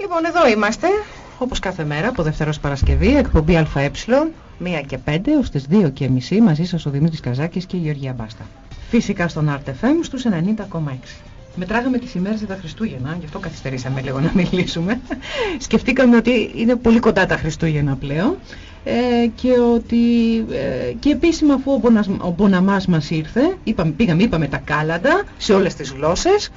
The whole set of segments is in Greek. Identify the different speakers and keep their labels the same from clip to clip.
Speaker 1: Λοιπόν, εδώ είμαστε, όπως κάθε μέρα, από Δευτέρας Παρασκευή, εκπομπή ΑΕ, 1 και 5, ως τις 2 και μισή, μαζί σας ο Δημήτρης Καζάκης και η Γεωργία Μπάστα. Φυσικά στον RTFM στους 90,6. Μετράγαμε τις ημέρες για τα Χριστούγεννα, γι' αυτό καθυστερήσαμε λίγο να μιλήσουμε. Σκεφτήκαμε ότι είναι πολύ κοντά τα Χριστούγεννα πλέον ε, και ότι ε, και επίσημα αφού ο, Μπονας, ο Μποναμάς μας ήρθε, είπαμε, πήγαμε, είπαμε τα κάλαντα σε όλες τις γλώσσες,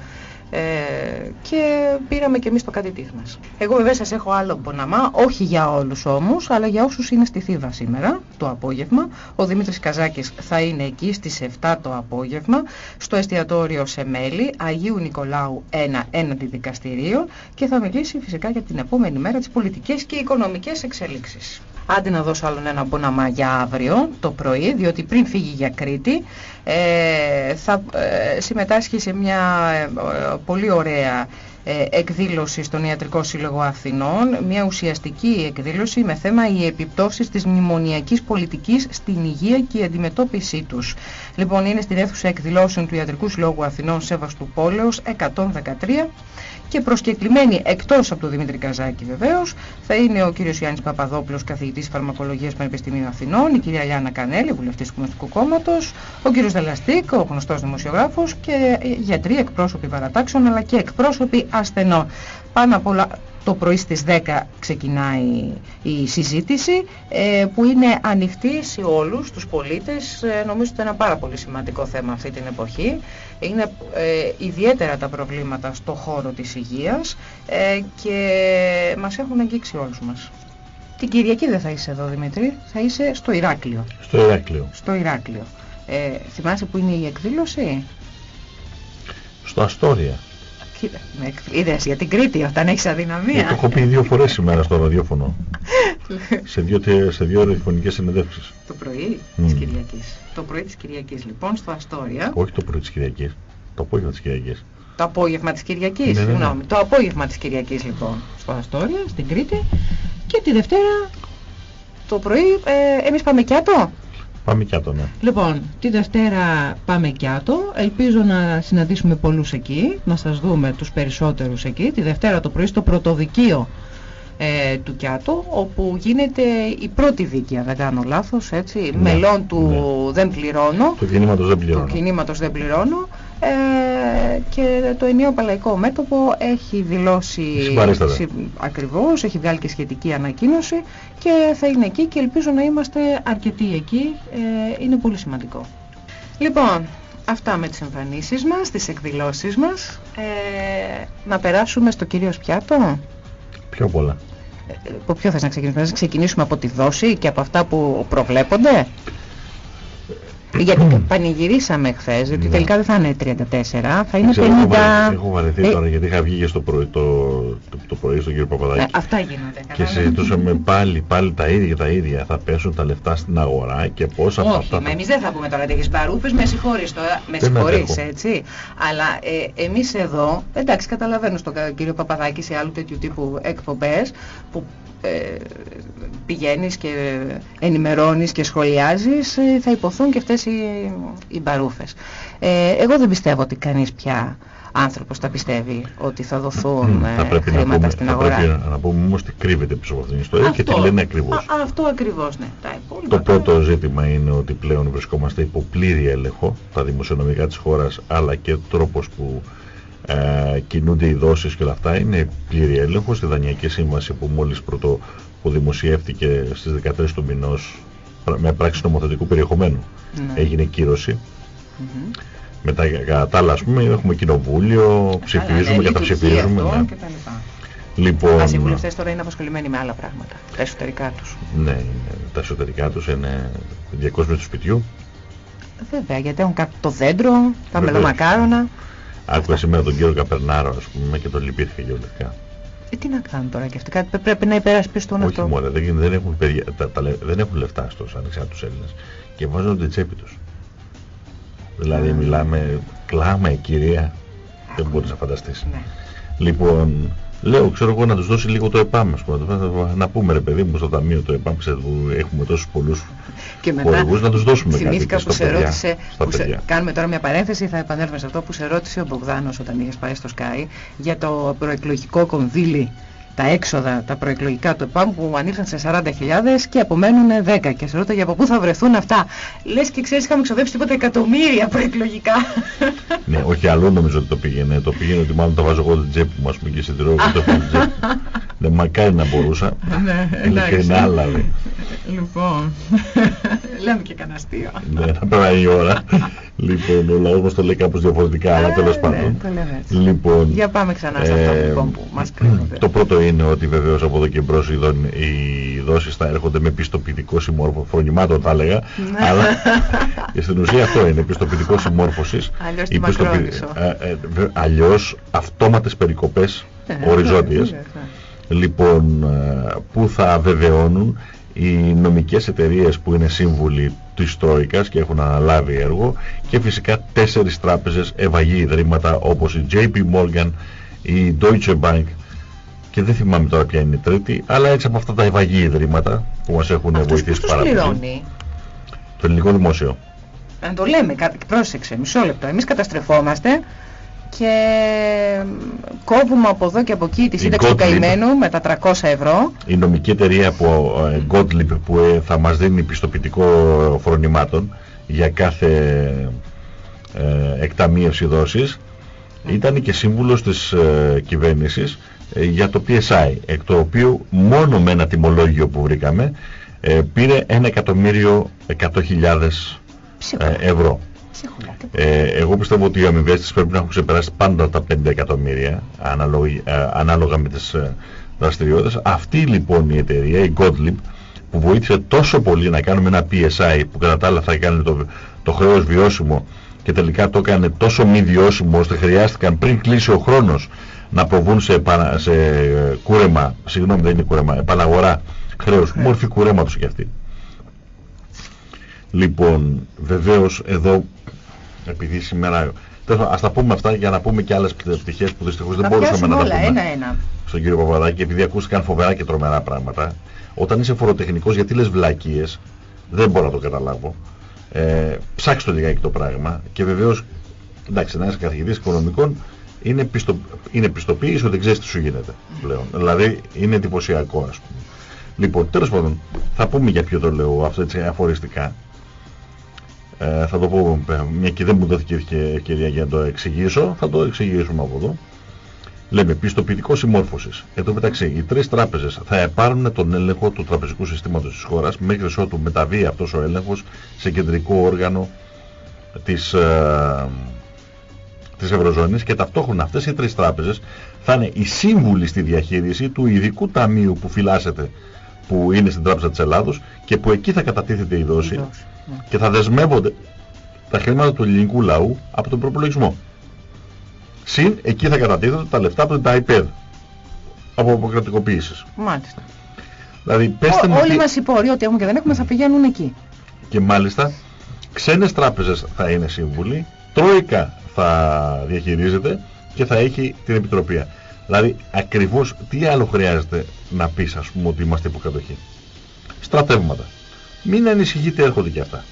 Speaker 1: ε, και πήραμε και εμείς το κάτι μας. Εγώ βέβαια σας έχω άλλο ποναμά, όχι για όλους όμως, αλλά για όσους είναι στη Θήβα σήμερα, το απόγευμα. Ο Δημήτρης Καζάκης θα είναι εκεί στις 7 το απόγευμα, στο εστιατόριο Σεμέλη, Αγίου Νικολάου 1, έναντι δικαστηρίο και θα μιλήσει φυσικά για την επόμενη μέρα τις πολιτικές και οικονομικές εξελίξεις. Άντε να δώσω άλλον ένα ποναμά για αύριο το πρωί, διότι πριν φύγει για Κρήτη ε, θα ε, συμμετάσχει σε μια ε, πολύ ωραία εκδήλωση στον Ιατρικό Σύλλογο Αθηνών, μια ουσιαστική εκδήλωση με θέμα οι επιπτώσεις της μνημονιακής πολιτικής στην υγεία και η αντιμετώπιση τους. Λοιπόν, είναι στην αίθουσα εκδηλώσεων του Ιατρικού Συλλόγου Αθηνών Σέβαστου Πόλεως 113 και προσκεκλημένοι εκτός από τον Δημήτρη Καζάκη βεβαίως θα είναι ο κύριος Γιάννης Παπαδόπουλος, καθηγητής φαρμακολογίας Πανεπιστημίου Αθηνών, η κυρία Λιάννα Κανέλη, βουλευτής του Κομμουνιστικού Κόμματος, ο κύριος Δελαστίκ, ο γνωστός δημοσιογράφος και γιατροί εκπρόσωποι παρατάξεων αλλά και εκπρόσωποι ασθενών. Πάνω απ' όλα το πρωί στις 10 ξεκινάει η συζήτηση ε, που είναι ανοιχτή σε όλους τους πολίτες. Ε, νομίζω ότι είναι ένα πάρα πολύ σημαντικό θέμα αυτή την εποχή. Είναι ε, ιδιαίτερα τα προβλήματα στο χώρο της υγείας και μας έχουν αγγίξει όλους μας. Την Κυριακή δεν θα είσαι εδώ Δημήτρη, θα είσαι στο Ηράκλειο.
Speaker 2: Στο Ηράκλειο.
Speaker 1: Στο Ηράκλειο. θυμάσαι που είναι η εκδήλωση;
Speaker 2: Στο Αστόρια.
Speaker 1: Είδες για την Κρήτη όταν έχεις αδυναμία.
Speaker 2: το έχω πει δύο φορές σήμερα στο ραδιόφωνο. σε δύο, σε δύο ραδιοφωνικές συνεντεύξεις.
Speaker 1: Το πρωί mm. της Κυριακής. Το πρωί της Κυριακής λοιπόν στο Αστόρια.
Speaker 2: Όχι το πρωί της Κυριακής. Το απόγευμα της Κυριακής.
Speaker 1: Το απόγευμα της Κυριακής, ναι, ναι, ναι. Το απόγευμα της Κυριακής λοιπόν στο Αστόρια, στην Κρήτη. Και τη Δευτέρα το πρωί ε, εμείς πάμε κάτω.
Speaker 2: Πάμε κάτω, ναι.
Speaker 1: Λοιπόν, τη Δευτέρα πάμε κάτω. Ελπίζω να συναντήσουμε πολλούς εκεί, να σας δούμε τους περισσότερους εκεί. Τη Δευτέρα το πρωί στο πρωτοδικείο ε, του Κιάτο, όπου γίνεται η πρώτη δίκη, αν δεν κάνω λάθος, έτσι, ναι, μελών του ναι. δεν πληρώνω.
Speaker 2: Του κινήματος δεν πληρώνω.
Speaker 1: Του κινήματος δεν πληρώνω. Ε, και το ενιαίο παλαϊκό μέτωπο έχει δηλώσει ακριβώς, έχει βγάλει και σχετική ανακοίνωση και θα είναι εκεί και ελπίζω να είμαστε αρκετοί εκεί, ε, είναι πολύ σημαντικό. Λοιπόν, αυτά με τις εμφανίσεις μας, τις εκδηλώσεις μας. Ε, να περάσουμε στο κυρίως πιάτο.
Speaker 2: Πιο πολλά.
Speaker 1: Ε, από ποιο θες να ξεκινήσουμε, να ξεκινήσουμε από τη δόση και από αυτά που προβλέπονται; Γιατί πανηγυρίσαμε χθες, ότι ναι. τελικά δεν θα είναι 34, θα είναι 50.
Speaker 2: Έχω βαρεθεί ε, τώρα γιατί είχα βγει στο πρωί, το, το, το πρωί στον κύριο Παπαδάκη. Ε,
Speaker 1: αυτά γίνονται.
Speaker 2: Και συζητούσαμε πάλι, πάλι τα ίδια τα ίδια. Θα πέσουν τα λεφτά στην αγορά και πόσα
Speaker 1: από
Speaker 2: αυτά.
Speaker 1: Όχι, εμείς δεν θα πούμε τώρα τέτοιε μπαρούφε, με συγχωρείς τώρα. Με συγχωρείς, έτσι. Αλλά ε, εμείς εδώ, εντάξει, καταλαβαίνω στον κύριο Παπαδάκη σε άλλου τέτοιου τύπου εκπομπές που ε, πηγαίνεις και ενημερώνεις και σχολιάζεις ε, θα υποθούν και αυτές οι, οι μπαρούφες. Ε, εγώ δεν πιστεύω ότι κανείς πια άνθρωπος θα πιστεύει ότι θα δοθούν θα πρέπει χρήματα να πούμε, στην αγορά.
Speaker 2: Θα πρέπει να πούμε όμως τι κρύβεται πίσω από αυτήν την ιστορία αυτό, και τι λένε ακριβώς.
Speaker 1: Α, αυτό ακριβώς, ναι.
Speaker 2: το πρώτο ζήτημα είναι ότι πλέον βρισκόμαστε υπό πλήρη έλεγχο τα δημοσιονομικά της χώρας αλλά και τρόπος που ε, κινούνται οι δόσεις και όλα αυτά είναι πλήρη έλεγχο στη Δανειακή Σύμβαση που μόλις πρωτο που δημοσιεύτηκε στις 13 του μηνός με πράξη νομοθετικού περιεχομένου ναι. έγινε κύρωση mm -hmm. μετά κατά τα άλλα πούμε έχουμε κοινοβούλιο ψηφίζουμε, ναι, καταψηφίζουμε ναι.
Speaker 1: Λοιπόν, Ας οι βουλευτές τώρα είναι απασχολημένοι με άλλα πράγματα, τα εσωτερικά τους.
Speaker 2: Ναι, τα εσωτερικά τους είναι διακόσμια του σπιτιού.
Speaker 1: Βέβαια, γιατί έχουν κάποιο το δέντρο, τα μελομακάρονα.
Speaker 2: Άκουγα σήμερα τον κύριο Καπερνάρο, ας πούμε, και τον λυπήθηκα γεωλογικά.
Speaker 1: Ε, τι να κάνουν τώρα και αυτοί, κάτι πρέπει να υπερασπιστούν
Speaker 2: αυτό. Όχι μόνο, δεν, δεν, έχουν παιδιά, τα, τα, δεν έχουν λεφτά στους ανεξάρτητους Έλληνες και βάζουν την τσέπη τους. Δηλαδή mm. μιλάμε, κλάμα η κυρία, δεν μπορείς να φανταστείς. Ναι. Λοιπόν, Λέω, ξέρω εγώ, να τους δώσει λίγο το ΕΠΑΜ. Να πούμε, ρε παιδί μου, στο ταμείο το ΕΠΑΜ, που έχουμε τόσους πολλούς χορηγούς, να τους δώσουμε κάτι.
Speaker 1: που σε ρώτησε. Που σε, κάνουμε τώρα μια παρένθεση, θα επανέλθουμε σε αυτό που σε ρώτησε ο Μπογδάνος όταν είχες πάει στο Sky για το προεκλογικό κονδύλι τα έξοδα, τα προεκλογικά του ΕΠΑΜ που ανήλθαν σε 40.000 και απομένουν 10 και σε ρώτα για από πού θα βρεθούν αυτά; Λες και ξέρεις είχαμε ξοδέψει τίποτα εκατομμύρια προεκλογικά.
Speaker 2: ναι, όχι αλλού νομίζω ότι το πήγαινε. Το πήγαινε ότι μάλλον το βάζω εγώ την τσέπη μου ας πούμε και συντηρώ το τσέπη. Δεν μακάρι να μπορούσα.
Speaker 1: ναι,
Speaker 2: εντάξει. άλλα,
Speaker 1: Λοιπόν, λέμε και κανένα αστείο.
Speaker 2: ναι, θα πέρα η ώρα. λοιπόν, ο λαός μας το λέει κάπως διαφορετικά, αλλά τέλος ναι, πάντων.
Speaker 1: Λοιπόν, για πάμε ξανά σε αυτό ε, λοιπόν, που μας κρίνονται.
Speaker 2: Το πρώτο είναι ότι βεβαίως από εδώ και μπρος οι, οι δόσεις θα έρχονται με πιστοποιητικό συμμόρφωση, φρονημάτων θα έλεγα, ναι. αλλά στην ουσία αυτό είναι, πιστοποιητικό συμμόρφωσης.
Speaker 1: Αλλιώς τη πιστοποιη...
Speaker 2: ε, ε, αλλιώς αυτόματες περικοπές ε, οριζόντιες. Λοιπόν, ε, που θα βεβαιώνουν οι νομικές εταιρείες που είναι σύμβουλοι της Τρόικας και έχουν αναλάβει έργο και φυσικά τέσσερις τράπεζες ευαγή ιδρύματα όπως η JP Morgan, η Deutsche Bank και δεν θυμάμαι τώρα ποια είναι η τρίτη, αλλά έτσι από αυτά τα ευαγή ιδρύματα που μας έχουν
Speaker 1: Αυτούς
Speaker 2: βοηθήσει πάρα
Speaker 1: πολύ.
Speaker 2: Το ελληνικό δημόσιο.
Speaker 1: Αν το λέμε, πρόσεξε, μισό λεπτό. Εμείς καταστρεφόμαστε και κόβουμε από εδώ και από εκεί τη σύνταξη του καημένου με τα 300 ευρώ.
Speaker 2: Η νομική εταιρεία που, ε, Gottlieb που ε, θα μας δίνει πιστοποιητικό φρονημάτων για κάθε ε, εκταμείευση δόσης ήταν και σύμβουλος της ε, κυβέρνησης ε, για το PSI εκ το οποίο μόνο με ένα τιμολόγιο που βρήκαμε πήρε 1 εκατομμύριο 100.000 ευρώ. Ε, εγώ πιστεύω ότι οι αμοιβές της πρέπει να έχουν ξεπεράσει πάντα τα 5 εκατομμύρια ε, ανάλογα με τις ε, δραστηριότητες. Αυτή λοιπόν η εταιρεία, η Gottlieb, που βοήθησε τόσο πολύ να κάνουμε ένα PSI που κατά τα άλλα θα κάνει το, το χρέος βιώσιμο και τελικά το έκανε τόσο μη βιώσιμο ώστε χρειάστηκαν πριν κλείσει ο χρόνος να προβούν σε, σε κούρεμα, συγγνώμη δεν είναι κούρεμα, επαναγορά χρέους, yeah. μορφή κουρέματος και αυτή. Λοιπόν, βεβαίως εδώ επειδή σήμερα... Ας τα πούμε αυτά για να πούμε και άλλες πτυχές που δυστυχώς δεν μπορούσαμε να τα πούμε
Speaker 1: ένα-ένα.
Speaker 2: στον κύριο Παπαδάκη επειδή ακούστηκαν φοβερά και τρομερά πράγματα. Όταν είσαι φοροτεχνικός γιατί λες βλακίες, δεν μπορώ να το καταλάβω. Ε, ψάξτε το λιγάκι το πράγμα και βεβαίως, εντάξει, να είσαι καθηγητής οικονομικών είναι, πιστο, είναι πιστοποίηση ότι δεν ξέρεις τι σου γίνεται πλέον. Δηλαδή είναι εντυπωσιακό ας πούμε. Λοιπόν, τέλος πάντων, θα πούμε για ποιο το λέω αυτό έτσι αφοριστικά. Ε, θα το πω, μια και δεν μου δόθηκε ευκαιρία για να το εξηγήσω, θα το εξηγήσουμε από εδώ. Λέμε πιστοποιητικός συμμόρφωσης. Εν τω μεταξύ, οι τρεις τράπεζες θα επάρουν τον έλεγχο του τραπεζικού συστήματος της χώρας μέχρι ότου μεταβεί αυτός ο έλεγχος σε κεντρικό όργανο της ε, της Ευρωζώνης και ταυτόχρονα αυτές οι τρεις τράπεζες θα είναι οι σύμβουλοι στη διαχείριση του ειδικού ταμείου που φυλάσσεται που είναι στην Τράπεζα της Ελλάδος και που εκεί θα κατατίθεται η δόση και θα δεσμεύονται τα χρήματα του ελληνικού λαού από τον προπολογισμό. Συν εκεί θα κατατίθεται τα λεφτά από την iPad από αποκρατικοποίησεις.
Speaker 1: Μάλιστα.
Speaker 2: Δηλαδή, πέστε
Speaker 1: Όλοι τι... μας οι πόροι, ό,τι έχουμε και δεν έχουμε, θα πηγαίνουν εκεί.
Speaker 2: Και μάλιστα, ξένες τράπεζες θα είναι σύμβουλοι, Τρόικα θα διαχειρίζεται και θα έχει την επιτροπή. Δηλαδή, ακριβώς τι άλλο χρειάζεται να πεις, ας πούμε, ότι είμαστε υποκατοχή; Στρατεύματα. Μην ανησυχείτε, έρχονται και αυτά.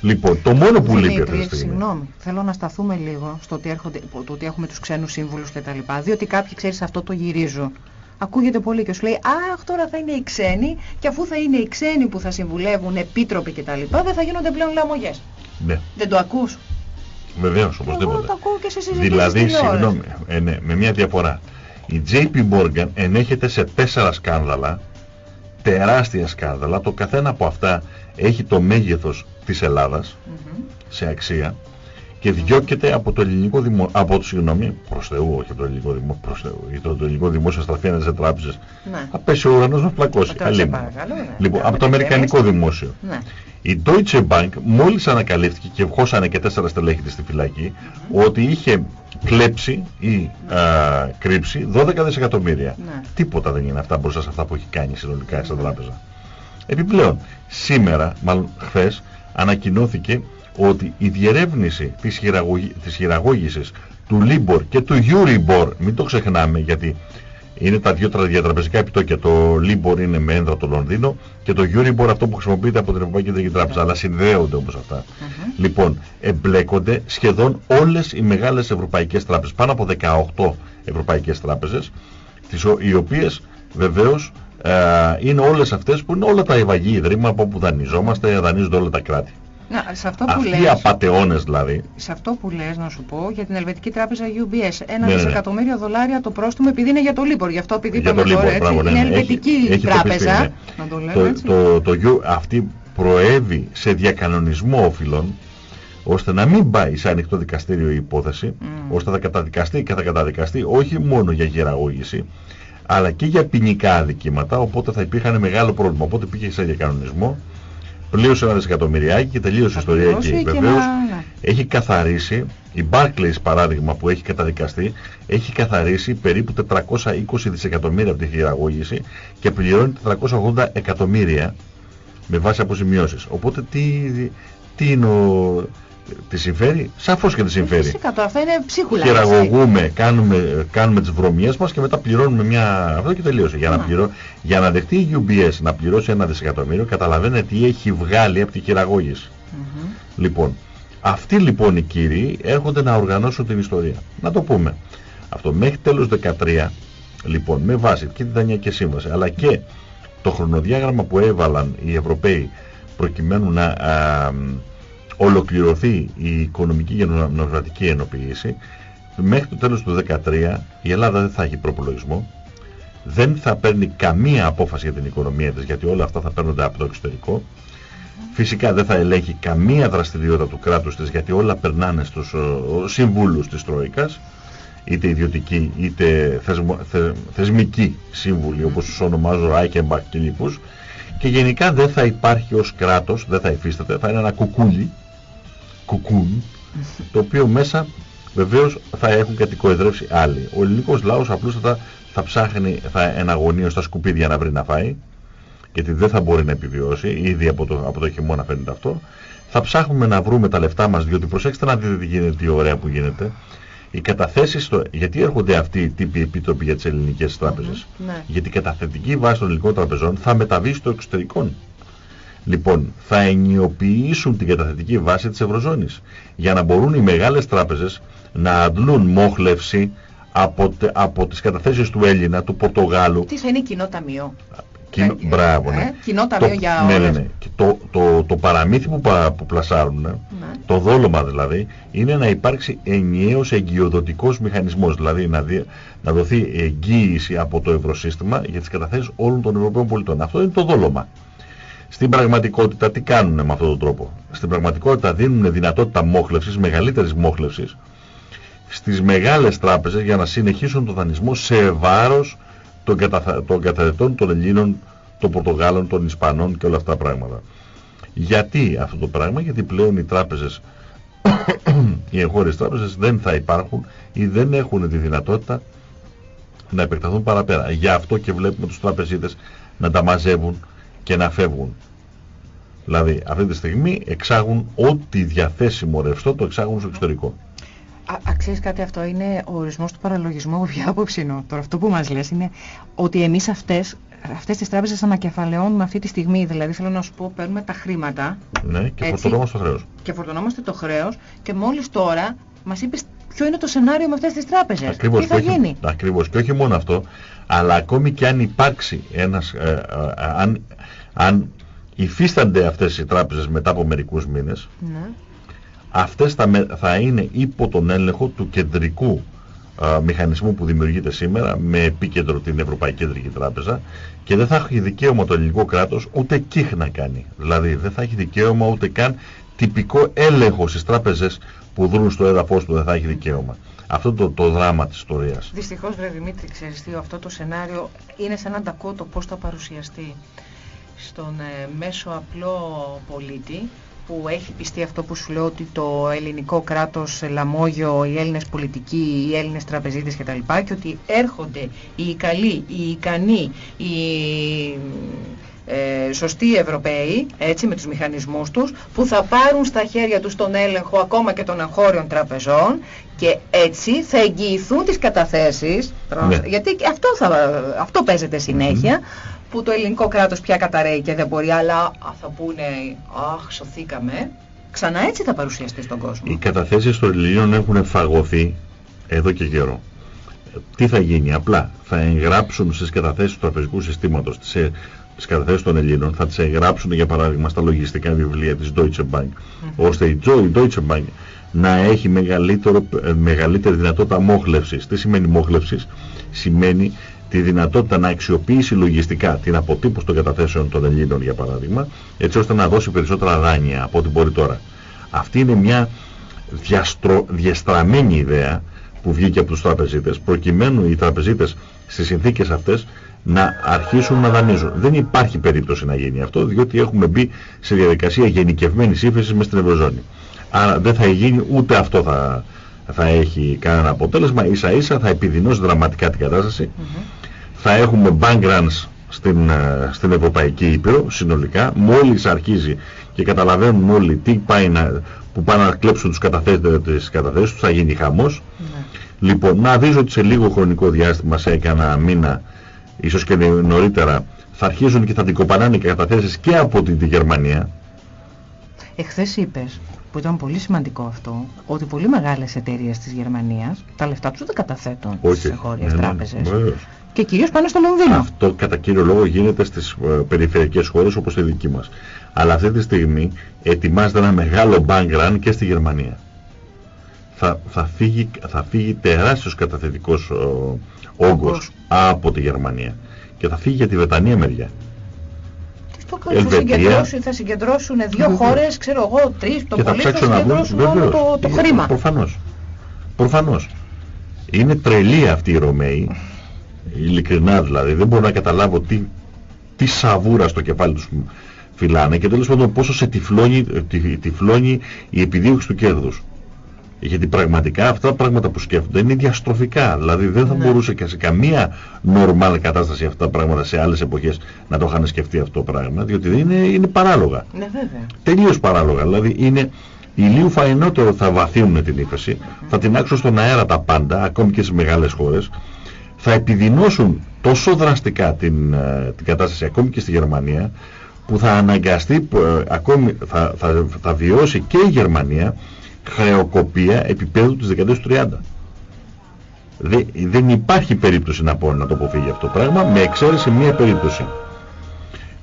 Speaker 2: Λοιπόν, το μόνο που λείπει αυτή τη στιγμή.
Speaker 1: Συγγνώμη, θέλω να σταθούμε λίγο στο ότι, έρχονται, το ότι έχουμε τους ξένους σύμβουλους κτλ. Διότι κάποιοι, ξέρεις, αυτό το γυρίζω. Ακούγεται πολύ και σου λέει Αχ, τώρα θα είναι οι ξένοι, και αφού θα είναι οι ξένοι που θα συμβουλεύουν, επίτροποι κτλ., δεν θα γίνονται πλέον λαμογές.
Speaker 2: Ναι.
Speaker 1: Δεν το ακούς;
Speaker 2: Βεβαίως, οπωσδήποτε.
Speaker 1: Εγώ το ακούω και σε
Speaker 2: Δηλαδή, συγγνώμη, ε, ναι, με μια διαφορά. Η JP Morgan ενέχεται σε τέσσερα σκάνδαλα τεράστια σκάνδαλα. Το καθένα από αυτά έχει το μέγεθος της Ελλάδας σε αξία και διώκεται από το ελληνικό δημόσιο, από το συγγνώμη, προς Θεού, όχι από το ελληνικό δημόσιο, προς Θεού, γιατί το ελληνικό δημόσιο στραφεί σε τράπεζες. Ναι. Απέσει ο ουρανός να πλακώσει. Ναι. Λοιπόν, από το αμερικανικό δημόσιο. Ναι. Η Deutsche Bank μόλις ανακαλύφθηκε και ευχόσανε και τέσσερα στελέχη της στη φυλακή ότι είχε κλέψει ή α, κρύψει 12 δισεκατομμύρια. Ναι. Τίποτα δεν είναι αυτά μπροστά σε αυτά που έχει κάνει συνολικά στην τράπεζα. Επιπλέον, σήμερα, μάλλον χθες, ανακοινώθηκε ότι η διερεύνηση της, χειραγωγή, της χειραγώγησης του Libor και του Euribor, μην το ξεχνάμε γιατί είναι τα δύο διατραπεζικά επιτόκια. Το Libor είναι με ένδρα το Λονδίνο και το Euribor αυτό που χρησιμοποιείται από την Ευρωπαϊκή Κεντρική Τράπεζα. Αλλά συνδέονται όμως αυτά. Λοιπόν, εμπλέκονται σχεδόν όλες οι μεγάλες ευρωπαϊκές τράπεζες. Πάνω από 18 ευρωπαϊκές τράπεζες τις, οι οποίες βεβαίως ε, είναι όλες αυτές που είναι όλα τα ευαγή ιδρύματα από όπου δανειζόμαστε, δανείζονται όλα τα κράτη.
Speaker 1: Να, σε αυτό που
Speaker 2: Αυτοί
Speaker 1: λες,
Speaker 2: οι απατεώνες δηλαδή,
Speaker 1: σε αυτό που λες να σου πω για την Ελβετική Τράπεζα UBS ένα
Speaker 2: Ναι, ναι, ναι.
Speaker 1: δισεκατομμύριο δολάρια το πρόστιμο επειδή είναι για το Libor γι' αυτό επειδή
Speaker 2: για
Speaker 1: είπαμε
Speaker 2: το
Speaker 1: τώρα
Speaker 2: Libor,
Speaker 1: έτσι,
Speaker 2: μπράβο, ναι,
Speaker 1: είναι
Speaker 2: ναι.
Speaker 1: Ελβετική
Speaker 2: Έχει- έχει
Speaker 1: Τράπεζα
Speaker 2: τοπιστεί, ναι.
Speaker 1: να το λέμε
Speaker 2: το,
Speaker 1: έτσι
Speaker 2: το, το, γιου- αυτή προέβη σε διακανονισμό οφειλών ώστε να μην πάει σε ανοιχτό δικαστήριο η υπόθεση, ώστε θα καταδικαστεί και θα καταδικαστεί όχι μόνο για γεραγώγηση, αλλά και για ποινικά αδικήματα, οπότε θα υπήρχαν μεγάλο πρόβλημα. Οπότε πήγε σε διακανονισμό, πλήρωσε ένα δισεκατομμυριάκι και τελείωσε η
Speaker 1: Θα
Speaker 2: ιστορία
Speaker 1: πληρώσει
Speaker 2: εκεί.
Speaker 1: και
Speaker 2: Βεβαίως,
Speaker 1: να- ναι.
Speaker 2: έχει καθαρίσει, η Barclays παράδειγμα που έχει καταδικαστεί, έχει καθαρίσει περίπου 420 δισεκατομμύρια από τη χειραγώγηση και πληρώνει 480 εκατομμύρια με βάση αποζημιώσεις. Οπότε τι, τι είναι ο... Τη συμφέρει, σαφώς και τη συμφέρει.
Speaker 1: Φυσικά τώρα αυτά είναι ψίχουλα έτσι.
Speaker 2: Χειραγωγούμε, κάνουμε, κάνουμε τις βρωμιές μας και μετά πληρώνουμε μια... Αυτό και τελείωσε. Για να,
Speaker 1: Να.
Speaker 2: πληρώ... για να δεχτεί η UBS να πληρώσει ένα δισεκατομμύριο, καταλαβαίνετε τι έχει βγάλει από τη χειραγώγηση.
Speaker 1: Μμμ.
Speaker 2: Λοιπόν, αυτοί λοιπόν οι κύριοι έρχονται να οργανώσουν την ιστορία. Να το πούμε. Αυτό μέχρι τέλος 13, λοιπόν, με βάση και την Δανειακή Σύμβαση, αλλά και το χρονοδιάγραμμα που έβαλαν οι Ευρωπαίοι προκειμένου να α, μ, ολοκληρωθεί η οικονομική και νομισματική ενοποίηση, μέχρι το τέλος του 13 η Ελλάδα δεν θα έχει προπολογισμό, δεν θα παίρνει καμία απόφαση για την οικονομία της, γιατί όλα αυτά θα παίρνονται από το εξωτερικό. Φυσικά δεν θα ελέγχει καμία δραστηριότητα του κράτους της, γιατί όλα περνάνε στους ε, συμβούλους της Τρόικας, είτε ιδιωτικοί είτε θεσμο, θε, θεσμικοί σύμβουλοι, όπως τους ονομάζω Άικεμπαχ και λοιπούς, και γενικά δεν θα υπάρχει ως κράτος, δεν θα υφίσταται, θα είναι ένα κουκούλι, κουκούν, το οποίο μέσα βεβαίως θα έχουν κατοικοεδρεύσει άλλοι. Ο ελληνικός λαός απλούστατα θα ψάχνει, θα εναγωνίως στα σκουπίδια να βρει να φάει, γιατί δεν θα μπορεί να επιβιώσει, ήδη από το, από το χειμώνα φαίνεται αυτό. Θα ψάχνουμε να βρούμε τα λεφτά μας, διότι προσέξτε να δείτε τι γίνεται, τι ωραία που γίνεται. Οι καταθέσεις, στο, γιατί έρχονται αυτοί οι τύποι επίτροποι για τις ελληνικές τράπεζες;
Speaker 1: ναι.
Speaker 2: Γιατί η καταθετική βάση των ελληνικών τραπεζών θα μεταβεί στο εξωτερικό. Λοιπόν, θα ενιοποιήσουν την καταθετική βάση της Ευρωζώνης για να μπορούν οι μεγάλες τράπεζες να αντλούν μόχλευση από, τε- από τις καταθέσεις του Έλληνα, του Πορτογάλου.
Speaker 1: Τι θα είναι κοινό ταμείο.
Speaker 2: Κοινό,
Speaker 1: Ε,
Speaker 2: μπράβο, ναι.
Speaker 1: ε, κοινό ταμείο για
Speaker 2: ναι, ναι,
Speaker 1: όλες.
Speaker 2: ναι. Και το, το, το παραμύθι που, πα- που πλασάρουν,
Speaker 1: Ναι.
Speaker 2: το δόλωμα δηλαδή, είναι να υπάρξει ενιαίος εγκυοδοτικός μηχανισμός, δηλαδή να, δι- να δοθεί εγγύηση από το ευρωσύστημα για τις καταθέσεις όλων των Ευρωπαίων πολιτών. Αυτό είναι το δόλωμα. Στην πραγματικότητα τι κάνουν με αυτόν τον τρόπο; Στην πραγματικότητα δίνουν δυνατότητα μόχλευσης, μεγαλύτερης μόχλευσης, στις μεγάλες τράπεζες για να συνεχίσουν τον δανεισμό σε βάρος των, καταθα... των καταθετών των Ελλήνων, των Πορτογάλων, των Ισπανών και όλα αυτά τα πράγματα. Γιατί αυτό το πράγμα, γιατί πλέον οι τράπεζες, οι εγχώριες τράπεζες δεν θα υπάρχουν ή δεν έχουν τη δυνατότητα να επεκταθούν παραπέρα. Γι' αυτό και βλέπουμε τους τραπεζίτες να τα μαζεύουν και να φεύγουν. Δηλαδή αυτή τη στιγμή εξάγουν ό,τι διαθέσιμο ρευστό το εξάγουν στο εξωτερικό.
Speaker 1: Α, αξίζει κάτι αυτό, είναι ο ορισμός του παραλογισμού από ποια άποψη είναι. Τώρα αυτό που μας λες είναι ότι εμείς αυτές, αυτές τις τράπεζες ανακεφαλαιώνουμε αυτή τη στιγμή. Δηλαδή θέλω να σου πω παίρνουμε τα χρήματα
Speaker 2: Ναι, και
Speaker 1: Έτσι.
Speaker 2: φορτωνόμαστε το χρέος.
Speaker 1: και φορτωνόμαστε το χρέος και μόλις τώρα μας είπες ποιο είναι το σενάριο με αυτές τις τράπεζες.
Speaker 2: Ακριβώς,
Speaker 1: Τι θα
Speaker 2: και όχι,
Speaker 1: γίνει;
Speaker 2: ακριβώς και όχι μόνο αυτό, αλλά ακόμη και αν υπάρξει ένας, ε, ε, αν, αν υφίστανται αυτές οι τράπεζες μετά από μερικούς μήνες,
Speaker 1: Ναι.
Speaker 2: αυτές θα, με- θα είναι υπό τον έλεγχο του κεντρικού α, μηχανισμού που δημιουργείται σήμερα με επίκεντρο την Ευρωπαϊκή Κεντρική Τράπεζα και δεν θα έχει δικαίωμα το ελληνικό κράτος ούτε κύχ να κάνει. Δηλαδή δεν θα έχει δικαίωμα ούτε καν τυπικό έλεγχο στις τράπεζες που δρούν στο έδαφος του δεν θα έχει δικαίωμα. Αυτό το, το δράμα της ιστορίας.
Speaker 1: Δυστυχώς βρε Δημήτρη, ξέρεις τι, αυτό το σενάριο είναι σαν να τα ακούω το πώς θα παρουσιαστεί στον ε, μέσο απλό πολίτη που έχει πιστεί αυτό που σου λέω ότι το ελληνικό κράτος ε, λαμόγιο, οι Έλληνες πολιτικοί, οι Έλληνες τραπεζίτες κτλ. και ότι έρχονται οι καλοί, οι ικανοί, οι ε, σωστοί Ευρωπαίοι, έτσι με τους μηχανισμούς τους, που θα πάρουν στα χέρια τους τον έλεγχο ακόμα και των εγχώριων τραπεζών και έτσι θα εγγυηθούν τις καταθέσεις,
Speaker 2: Ναι.
Speaker 1: γιατί και αυτό, θα, αυτό παίζεται συνέχεια, που το ελληνικό κράτος πια καταραίει και δεν μπορεί, αλλά α, θα πούνε, αχ, σωθήκαμε. Ξανά έτσι θα παρουσιαστεί στον κόσμο.
Speaker 2: Οι καταθέσεις των Ελλήνων έχουν φαγωθεί εδώ και καιρό. τι θα γίνει, απλά θα εγγράψουν στις καταθέσεις του τραπεζικού συστήματος, στις, στις καταθέσεις των Ελλήνων, θα τις εγγράψουν για παράδειγμα στα λογιστικά βιβλία της Deutsche Bank, ώστε η Deutsche Bank να έχει μεγαλύτερο, μεγαλύτερη δυνατότητα μόχλευσης. Τι σημαίνει μόχλευσης, σημαίνει τη δυνατότητα να αξιοποιήσει λογιστικά την αποτύπωση των καταθέσεων των Ελλήνων για παράδειγμα, έτσι ώστε να δώσει περισσότερα δάνεια από ό,τι μπορεί τώρα. Αυτή είναι μια διαστρο, διαστραμμένη ιδέα που βγήκε από τους τραπεζίτες, προκειμένου οι τραπεζίτες στις συνθήκες αυτές να αρχίσουν να δανείζουν. Δεν υπάρχει περίπτωση να γίνει αυτό, διότι έχουμε μπει σε διαδικασία γενικευμένης ύφεσης μες στην Ευρωζώνη. Άρα δεν θα γίνει ούτε αυτό θα, θα έχει κανένα αποτέλεσμα, ίσα ίσα θα επιδεινώσει δραματικά την κατάσταση. Θα έχουμε bank runs στην, ε, στην Ευρωπαϊκή Ήπειρο συνολικά, μόλις αρχίζει και καταλαβαίνουν όλοι τι πάει να, που πάνε να κλέψουν τους καταθέσεις, τις καταθέσεις τους, θα γίνει χαμός. Ναι. Λοιπόν, να δεις ότι σε λίγο χρονικό διάστημα, σε έκανα μήνα, ίσως και νωρίτερα, θα αρχίζουν και θα την κοπανάνε και καταθέσεις και από την, Γερμανία.
Speaker 1: Εχθές είπες, που ήταν πολύ σημαντικό αυτό, ότι πολύ μεγάλες εταιρείες της Γερμανίας τα λεφτά τους δεν καταθέτουν στις εγχώριες ναι, ναι, τράπεζες. Και κυρίως πάνε στο Λονδίνο.
Speaker 2: Αυτό κατά κύριο λόγο γίνεται στις ε, περιφερειακές χώρες όπως η δική μας. Αλλά αυτή τη στιγμή ετοιμάζεται ένα μεγάλο bank run και στη Γερμανία. Θα, θα, φύγει, θα φύγει τεράστιος καταθετικός ε, όγκος από τη Γερμανία και θα φύγει για τη Βρετανία μεριά.
Speaker 1: Θα συγκεντρώσουν, θα συγκεντρώσουν δύο χώρες, ξέρω εγώ, τρεις, το πολύ θα συγκεντρώσουν όλο το, το χρήμα.
Speaker 2: Προφανώς. Προφανώς. Είναι τρελή αυτή η Ρωμαίοι, ειλικρινά δηλαδή, δεν μπορώ να καταλάβω τι, τι σαβούρα στο κεφάλι τους φυλάνε και τέλος πάντων πόσο σε τυφλώνει, τυφλώνει η επιδίωξη του κέρδους. Γιατί πραγματικά αυτά τα πράγματα που σκέφτονται είναι διαστροφικά. Δηλαδή δεν θα ναι. μπορούσε και σε καμία νορμάλ κατάσταση αυτά τα πράγματα σε άλλες εποχές να το είχαν σκεφτεί αυτό το πράγμα. Διότι είναι, είναι παράλογα.
Speaker 1: Ναι, βέβαια.
Speaker 2: Τελείως παράλογα. Δηλαδή είναι ηλίου φαϊνότερο θα βαθύνουν την ύφεση, θα την άξουν στον αέρα τα πάντα, ακόμη και σε μεγάλες χώρες, θα επιδεινώσουν τόσο δραστικά την, ε, την κατάσταση ακόμη και στη Γερμανία, που θα αναγκαστεί, ε, ακόμη θα, θα, θα βιώσει και η Γερμανία χρεοκοπία επίπεδου της δεκαετίας του 30. δεν υπάρχει περίπτωση να πω να το αποφύγει αυτό το πράγμα με εξαίρεση μία περίπτωση.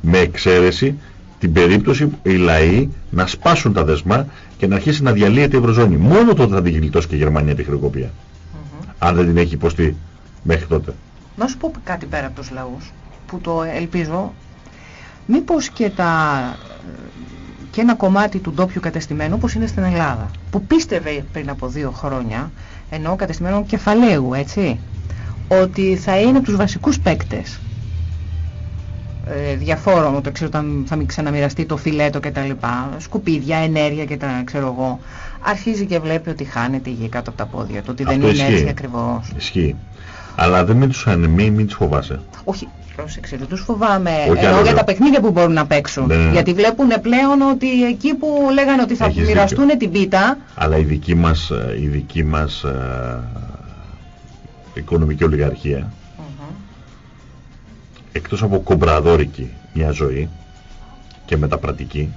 Speaker 2: Με εξαίρεση την περίπτωση οι λαοί να σπάσουν τα δεσμά και να αρχίσει να διαλύεται η Ευρωζώνη. Μόνο τότε θα την γλιτώσει και η Γερμανία τη χρεοκοπία. Αν δεν την έχει υποστεί μέχρι τότε.
Speaker 1: Να σου πω κάτι πέρα από τους λαούς που το ελπίζω. Μήπως και τα και ένα κομμάτι του ντόπιου κατεστημένου όπως είναι στην Ελλάδα που πίστευε πριν από δύο χρόνια ενώ κατεστημένου κεφαλαίου έτσι ότι θα είναι από τους βασικούς παίκτες ε, διαφόρων το ξέρω όταν θα μην ξαναμοιραστεί το φιλέτο και τα λοιπά σκουπίδια, ενέργεια και τα ξέρω εγώ αρχίζει και βλέπει ότι χάνεται η γη κάτω από τα πόδια του ότι δεν είναι έτσι ακριβώς
Speaker 2: ισχύει αλλά δεν μην τους, μην, μην τους φοβάσαι
Speaker 1: όχι Πρόσεξε, δεν τους φοβάμαι. Ενώ για τα παιχνίδια που μπορούν να παίξουν. Ναι, ναι. Γιατί βλέπουν πλέον ότι εκεί που λέγανε ότι θα Έχεις μοιραστούν την πίτα.
Speaker 2: Αλλά η δική μας, ε, η δική μας ε, οικονομική ολιγαρχία, mm εκτός από κομπραδόρικη μια ζωή και μεταπρατική,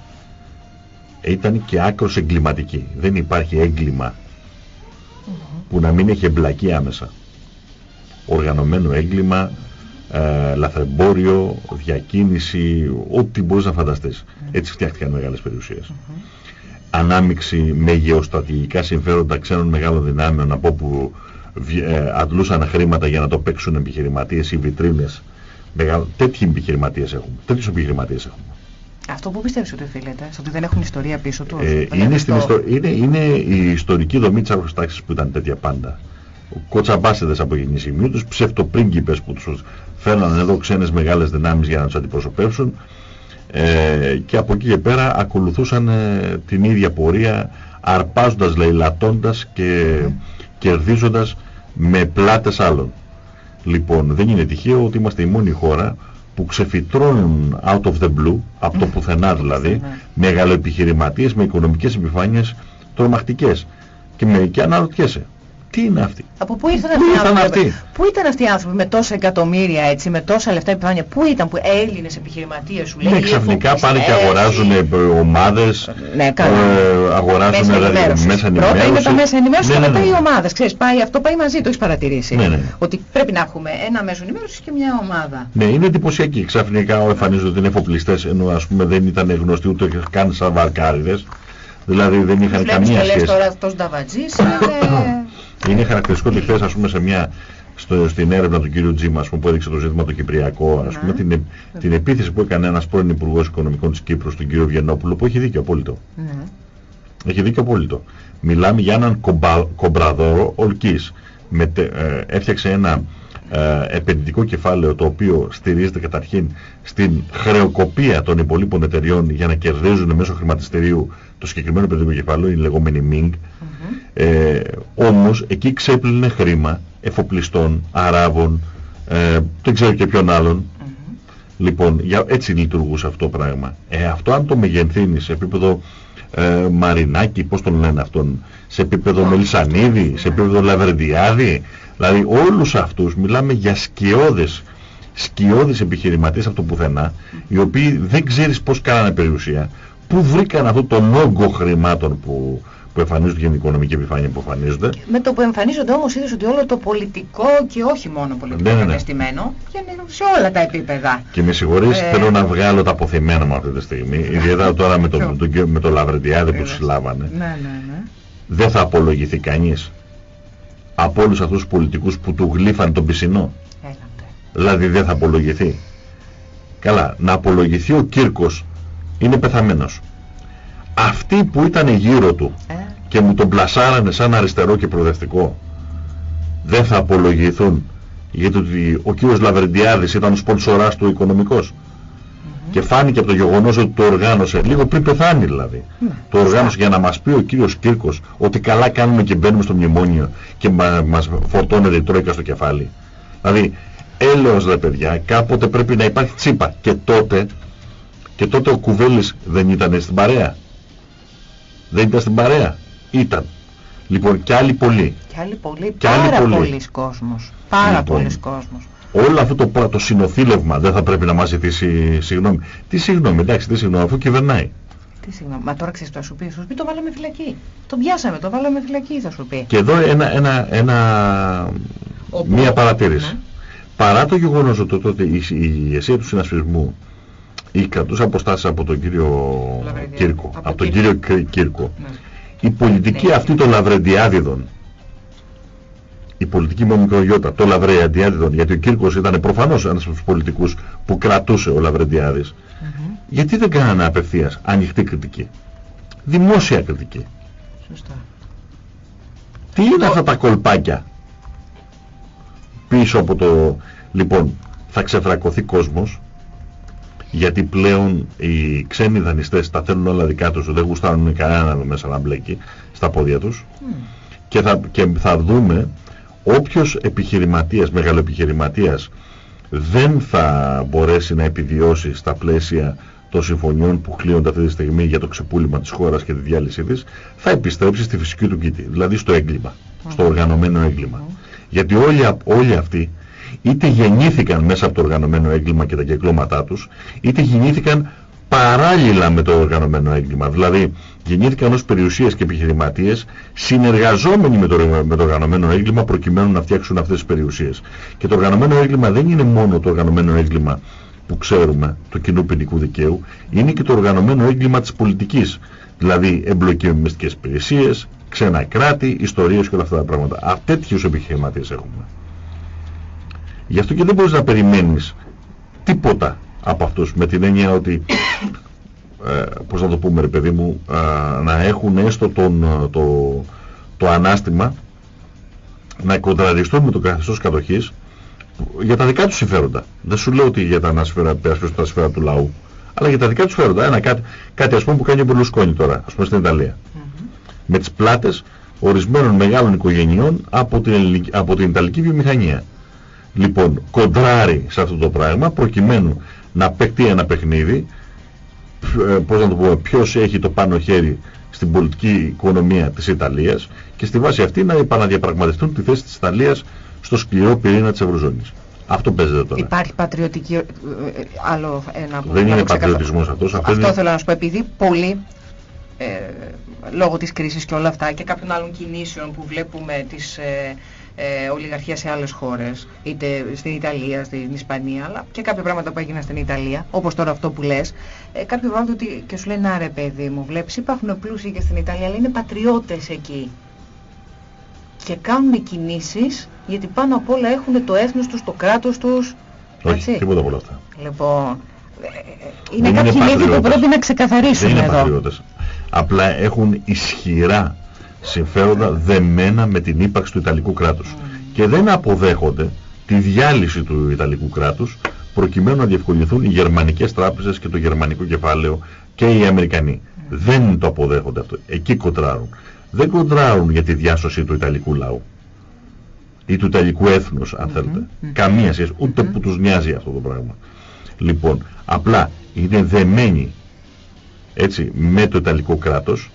Speaker 2: ήταν και άκρος εγκληματική. Δεν υπάρχει έγκλημα που να μην έχει εμπλακεί άμεσα. Οργανωμένο έγκλημα, ε, λαθρεμπόριο, διακίνηση, ό,τι μπορείς να φανταστείς. Έτσι φτιάχτηκαν μεγάλες περιουσίες. Ανάμιξη με γεωστρατηγικά συμφέροντα ξένων μεγάλων δυνάμεων από όπου ε, αντλούσαν χρήματα για να το παίξουν επιχειρηματίες ή βιτρίνες. Μεγαλ... Τέτοιοι επιχειρηματίες έχουμε. Τέτοιους επιχειρηματίες έχουμε.
Speaker 1: Αυτό που πιστεύεις ότι οφείλεται, ότι δεν έχουν ιστορία πίσω τους.
Speaker 2: Ε, είναι, στην ιστο... είναι, είναι η ιστορική δομή της άρχουσης τάξης που ήταν τέτοια πάντα. Κοτσαμπάσιδες από γεννησιμίου τους, ψευτοπρίγκιπες που τους φέρνανε εδώ ξένες μεγάλες δυνάμεις για να τους αντιπροσωπεύσουν ε, και από εκεί και πέρα ακολουθούσαν ε, την ίδια πορεία αρπάζοντας, λαιλατώντας και κερδίζοντας με πλάτες άλλων. Λοιπόν, δεν είναι τυχαίο ότι είμαστε η μόνη χώρα που ξεφυτρώνουν out of the blue, από το πουθενά δηλαδή, ναι. μεγαλοεπιχειρηματίες με οικονομικές επιφάνειες τρομακτικές. Και, με, και αναρωτιέσαι, Τι είναι αυτοί.
Speaker 1: Από πού ήρθαν αυτοί,
Speaker 2: ήρθαν
Speaker 1: οι
Speaker 2: αυτοί;
Speaker 1: Πού ήταν αυτοί οι άνθρωποι με τόσα εκατομμύρια έτσι, με τόσα λεφτά επιφάνεια, πού ήταν που Έλληνες επιχειρηματίες σου λέει.
Speaker 2: Ναι, ξαφνικά πάνε και
Speaker 1: εφοπλιστές,
Speaker 2: αγοράζουν ε, ομάδες,
Speaker 1: Ναι, καλά.
Speaker 2: ε, αγοράζουν
Speaker 1: Μέσα
Speaker 2: ε,
Speaker 1: ενημέρωσης.
Speaker 2: μέσα
Speaker 1: Πρώτα είναι
Speaker 2: ενημέρωση.
Speaker 1: τα μέσα ενημέρωση
Speaker 2: Ναι,
Speaker 1: και
Speaker 2: ναι,
Speaker 1: μετά
Speaker 2: ναι.
Speaker 1: οι ομάδες. Ξέρεις, πάει, αυτό πάει μαζί, το έχεις παρατηρήσει.
Speaker 2: Ναι, ναι.
Speaker 1: Ότι πρέπει να έχουμε ένα μέσο ενημέρωσης και μια ομάδα.
Speaker 2: Ναι, είναι εντυπωσιακή. Ξαφνικά εμφανίζονται ότι είναι εφοπλιστές, ενώ ας πούμε δεν ήταν γνωστοί ούτε καν σαν βαρκάριδες. Δηλαδή δεν είχαν
Speaker 1: Βλέπεις
Speaker 2: καμία
Speaker 1: και λες
Speaker 2: σχέση.
Speaker 1: τώρα αυτός Νταβατζής είναι...
Speaker 2: Είναι χαρακτηριστικό ότι χθες, ας πούμε, σε μια, στο, στην έρευνα του κύριου Τζίμα, ας πούμε, που έδειξε το ζήτημα το Κυπριακό, ας
Speaker 1: Ναι.
Speaker 2: πούμε, την, ε- την επίθεση που έκανε ένας πρώην Υπουργός Οικονομικών της Κύπρου, τον κύριο Βιενόπουλο, που έχει δίκιο απόλυτο.
Speaker 1: Ναι.
Speaker 2: Έχει δίκιο απόλυτο. Μιλάμε για έναν κομπα, κομπραδόρο ορκής. Μετε, ε, έφτιαξε ένα ε, επενδυτικό κεφάλαιο το οποίο στηρίζεται καταρχήν στην χρεοκοπία των υπολείπων εταιριών για να κερδίζουν μέσω χρηματιστηρίου το συγκεκριμένο επενδυτικό κεφάλαιο, η λεγόμενη MING. Ε, όμως εκεί ξέπλυνε χρήμα εφοπλιστών, Αράβων, ε, δεν ξέρω και ποιον άλλον. Λοιπόν, για, έτσι λειτουργούσε αυτό το πράγμα. Ε, αυτό αν το μεγενθύνεις σε επίπεδο ε, Μαρινάκη, πώς τον λένε αυτόν, σε επίπεδο Μελισανίδη, σε επίπεδο Λαβερντιάδη, δηλαδή όλους αυτούς μιλάμε για σκιώδες, σκιώδες επιχειρηματίες από το πουθενά, οι οποίοι δεν ξέρεις πώς κάνανε περιουσία, πού βρήκαν αυτό τον όγκο χρημάτων που, που εμφανίζονται για την οικονομική επιφάνεια που εμφανίζονται;
Speaker 1: Με το που εμφανίζονται όμως είδες ότι όλο το πολιτικό και όχι μόνο πολιτικό
Speaker 2: Ναι, ναι, ναι.
Speaker 1: κατεστημένο βγαίνει σε όλα τα επίπεδα.
Speaker 2: Και με συγχωρείς,
Speaker 1: Ε.
Speaker 2: θέλω να βγάλω τα αποθυμένα μου αυτή τη στιγμή, ιδιαίτερα τώρα με τον, τον, κύριο- με τον Λαβρεντιάδη που συλλάβανε.
Speaker 1: Ναι, ναι, ναι.
Speaker 2: δεν θα απολογηθεί κανείς από όλους αυτούς τους πολιτικούς που του γλύφαν τον πισινό;
Speaker 1: Έλατε.
Speaker 2: Δηλαδή δεν θα απολογηθεί. Καλά, να απολογηθεί ο Κύρκος είναι πεθαμένος. Αυτοί που ήταν γύρω του
Speaker 1: Ε,
Speaker 2: και μου τον πλασάρανε σαν αριστερό και προοδευτικό δεν θα απολογηθούν γιατί ότι ο κύριος Λαβρεντιάδης ήταν ο σπονσοράς του οικονομικός. Και φάνηκε από το γεγονός ότι το οργάνωσε λίγο πριν πεθάνει δηλαδή.
Speaker 1: Ναι.
Speaker 2: το οργάνωσε για να μας πει ο κύριος Κύρκος ότι καλά κάνουμε και μπαίνουμε στο μνημόνιο και μα, μας φορτώνεται η τρόικα στο κεφάλι. Δηλαδή έλεος ρε παιδιά κάποτε πρέπει να υπάρχει τσίπα. Και τότε και τότε ο Κουβέλης δεν ήταν στην παρέα δεν ήταν στην παρέα ήταν λοιπόν και άλλοι πολλοί
Speaker 1: και άλλοι πολλοί,
Speaker 2: Και άλλοι
Speaker 1: πάρα
Speaker 2: πολλοί.
Speaker 1: πολλοί κόσμος. Πάρα
Speaker 2: Λοιπόν.
Speaker 1: πολλοί κόσμος.
Speaker 2: όλο αυτό το, πρα- το συνοθήλευμα δεν θα πρέπει να μας ζητήσει συγγνώμη. Τι συγγνώμη, εντάξει, τι συγγνώμη, αφού κυβερνάει.
Speaker 1: Τι συγγνώμη, μα τώρα ξέρεις τι θα σου πει, θα σου πει το βάλαμε φυλακή. Το πιάσαμε, το βάλαμε φυλακή θα σου πει.
Speaker 2: Και εδώ ένα, ένα, ένα,
Speaker 1: Όπου-
Speaker 2: μία παρατήρηση.
Speaker 1: Ναι.
Speaker 2: Παρά το γεγονός ότι τότε η, η ηγεσία του συνασπισμού ή κρατούσε αποστάσεις από τον κύριο
Speaker 1: Λαβρεντιάδη.
Speaker 2: Κύρκο,
Speaker 1: Από
Speaker 2: από, τον
Speaker 1: Κύρκο.
Speaker 2: κύριο Κρ- Κύρκο,
Speaker 1: Ναι.
Speaker 2: η πολιτική
Speaker 1: Ναι.
Speaker 2: αυτή των Λαβρεντιάδιδων, η πολιτική με μικρογιώτα, το Λαβρεντιάδιδων, γιατί ο Κύρκος ήταν προφανώς ένας από τους πολιτικούς που κρατούσε ο Λαβρεντιάδης,
Speaker 1: Μμμ.
Speaker 2: γιατί δεν κάνανε απευθείας ανοιχτή κριτική, δημόσια κριτική.
Speaker 1: Σωστά.
Speaker 2: Τι είναι αυτά τα κολπάκια; Πίσω από το... Λοιπόν, θα ξεφρακωθεί κόσμος γιατί πλέον οι ξένοι δανειστές τα θέλουν όλα δικά τους, δεν γουστάρουν κανέναν άλλο μέσα να μπλέκει στα πόδια τους
Speaker 1: Μμ.
Speaker 2: και θα, και θα δούμε όποιος επιχειρηματίας, μεγαλοεπιχειρηματίας δεν θα μπορέσει να επιβιώσει στα πλαίσια των συμφωνιών που κλείονται αυτή τη στιγμή για το ξεπούλημα της χώρας και τη διάλυσή της, θα επιστρέψει στη φυσική του κήτη, δηλαδή στο έγκλημα, στο οργανωμένο έγκλημα. Γιατί όλοι, α- όλοι αυτοί είτε γεννήθηκαν μέσα από το οργανωμένο έγκλημα και τα κυκλώματά τους, είτε γεννήθηκαν παράλληλα με το οργανωμένο έγκλημα. Δηλαδή γεννήθηκαν ως περιουσίες και επιχειρηματίες συνεργαζόμενοι με το, με το οργανωμένο έγκλημα προκειμένου να φτιάξουν αυτές τις περιουσίες. Και το οργανωμένο έγκλημα δεν είναι μόνο το οργανωμένο έγκλημα που ξέρουμε, του κοινού ποινικού δικαίου, είναι και το οργανωμένο έγκλημα της πολιτικής. Δηλαδή εμπλοκή με μυστικές υπηρεσίες, ξένα κράτη, ιστορίες και όλα αυτά τα πράγματα. Α, τέτοιους επιχειρηματίες έχουμε. Γι' αυτό και δεν μπορείς να περιμένεις τίποτα από αυτούς με την έννοια ότι ε, πώς να το πούμε ρε παιδί μου ε, να έχουν έστω τον, ε, το, το ανάστημα να κοντραριστούν με το καθεστώς κατοχής για τα δικά τους συμφέροντα. Δεν σου λέω ότι για τα να σφαίρα, περασπίσουν τα σφαίρα του λαού αλλά για τα δικά τους συμφέροντα. Ένα, κάτι, κάτι ας πούμε που κάνει ο Μπερλουσκόνη τώρα, ας πούμε στην Ιταλία. Με τις πλάτες ορισμένων μεγάλων οικογενειών από την, ελληνική- από την Ιταλική βιομηχανία. Λοιπόν, κοντράρει σε αυτό το πράγμα προκειμένου να παιχτεί ένα παιχνίδι, ε, πώς να το πούμε, ποιος έχει το πάνω χέρι στην πολιτική οικονομία της Ιταλίας και στη βάση αυτή να επαναδιαπραγματευτούν τη θέση της Ιταλίας στο σκληρό πυρήνα της Ευρωζώνης. Αυτό παίζεται τώρα.
Speaker 1: Υπάρχει πατριωτική. ε, ε, Άλλο ένα που
Speaker 2: Δεν
Speaker 1: να
Speaker 2: είναι
Speaker 1: το ξεκαθα-
Speaker 2: πατριωτισμός αυτός.
Speaker 1: Αυτό
Speaker 2: είναι-
Speaker 1: θέλω να σου πω. Επειδή πολλοί ε, λόγω της κρίσης και όλα αυτά και κάποιων άλλων κινήσεων που βλέπουμε της ε, ε, ολιγαρχίας σε άλλες χώρες, είτε στην Ιταλία, στην Ισπανία, αλλά και κάποια πράγματα που έγιναν στην Ιταλία, όπως τώρα αυτό που λες, ε, κάποια πράγματα ότι και σου λένε, άρε παιδί μου, βλέπεις υπάρχουν πλούσιοι και στην Ιταλία, αλλά είναι πατριώτες εκεί. Και κάνουν κινήσεις γιατί πάνω απ' όλα έχουν το έθνος τους, το κράτος τους.
Speaker 2: Όχι,
Speaker 1: έτσι.
Speaker 2: τίποτα από όλα αυτά.
Speaker 1: Λοιπόν, ε, ε, είναι
Speaker 2: Δεν είναι
Speaker 1: κάποιοι λύθοι που
Speaker 2: πατριώτες.
Speaker 1: πρέπει να
Speaker 2: Δεν
Speaker 1: ξεκαθαρίσουμε
Speaker 2: είναι
Speaker 1: εδώ.
Speaker 2: πατριώτες. Απλά έχουν ισχυρά συμφέροντα δεμένα με την ύπαρξη του Ιταλικού κράτους. Και δεν αποδέχονται τη διάλυση του Ιταλικού κράτους προκειμένου να διευκολυνθούν οι γερμανικές τράπεζες και το γερμανικό κεφάλαιο και οι Αμερικανοί. Δεν το αποδέχονται αυτό. Εκεί κοντράρουν. Δεν κοντράρουν για τη διάσωση του Ιταλικού λαού ή του Ιταλικού έθνους, αν θέλετε. Καμία σχέση. Ούτε που τους νοιάζει αυτό το πράγμα. Λοιπόν, απλά είναι δεμένοι έτσι, με το Ιταλικό κράτος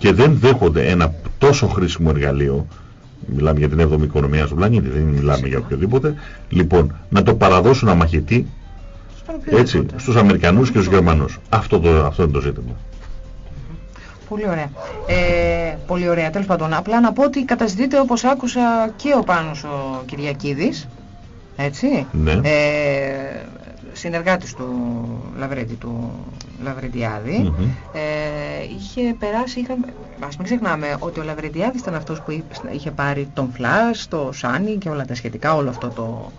Speaker 2: και δεν δέχονται ένα τόσο χρήσιμο εργαλείο μιλάμε για την 7η οικονομία στον πλανήτη, δεν μιλάμε για οποιοδήποτε λοιπόν, να το παραδώσουν αμαχητή
Speaker 1: Στον
Speaker 2: έτσι,
Speaker 1: οποιοδήποτε.
Speaker 2: στους Αμερικανούς και στους Γερμανούς αυτό, το, αυτό είναι το ζήτημα
Speaker 1: Πολύ ωραία. Ε, πολύ ωραία. Τέλος πάντων, απλά να πω ότι καταζητείται όπως άκουσα και ο Πάνος ο Κυριακίδης, έτσι,
Speaker 2: Ναι.
Speaker 1: ε, συνεργάτης του Λαβρέντη, του Λαβρεντιάδη,
Speaker 2: Μμμ.
Speaker 1: ε, είχε περάσει, είχα, ας μην ξεχνάμε ότι ο Λαβρεντιάδης ήταν αυτός που είπε- είχε πάρει τον Φλάς, το Σάνι και όλα τα σχετικά, όλο αυτό το,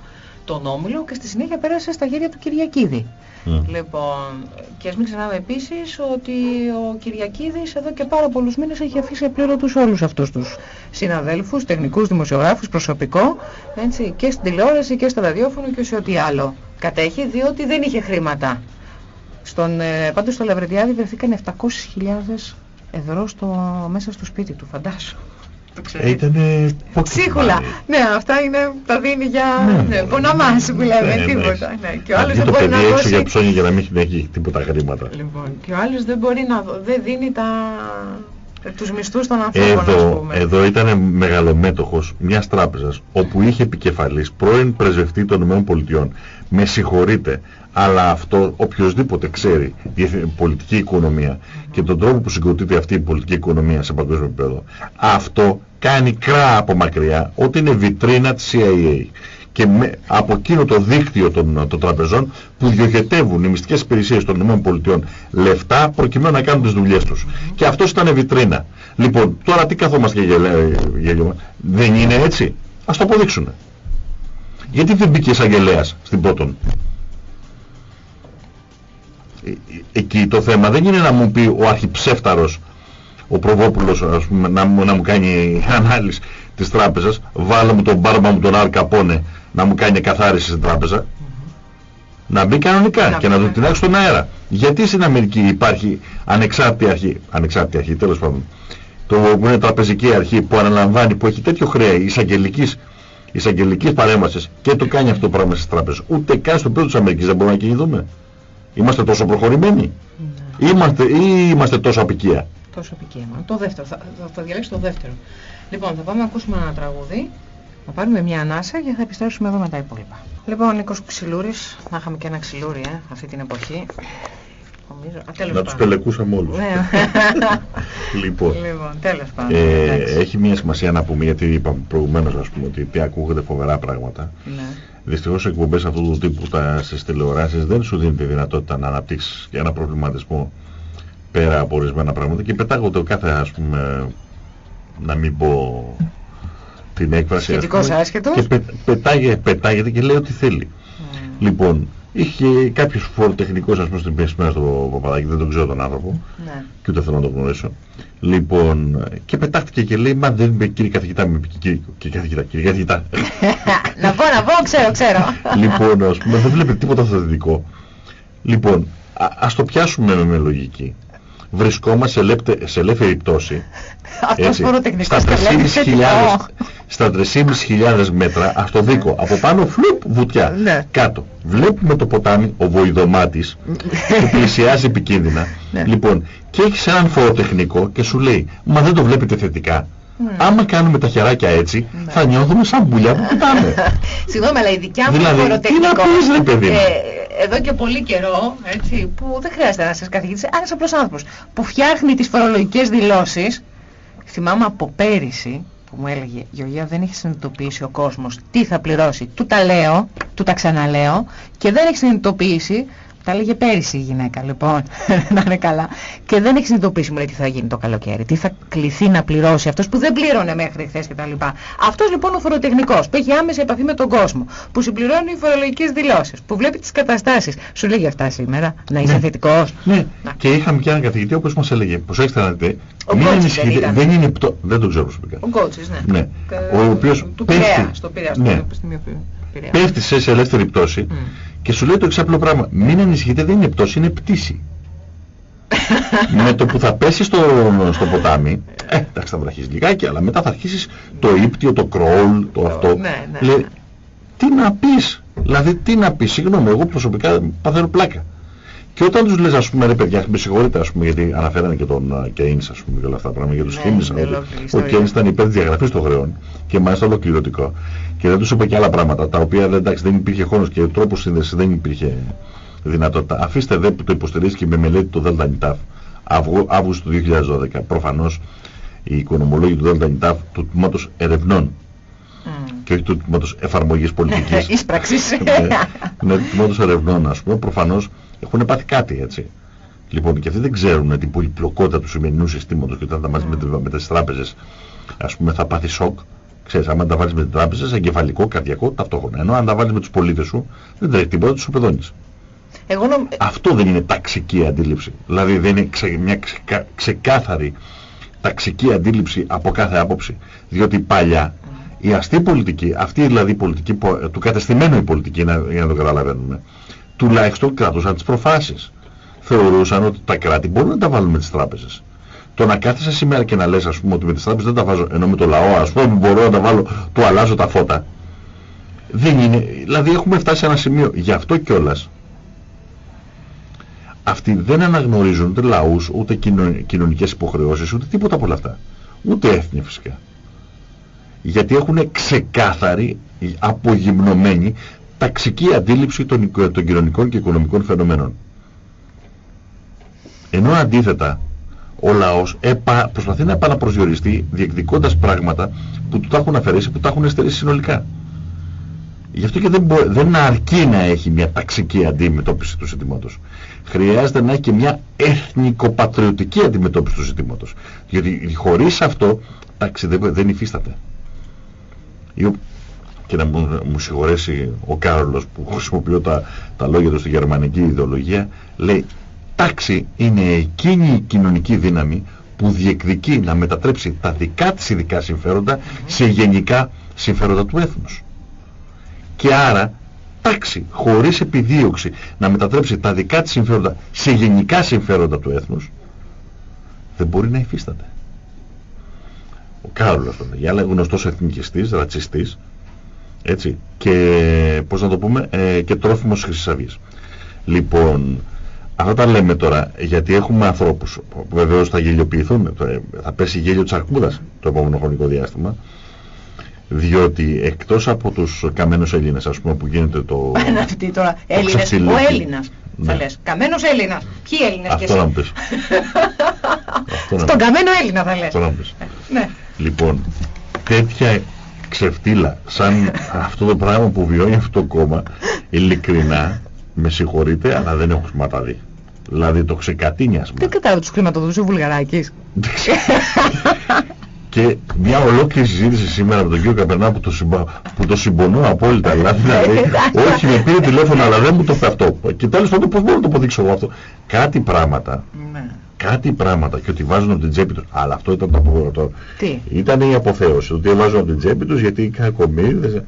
Speaker 1: τον όμιλο και στη συνέχεια πέρασε στα χέρια του Κυριακίδη.
Speaker 2: Μμ.
Speaker 1: Λοιπόν, και ας μην ξεχνάμε επίσης ότι ο Κυριακίδης εδώ και πάρα πολλούς μήνες έχει αφήσει απλήρωτους όλους αυτούς τους συναδέλφους, τεχνικούς, δημοσιογράφους, προσωπικό, έτσι, και στην τηλεόραση και στο ραδιόφωνο και σε ό,τι άλλο κατέχει, διότι δεν είχε χρήματα. Στον, ε, πάντως στο Λαβρεντιάδη βρεθήκαν 700.000 ευρώ στο, μέσα στο σπίτι του, φαντάσου. Το ξέρεις.
Speaker 2: Ήτανε pocket
Speaker 1: Ψίχουλα.
Speaker 2: money.
Speaker 1: Ναι, αυτά είναι, τα δίνει για
Speaker 2: Ναι.
Speaker 1: ναι, ποναμάς που λέμε,
Speaker 2: Ναι,
Speaker 1: τίποτα.
Speaker 2: ναι.
Speaker 1: Ναι. Και ο
Speaker 2: Να
Speaker 1: άλλος
Speaker 2: βγει
Speaker 1: δεν
Speaker 2: το
Speaker 1: μπορεί να
Speaker 2: παιδί έξω για
Speaker 1: δώσει...
Speaker 2: ψώνια για να μην έχει τίποτα χρήματα
Speaker 1: Λοιπόν, και ο άλλος δεν μπορεί να δω, δεν δίνει τα... τους μισθούς των ανθρώπων, ας
Speaker 2: Εδώ,
Speaker 1: πούμε.
Speaker 2: εδώ ήταν μεγαλομέτωχος μιας τράπεζας όπου είχε επικεφαλής πρώην πρεσβευτή των ΗΠΑ. Με συγχωρείτε, αλλά αυτό οποιοδήποτε ξέρει διεθνή- πολιτική οικονομία και τον τρόπο που συγκροτείται αυτή η πολιτική οικονομία σε παγκόσμιο επίπεδο, αυτό κάνει κρά από μακριά ότι είναι βιτρίνα της CIA. Και με, από εκείνο το δίκτυο των, των τραπεζών που διοχετεύουν οι μυστικές υπηρεσίες των ΗΠΑ λεφτά προκειμένου να κάνουν τις δουλειές τους. Και αυτός ήταν βιτρίνα. Λοιπόν, τώρα τι καθόμαστε και γελέ- γελιούμε. Δεν είναι έτσι; Ας το αποδείξουν. Γιατί δεν μπήκε εισαγγελέας στην πρώτον. Ε, ε, Εκεί το θέμα δεν είναι να μου πει ο αρχιψεύταρος ο Προβόπουλος ας πούμε, να, μου- να μου κάνει ανάλυση της τράπεζας βάλε μου τον μπάρμα μου τον Αρ Καπόνε να μου κάνει καθάριση στην τράπεζα. Να μπει κανονικά
Speaker 1: Να
Speaker 2: και
Speaker 1: μπει,
Speaker 2: να
Speaker 1: ναι.
Speaker 2: του τεινάξει στον αέρα. Γιατί στην Αμερική υπάρχει ανεξάρτητη αρχή ανεξάρτητη αρχή τέλος πάντων. Το που είναι τραπεζική αρχή που αναλαμβάνει που έχει τέτοιο χρέη εισαγγελικής εισαγγελικής παρέμβασης και το κάνει αυτό το πράγμα στις τράπεζες. Ούτε καν στο πίσω της Αμερικής δεν μπορούμε να κινηθούμε. Είμαστε τόσο προχωρημένοι.
Speaker 1: Ναι,
Speaker 2: είμαστε, ή είμαστε τόσο απικία.
Speaker 1: Τόσο επικίνδυνο. Το δεύτερο, θα, θα, θα διαλέξω το δεύτερο. Λοιπόν, θα πάμε να ακούσουμε ένα τραγούδι, θα πάρουμε μια ανάσα και θα επιστρέψουμε εδώ με τα υπόλοιπα. Λοιπόν, Νίκος Ξυλούρης, να είχαμε και ένα ξυλούρι, ε, αυτή την εποχή. Νομίζω, α, τέλος
Speaker 2: να τους
Speaker 1: πάντων.
Speaker 2: πελεκούσαμε όλους
Speaker 1: Ναι.
Speaker 2: λοιπόν
Speaker 1: λοιπόν, τέλος πάντων.
Speaker 2: Ε,
Speaker 1: εντάξει.
Speaker 2: έχει μια σημασία να πούμε γιατί είπαμε προηγουμένως ας πούμε ότι πια ακούγονται φοβερά πράγματα.
Speaker 1: Ναι.
Speaker 2: Δυστυχώς εκπομπές αυτού του τύπου τα, στις τηλεοράσεις δεν σου δίνει τη δυνατότητα να αναπτύξεις και ένα προβληματισμό πέρα από ορισμένα πράγματα και πετάγονται ο κάθε ας πούμε να μην πω την έκφραση ας
Speaker 1: Σχετικός
Speaker 2: πούμε,
Speaker 1: άσχετος.
Speaker 2: και πε, πετάγε, πετάγεται και λέει ό,τι θέλει.
Speaker 1: Mm.
Speaker 2: Λοιπόν, είχε κάποιος φοροτεχνικός ας πούμε στην πεσμένα στο Παπαδάκι, δεν τον ξέρω τον άνθρωπο
Speaker 1: Ναι.
Speaker 2: και ούτε θέλω να το γνωρίσω. Λοιπόν, και πετάχτηκε και λέει, μα δεν είπε κύριε καθηγητά, με είπε κύριε, κύριε καθηγητά, κύριε καθηγητά.
Speaker 1: να πω, να πω, ξέρω, ξέρω.
Speaker 2: λοιπόν, ας πούμε, δεν βλέπετε τίποτα θετικό. Λοιπόν, α, ας το πιάσουμε με, με λογική. Βρισκόμαστε σε, λέπτε, σε ελεύθερη πτώση.
Speaker 1: Αυτός
Speaker 2: έτσι,
Speaker 1: φοροτεχνικός
Speaker 2: στα
Speaker 1: τα λέει
Speaker 2: 3.500
Speaker 1: θετικό.
Speaker 2: στα 3.500 μέτρα, ας το δίκο, από πάνω φλουπ βουτιά,
Speaker 1: Ναι.
Speaker 2: κάτω. Βλέπουμε το ποτάμι, ο βοηδομάτης, που πλησιάζει επικίνδυνα.
Speaker 1: Ναι.
Speaker 2: Λοιπόν, και έχεις έναν φοροτεχνικό και σου λέει, μα δεν το βλέπετε θετικά. Άμα κάνουμε τα χεράκια έτσι,
Speaker 1: Ναι.
Speaker 2: θα νιώθουμε σαν πουλιά που κοιτάμε.
Speaker 1: Συγγνώμη, αλλά η δικιά μου
Speaker 2: Δηλαδή,
Speaker 1: φοροτεχνικό.
Speaker 2: τι να πεις, ρε παιδί μου;
Speaker 1: ε, εδώ και πολύ καιρό, έτσι, που δεν χρειάζεται να σας καθηγητής, ένας απλός άνθρωπος που φτιάχνει τις φορολογικές δηλώσεις, θυμάμαι από πέρυσι, που μου έλεγε Γεωργία δεν έχεις συνειδητοποιήσει ο κόσμος τι θα πληρώσει. Του τα λέω, του τα ξαναλέω και δεν έχει συνειδητοποιήσει τα λέγε πέρυσι η γυναίκα, λοιπόν, να είναι καλά. Και δεν έχει συνειδητοποιήσει, μου λέει, τι θα γίνει το καλοκαίρι, τι θα κληθεί να πληρώσει αυτός που δεν πλήρωνε μέχρι χθες κτλ. Αυτός λοιπόν ο φοροτεχνικός που έχει άμεση επαφή με τον κόσμο, που συμπληρώνει φορολογικές δηλώσεις, που βλέπει τις καταστάσεις, σου λέγει αυτά σήμερα, να είσαι
Speaker 2: Ναι.
Speaker 1: θετικός;
Speaker 2: Ναι,
Speaker 1: Να.
Speaker 2: και είχαμε και έναν καθηγητή όπως μας έλεγε, προσέξτε να δείτε,
Speaker 1: Ο
Speaker 2: μην
Speaker 1: Κότσης
Speaker 2: ανησυχείτε,
Speaker 1: δεν
Speaker 2: δεν,
Speaker 1: ήταν.
Speaker 2: είναι πτώ, δεν το ξέρω προσωπικά.
Speaker 1: Ο Κότσης, ναι.
Speaker 2: Ναι. Ο οποίος
Speaker 1: του
Speaker 2: πέφτει.
Speaker 1: Πειραιά, στο Πειραιά, στο
Speaker 2: Ναι.
Speaker 1: Πανεπιστήμιο Πειραιά.
Speaker 2: Πέφτει σε, σε ελεύθερη πτώση
Speaker 1: Μμ.
Speaker 2: Και σου λέει το εξάπλο πράγμα. Μην ανησυχείτε, δεν είναι πτώση, είναι πτήση. με το που θα πέσεις στο, στο ποτάμι, ε, εντάξει θα βραχείς λιγάκι, αλλά μετά θα αρχίσεις το ύπτιο, το κρόλ, το αυτό.
Speaker 1: ναι, ναι,
Speaker 2: Λέει,
Speaker 1: ναι.
Speaker 2: τι να πεις, δηλαδή τι να πεις, συγγνώμη, εγώ προσωπικά παθαίνω πλάκα. Και όταν τους λες, ας πούμε, ρε παιδιά, με συγχωρείτε, ας πούμε, γιατί αναφέρανε και τον uh, Κέινς, ας πούμε, και όλα αυτά τα πράγματα, γιατί τους
Speaker 1: Ναι,
Speaker 2: θύμισαν
Speaker 1: είναι
Speaker 2: ότι
Speaker 1: ολόκληρη
Speaker 2: ο
Speaker 1: ιστορία.
Speaker 2: Κέινς ήταν υπέρ της διαγραφής των χρεών και μάλιστα ολοκληρωτικό. Και δεν τους είπε και άλλα πράγματα, τα οποία δεν, εντάξει, δεν υπήρχε χρόνος και τρόπος σύνδεσης δεν υπήρχε δυνατότητα. Αφήστε δε που το υποστηρίζει με μελέτη του ΔΝΤ Αύγουστο του 2012. Προφανώς οι οικονομολόγοι του ΔΝΤ του τμήματος ερευνών
Speaker 1: Μμ.
Speaker 2: και όχι του τμήματος εφαρμογής πολιτικής.
Speaker 1: Ίσπραξης.
Speaker 2: ναι, ναι, του τμήματος ερευνών, ας πούμε, προφανώς έχουν πάθει κάτι, έτσι. Λοιπόν, και αυτοί δεν ξέρουν την πολυπλοκότητα του σημερινού συστήματος και όταν τα μαζί με, τις- με τις τράπεζες, ας πούμε, θα πάθει σοκ. Ξέρεις, άμα τα βάλεις με τις τράπεζες, εγκεφαλικό, καρδιακό, ταυτόχρονα. Ενώ αν τα βάλεις με τους πολίτες σου, δεν τρέχει τίποτα, τους οπεδώνεις.
Speaker 1: Εγώ νομ...
Speaker 2: Αυτό δεν είναι ταξική αντίληψη. Δηλαδή δεν είναι ξε- μια ξεκα- ξεκάθαρη ταξική αντίληψη από κάθε άποψη. Διότι παλιά η αστή πολιτική, αυτή δηλαδή η πολιτική που- του κατεστημένου η πολιτική, να- για να το καταλαβαίνουμε, τουλάχιστον κράτουσαν τις προφάσεις. Θεωρούσαν ότι τα κράτη μπορούν να τα βάλουν με τις τράπεζες. Το να κάθεσαι σήμερα και να λες ας πούμε ότι με τις τράπεζες δεν τα βάζω, ενώ με το λαό ας πούμε που μπορώ να τα βάλω, του αλλάζω τα φώτα. Δεν είναι, δηλαδή έχουμε φτάσει σε ένα σημείο, γι' αυτό κιόλας αυτοί δεν αναγνωρίζουν ούτε λαούς, ούτε κοινο, κοινωνικές υποχρεώσεις, ούτε τίποτα από όλα αυτά. Ούτε έθνη φυσικά. Γιατί έχουν ξεκάθαρη, απογυμνωμένη, ταξική αντίληψη των, οικο- των κοινωνικών και οικονομικών φαινομένων. Ενώ αντίθετα, ο λαός επα, προσπαθεί να επαναπροσδιοριστεί διεκδικώντας πράγματα που του τα έχουν αφαιρέσει, που τα έχουν στερήσει συνολικά. Γι' αυτό και δεν, μπο- δεν αρκεί να έχει μια ταξική αντιμετώπιση του ζητήματος. Χρειάζεται να έχει και μια εθνικοπατριωτική αντιμετώπιση του ζητήματος. Γιατί χωρίς αυτό, τάξη δεν, δεν υφίσταται. Ή ο- Και να μου, μου συγχωρέσει ο Κάρολος που χρησιμοποιώ τα, τα λόγια του στη γερμανική ιδεολογία, λέει τάξη είναι εκείνη η κοινωνική δύναμη που διεκδικεί να μετατρέψει τα δικά της ειδικά συμφέροντα σε γενικά συμφέροντα του έθνους και άρα τάξη χωρίς επιδίωξη να μετατρέψει τα δικά της συμφέροντα σε γενικά συμφέροντα του έθνους δεν μπορεί να υφίσταται. Ο Κάρολος τον λέγει, αλλά γνωστός εθνικιστής, ρατσιστής έτσι και πώς να το πούμε ε, και τρόφιμος χρυσής Λοιπόν, αυτά τα λέμε τώρα γιατί έχουμε ανθρώπους που βεβαίως θα γελιοποιηθούν, το- ε, θα πέσει γέλιο της αρκούδας το επόμενο χρονικό διάστημα διότι εκτός από τους καμένους Έλληνες ας πούμε που γίνεται το...
Speaker 1: Είναι αυτή τώρα. Έλληνες. Ο
Speaker 2: ξεφτιλίκι.
Speaker 1: Έλληνας. Θα
Speaker 2: Ναι.
Speaker 1: λες. Καμένος Έλληνας. Ποιοι Έλληνες κι
Speaker 2: Αυτό να μου
Speaker 1: εσύ.
Speaker 2: πεις. Αυτό να
Speaker 1: Στον
Speaker 2: μου
Speaker 1: καμένο Έλληνα θα λες.
Speaker 2: Αυτό να μου πεις.
Speaker 1: Ναι.
Speaker 2: Λοιπόν, τέτοια ξεφτύλα σαν αυτό το πράγμα που βιώνει αυτό το κόμμα, ειλικρινά, με συγχωρείτε, αλλά δεν έχω σματαδεί. Δηλαδή το ξεκατίνιασμα.
Speaker 1: Δεν κατάλαβα τους χρηματοδοτούσε ο Βουλγαράκης.
Speaker 2: και μια ολόκληρη συζήτηση σήμερα με τον κύριο Καπερνά που το, συμπα... που το συμπονώ απόλυτα. Δηλαδή, όχι, με πήρε τηλέφωνο, αλλά δεν μου το είπε αυτό. Και τέλος πάντων, πώς μπορώ να το αποδείξω εγώ αυτό. Κάτι πράγματα,
Speaker 1: Ναι.
Speaker 2: Κάτι πράγματα και ότι βάζουν από την τσέπη τους. Αλλά αυτό ήταν το απογορευτό.
Speaker 1: Τι;
Speaker 2: Ήταν η αποθέωση. Ότι βάζουν από την τσέπη τους γιατί οι κακομοίριδες...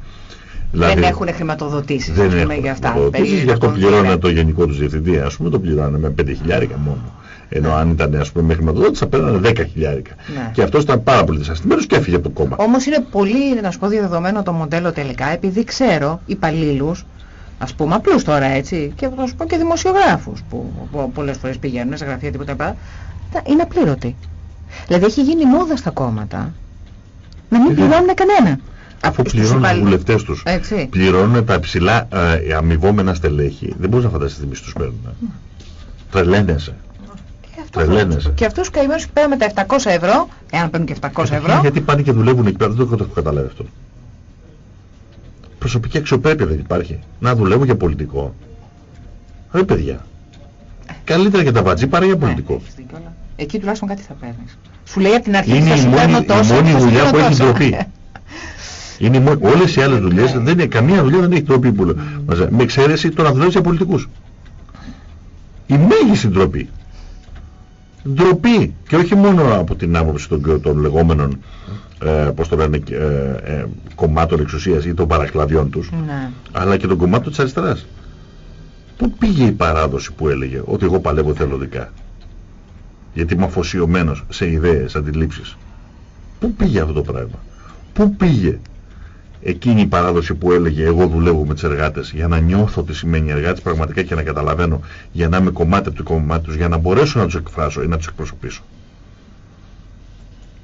Speaker 1: Δεν έχουν χρηματοδοτήσεις.
Speaker 2: Δεν
Speaker 1: ας πούμε,
Speaker 2: έχουν
Speaker 1: για αυτά.
Speaker 2: χρηματοδοτήσεις,
Speaker 1: Περί
Speaker 2: γι' αυτό
Speaker 1: των
Speaker 2: πληρώνανε
Speaker 1: λένε.
Speaker 2: το γενικό τους διευθυντή, ας πούμε, το πληρώνανε με 5 χιλιάρικα μόνο. Ενώ αν ήταν ας πούμε μέχρι τότε θα παίρνανε 10 χιλιάρικα.
Speaker 1: Ναι.
Speaker 2: Και αυτός ήταν πάρα πολύ δυσαστημένος και έφυγε από το κόμμα.
Speaker 1: Όμως είναι πολύ, να σου πω, διαδεδομένο το μοντέλο τελικά, επειδή ξέρω υπαλλήλους, ας πούμε απλούς τώρα έτσι, και θα σου πω και δημοσιογράφους που, που πολλές φορές πηγαίνουν σε γραφεία τίποτα πέρα, είναι απλήρωτοι. Δηλαδή έχει γίνει μόδα στα κόμματα να μην πληρώνουν κανένα.
Speaker 2: Αφού
Speaker 1: Στους
Speaker 2: πληρώνουν τους
Speaker 1: υπαλλήλους.
Speaker 2: βουλευτές τους,
Speaker 1: Έτσι.
Speaker 2: πληρώνουν τα υψηλά ε, αμοιβόμενα στελέχη. Δεν μπορείς να φανταστείς τι μισθούς παίρνουν. Τρελαίνεσαι.
Speaker 1: Και αυτό-
Speaker 2: Τρελαίνεσαι.
Speaker 1: Και αυτούς τους καημένους που πέρα με τα 700 ευρώ, εάν παίρνουν και 700 ευρώ,
Speaker 2: Γιατί πάνε και δουλεύουν εκεί πέρα, δεν το έχω καταλάβει αυτό. Προσωπική αξιοπρέπεια δεν υπάρχει. Να δουλεύω για πολιτικό. Ρε παιδιά. Καλύτερα για τα βατζή παρά για
Speaker 1: Ναι,
Speaker 2: πολιτικό.
Speaker 1: έχεις δίκιο, αλλά Εκεί τουλάχιστον κάτι θα παίρνεις. Σου λέει από την αρχή
Speaker 2: Είναι
Speaker 1: θα
Speaker 2: η
Speaker 1: σου
Speaker 2: μόνη,
Speaker 1: παίρνω
Speaker 2: η
Speaker 1: τόσο,
Speaker 2: μόνη
Speaker 1: θα σου
Speaker 2: δουλειά
Speaker 1: δίνω
Speaker 2: που έχει
Speaker 1: τόσο.
Speaker 2: ντροπή. Είναι η μόνη, όλες οι άλλες δουλειές
Speaker 1: Ναι.
Speaker 2: δεν είναι, καμία δουλειά δεν έχει ντροπή που λέω. Μαζε- Με εξαίρεση το να δουλεύεις για πολιτικούς. Η μέγιστη ντροπή. Ντροπή. Και όχι μόνο από την άποψη των, των λεγόμενων ε, πώς το λένε, ε, ε, κομμάτων εξουσίας ή των παρακλαδιών τους
Speaker 1: Ναι.
Speaker 2: αλλά και των κομμάτων της αριστεράς. Πού πήγε η παράδοση που έλεγε ότι εγώ παλεύω εθελοντικά. Γιατί είμαι αφοσιωμένος σε ιδέες, αντιλήψεις. Πού πήγε αυτό το πράγμα; Πού πήγε εκείνη η παράδοση που έλεγε εγώ δουλεύω με τις εργάτες για να νιώθω τι σημαίνει εργάτης πραγματικά και να καταλαβαίνω για να είμαι κομμάτι από το κομμάτι τους για να μπορέσω να τους εκφράσω ή να τους εκπροσωπήσω.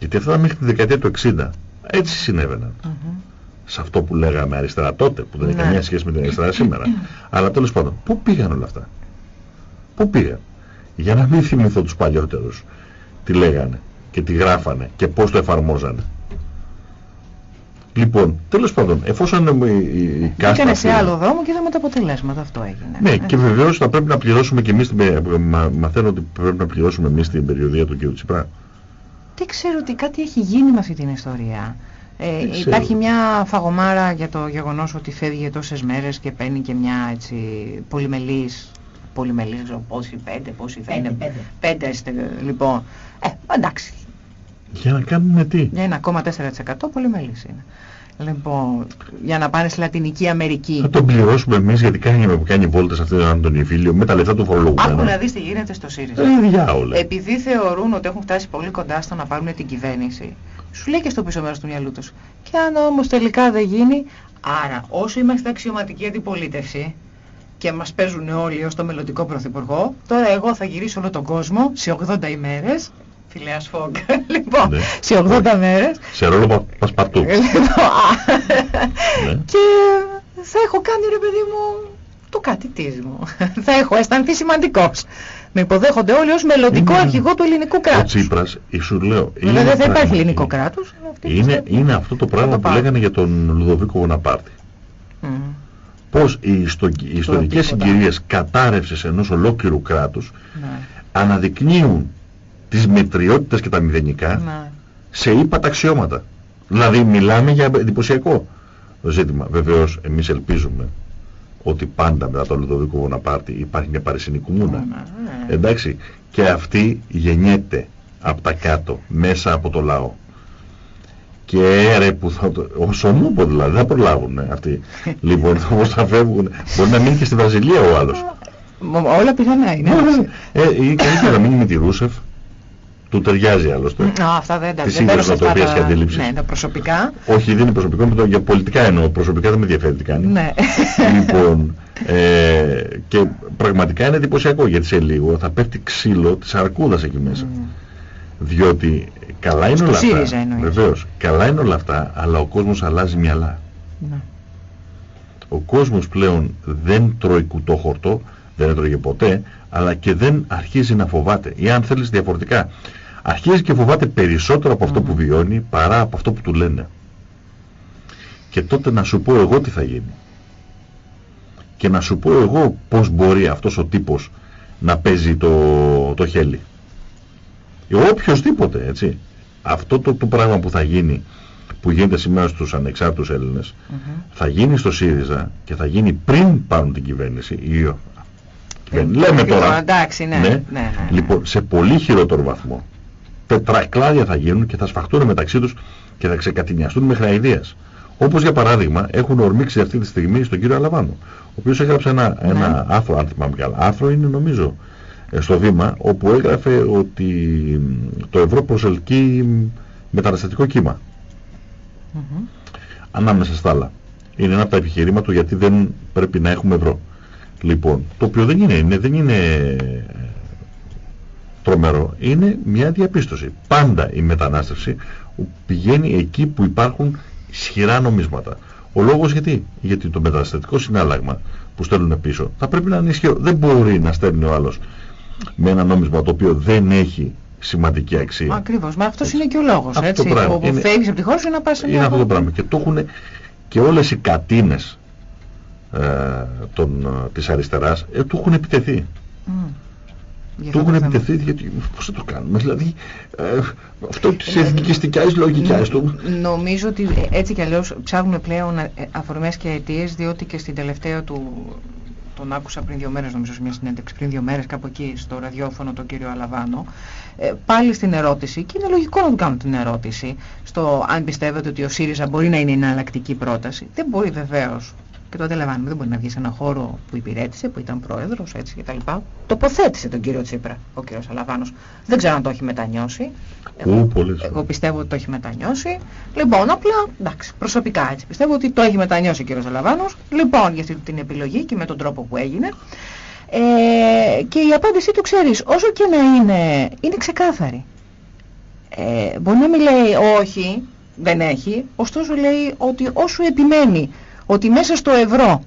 Speaker 2: Γιατί αυτά μέχρι τη δεκαετία του 60 έτσι συνέβαιναν
Speaker 1: Μμμ.
Speaker 2: σε αυτό που λέγαμε αριστερά τότε, που δεν έχει
Speaker 1: Ναι.
Speaker 2: καμία σχέση με την αριστερά σήμερα. Αλλά τέλος πάντων, πού πήγαν όλα αυτά; Πού πήγαν; Για να μην θυμηθώ τους παλιότερους τι λέγανε και τι γράφανε και πώς το εφαρμόζανε. Λοιπόν, τέλος πάντων, εφόσον η, η, η κάστα
Speaker 1: Έκανε
Speaker 2: αυτή-
Speaker 1: σε άλλο δρόμο και είδαμε τα αποτελέσματα. Αυτό έγινε.
Speaker 2: Ναι,
Speaker 1: Ε,
Speaker 2: και βεβαίως θα πρέπει να πληρώσουμε και εμείς, την, πε- μα, μαθαίνω ότι πρέπει να πληρώσουμε εμείς την περιοδία του κ. Τσιπρά.
Speaker 1: Δεν ξέρω ότι κάτι έχει γίνει με αυτή την ιστορία. Ε,
Speaker 2: Δεν ξέρω.
Speaker 1: υπάρχει μια φαγωμάρα για το γεγονός ότι φεύγει τόσες μέρες και παίρνει και μια έτσι πολυμελής, πολυμελής, δεν ξέρω πόσοι, πέντε, πόσοι θα
Speaker 3: Πέντε,
Speaker 1: είναι.
Speaker 3: πέντε.
Speaker 1: Πέντε, είστε, λοιπόν. Ε, εντάξει,
Speaker 2: Για να κάνουμε τι;
Speaker 1: για 1,4% πολυμελής είναι. Λοιπόν, για να πάνε στη Λατινική Αμερική.
Speaker 2: Θα τον πληρώσουμε εμείς γιατί κάνει, κάνει βόλτες αυτόν τον Ιφίλιο με τα λεφτά του φορολογουμένου.
Speaker 1: Άκου να δεις τι γίνεται στο ΣΥΡΙΖΑ.
Speaker 2: Ε, διάολε.
Speaker 1: Επειδή θεωρούν ότι έχουν φτάσει πολύ κοντά στο να πάρουν την κυβέρνηση, σου λέει και στο πίσω μέρος του μυαλού τους. Και αν όμως τελικά δεν γίνει, άρα όσο είμαστε αξιωματική αντιπολίτευση και μας παίζουν όλοι ως το μελλοντικό πρωθυπουργό, τώρα εγώ θα γυρίσω όλο τον κόσμο σε 80 ημέρες, φιλέας Φόγκ, λοιπόν,
Speaker 2: Ναι.
Speaker 1: σε 80 μέρες,
Speaker 2: Σε ρόλο πα, πασπατού.
Speaker 1: λοιπόν, α,
Speaker 2: Ναι.
Speaker 1: και θα έχω κάνει ρε παιδί μου το κάτι της μου. θα έχω αισθανθεί σημαντικός. Με υποδέχονται όλοι ως μελλοντικό
Speaker 2: Είναι-
Speaker 1: αρχηγό του ελληνικού
Speaker 2: Ο
Speaker 1: κράτους.
Speaker 2: Τσίπρας, σου λέω,
Speaker 1: Βέβαια δεν θα υπάρχει
Speaker 2: πραγματική.
Speaker 1: ελληνικό κράτος. αλλά αυτοί
Speaker 2: Είναι,
Speaker 1: πιστεύουν.
Speaker 2: είναι αυτό το πράγμα
Speaker 1: το
Speaker 2: που
Speaker 1: πάρουν.
Speaker 2: λέγανε για τον Λουδοβίκο Βοναπάρτη.
Speaker 1: Μμ.
Speaker 2: Πώς οι, ιστο, οι ιστορικές
Speaker 1: τίποτα.
Speaker 2: συγκυρίες κατάρρευσης ενός ολόκληρου κράτους
Speaker 1: Ναι.
Speaker 2: αναδεικνύουν τις μετριότητες και τα μηδενικά
Speaker 1: Ναι.
Speaker 2: σε ύπατα αξιώματα. Δηλαδή μιλάμε για εντυπωσιακό ζήτημα. Βεβαίως εμείς ελπίζουμε ότι πάντα μετά τον Λουδοβίκο Βοναπάρτη υπάρχει μια παρισινή κουμούνα.
Speaker 1: Ναι.
Speaker 2: Εντάξει. Και αυτή γεννιέται από τα κάτω, μέσα από το λαό. Και ρε που θα το... Όσο νούπο δηλαδή, δεν θα προλάβουν ε, αυτοί. λοιπόν, όπως θα φεύγουν. Μπορεί να μείνει και στη Βραζιλία ο άλλος.
Speaker 1: Μ- Όλα πιθανά είναι.
Speaker 2: ε, ή καλύτερα να μείνει με τη Ρούσεφ. Του ταιριάζει άλλωστε.
Speaker 1: Α, αυτά δεν τα
Speaker 2: Της
Speaker 1: δεν μπαίνω
Speaker 2: ίδιας
Speaker 1: σε αυτά
Speaker 2: νοοτροπίας
Speaker 1: τα-
Speaker 2: και αντίληψης.
Speaker 1: Ναι, τα προσωπικά.
Speaker 2: Όχι, δεν είναι προσωπικό, με το, για πολιτικά εννοώ. Προσωπικά δεν με ενδιαφέρει τι κάνει.
Speaker 1: Ναι.
Speaker 2: Λοιπόν, ε, και πραγματικά είναι εντυπωσιακό γιατί σε λίγο θα πέφτει ξύλο της αρκούδας εκεί μέσα.
Speaker 1: Μμ.
Speaker 2: Διότι καλά είναι
Speaker 1: Στο
Speaker 2: όλα
Speaker 1: ΣΥΡΙΖΑ
Speaker 2: αυτά.
Speaker 1: εννοείς.
Speaker 2: Βεβαίως, καλά είναι όλα αυτά, αλλά ο κόσμος αλλάζει μυαλά.
Speaker 1: Ναι.
Speaker 2: Ο κόσμος πλέον δεν τρώει κουτόχορτο, δεν έτρωγε ποτέ, αλλά και δεν αρχίζει να φοβάται. Ή αν θέλεις διαφορετικά, αρχίζει και φοβάται περισσότερο από αυτό που βιώνει παρά από αυτό που του λένε. Και τότε να σου πω εγώ τι θα γίνει. Και να σου πω εγώ πώς μπορεί αυτός ο τύπος να παίζει το, το χέλι. Ή οποιοςδήποτε, έτσι. Αυτό το, το πράγμα που θα γίνει, που γίνεται σήμερα στους ανεξάρτητους Έλληνες,
Speaker 1: Μμμ.
Speaker 2: θα γίνει στο ΣΥΡΙΖΑ και θα γίνει πριν πάρουν την κυβέρνηση. Ή,
Speaker 1: Ε,
Speaker 2: κυβέρνηση. λέμε τώρα.
Speaker 1: Εντάξει, ναι.
Speaker 2: Ναι.
Speaker 1: ναι, ναι.
Speaker 2: Λοιπόν, σε πολύ χειρότερο βαθμό. Τετρακλάδια θα γίνουν και θα σφαχτούν μεταξύ τους και θα ξεκατηνιαστούν μέχρι αηδίας. Όπως για παράδειγμα έχουν ορμήξει αυτή τη στιγμή στον κύριο Αλαβάνο, ο οποίος έγραψε ένα,
Speaker 1: Ναι.
Speaker 2: ένα άρθρο, αν θυμάμαι καλά. Άρθρο είναι νομίζω ε, στο βήμα όπου έγραφε ότι το ευρώ προσελκύει μεταναστευτικό κύμα. Ανάμεσα στα άλλα. Είναι ένα από τα επιχειρήματα του γιατί δεν πρέπει να έχουμε ευρώ. Λοιπόν, το οποίο δεν είναι, είναι, δεν είναι τρομερό, είναι μια διαπίστωση. Πάντα η μετανάστευση πηγαίνει εκεί που υπάρχουν ισχυρά νομίσματα. Ο λόγος γιατί, γιατί το μεταναστευτικό συνάλλαγμα που στέλνουν πίσω θα πρέπει να είναι ισχυρό. Δεν μπορεί να στέλνει ο άλλος με ένα νόμισμα το οποίο δεν έχει σημαντική αξία.
Speaker 1: Ακριβώς. Μα αυτός είναι και ο λόγος. Αυτό έτσι. Πράγμα. Όπου είναι, φεύγεις από τη χώρα σου να πας σε
Speaker 2: μια Είναι αυτό το πράγμα. Και το έχουν και όλες οι κατίνες ε, των, ε, της αριστεράς ε, του έχουν επιτεθεί. Mm. Του έχουν επιτεθεί γιατί πώς θα το κάνουμε. Δηλαδή ε, αυτό της ε, εθνικιστικές λογικές του.
Speaker 1: Νομίζω ότι έτσι κι αλλιώς ψάχνουμε πλέον αφορμές και αιτίες διότι και στην τελευταία του τον άκουσα πριν δύο μέρες νομίζω σε μια συνέντευξη, πριν δύο μέρες κάπου εκεί στο ραδιόφωνο τον κύριο Αλαβάνο, ε, πάλι στην ερώτηση, και είναι λογικό να του κάνουμε την ερώτηση, στο αν πιστεύετε ότι ο ΣΥΡΙΖΑ μπορεί να είναι εναλλακτική πρόταση. Δεν μπορεί βεβαίως και το αντιλαμβάνουμε. Δεν μπορεί να βγει σε ένα χώρο που υπηρέτησε, που ήταν πρόεδρος, έτσι κτλ. Τοποθέτησε τον κύριο Τσίπρα ο κύριος Αλαβάνος. Δεν ξέρω αν το έχει μετανιώσει.
Speaker 2: Εγώ,
Speaker 1: εγώ πιστεύω ότι το έχει μετανιώσει. Λοιπόν, απλά εντάξει, προσωπικά έτσι πιστεύω ότι το έχει μετανιώσει ο κύριος Αλαβάνος. Λοιπόν, για αυτή την επιλογή και με τον τρόπο που έγινε. Ε, και η απάντησή του ξέρεις, όσο και να είναι, είναι ξεκάθαρη. Ε, μπορεί να μην λέει όχι, δεν έχει, ωστόσο λέει ότι όσο επιμένει ότι μέσα στο ευρώ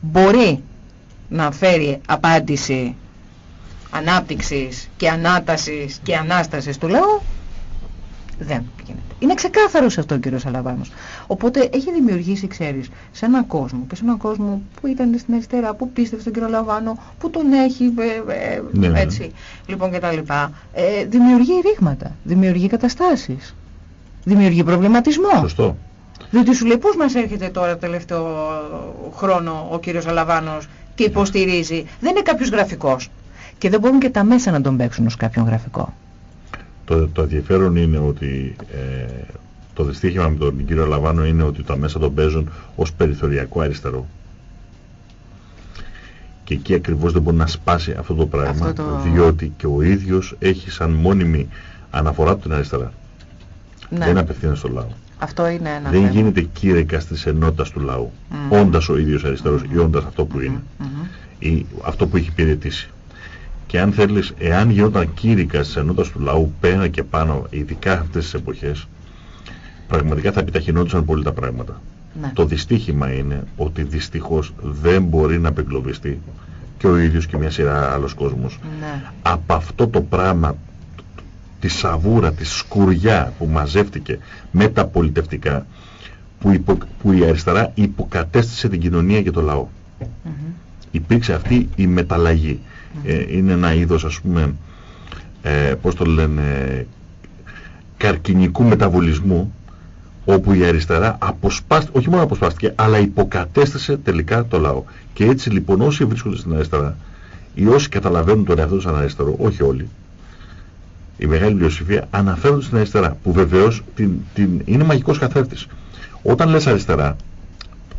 Speaker 1: μπορεί να φέρει απάντηση ανάπτυξης και ανάτασης και ανάστασης του λαού, δεν γίνεται. Είναι ξεκάθαρο αυτό ο κύριος Αλαβάνος. Οπότε έχει δημιουργήσει, ξέρεις, σε έναν κόσμο και σε έναν κόσμο που ήταν στην αριστερά, που πίστευε στον κύριο Αλαβάνο, που τον έχει, ε, ε, ναι, ναι. έτσι, λοιπόν και τα λοιπά. Ε, δημιουργεί ρήγματα, δημιουργεί καταστάσεις, δημιουργεί προβληματισμό.
Speaker 2: Σωστό.
Speaker 1: Διότι σου λέει πώς μας έρχεται τώρα τελευταίο χρόνο ο κύριος Αλαβάνος και υποστηρίζει. Δεν είναι κάποιος γραφικός. Και δεν μπορούν και τα μέσα να τον παίξουν ως κάποιον γραφικό.
Speaker 2: Το, το ενδιαφέρον είναι ότι ε, το δυστύχημα με τον κύριο Αλαβάνο είναι ότι τα μέσα τον παίζουν ως περιθωριακό αριστερό. Και εκεί ακριβώς δεν μπορεί να σπάσει αυτό το πράγμα, διότι και ο ίδιος έχει σαν μόνιμη αναφορά του την αριστερά. Ναι. Δεν απευθύνεται στο λαό.
Speaker 1: Αυτό είναι ένα
Speaker 2: Δεν θέμα. γίνεται κήρυκα της ενότητας του λαού, mm. όντας ο ίδιος αριστερός mm. ή όντας αυτό που είναι, mm ή αυτό που έχει υπηρετήσει. Και αν θέλεις, εάν γινόταν κήρυκα της ενότητας του λαού πέρα και πάνω, ειδικά αυτές τις εποχές, πραγματικά θα επιταχυνόντουσαν πολύ τα πράγματα. Ναι. Το δυστύχημα είναι ότι δυστυχώς δεν μπορεί να απεγκλωβιστεί και ο ίδιος και μια σειρά άλλος κόσμος ναι. από αυτό το πράγμα τη σαβούρα, τη σκουριά που μαζεύτηκε με τα πολιτευτικά που, που η αριστερά υποκατέστησε την κοινωνία και το λαό. Υπήρξε αυτή η μεταλλαγή. Ε, είναι ένα είδος ας πούμε, ε, πώς το λένε, καρκινικού μεταβολισμού όπου η αριστερά αποσπάστηκε, όχι μόνο αποσπάστηκε, αλλά υποκατέστησε τελικά το λαό. Και έτσι λοιπόν όσοι βρίσκονται στην αριστερά ή όσοι καταλαβαίνουν τον εαυτό τους σαν αριστερό, όχι όλοι, η μεγάλη πλειοψηφία αναφέρονται στην αριστερά, που βεβαίως την, την, είναι μαγικός καθρέφτης. Όταν λες αριστερά,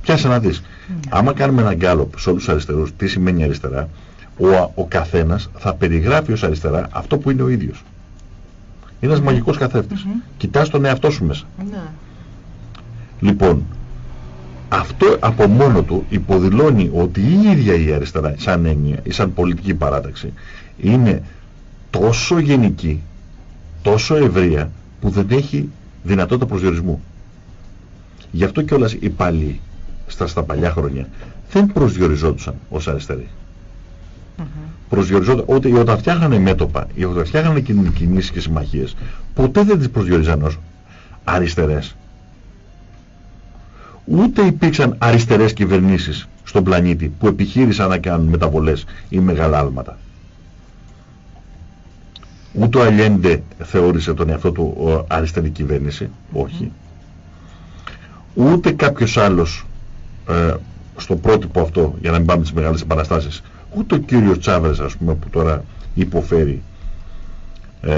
Speaker 2: πιάσε να δεις. Mm. Άμα κάνουμε ένα γκάλωπ σε όλους τους αριστερούς, τι σημαίνει αριστερά, ο, ο καθένας θα περιγράφει ως αριστερά αυτό που είναι ο ίδιος. Είναι ένας mm. μαγικός καθρέφτης. Mm -hmm. Κοιτάς τον εαυτό σου μέσα. Ναι. Λοιπόν, αυτό από μόνο του υποδηλώνει ότι η ίδια η αριστερά, σαν έννοια ή σαν πολιτική παράταξη, είναι τόσο γενική, τόσο ευρεία, που δεν έχει δυνατότητα προσδιορισμού. Γι' αυτό κιόλας οι παλιοί στα, στα παλιά χρόνια δεν προσδιοριζόντουσαν ως αριστεροί. Mm -hmm. Προσδιοριζόταν ότι όταν φτιάχνανε μέτωπα ή όταν φτιάχνανε κινήσεις και συμμαχίες ποτέ δεν τις προσδιοριζαν ως αριστερές. Ούτε υπήρξαν αριστερές κυβερνήσεις στον πλανήτη που επιχείρησαν να κάνουν μεταβολές ή μεγάλα άλματα. Ούτε ο Αλιέντε θεώρησε τον εαυτό του αριστερή κυβέρνηση, όχι. Ούτε κάποιος άλλος ε, στο πρότυπο αυτό, για να μην πάμε τις μεγάλες επαναστάσεις, ούτε ο κύριος Τσάβρες, ας πούμε, που τώρα υποφέρει ε,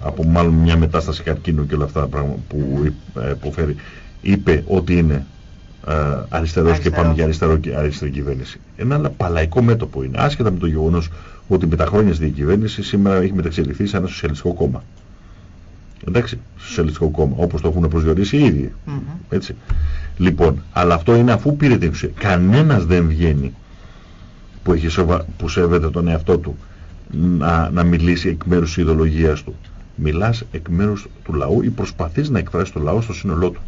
Speaker 2: από μάλλον μια μετάσταση καρκίνου και όλα αυτά τα πράγματα που ε, υποφέρει, είπε ότι είναι ε, αριστερός και πάμε για αριστερό και αριστερή κυβέρνηση. Ένα άλλο παλαϊκό μέτωπο είναι, άσχετα με το γεγονός ότι με τα χρόνια στη διακυβέρνηση σήμερα έχει μεταξελιχθεί σε ένα σοσιαλιστικό κόμμα. Εντάξει, σοσιαλιστικό κόμμα, όπως το έχουν προσδιορίσει οι ίδιοι. Έτσι. Λοιπόν, αλλά αυτό είναι αφού πήρε την ουσία. Κανένας δεν βγαίνει που, έχει σοβα... που σέβεται τον εαυτό του να, να μιλήσει εκ μέρους της ιδεολογίας του. Μιλάς εκ μέρους του λαού ή προσπαθείς να εκφράσεις το λαό στο σύνολό του.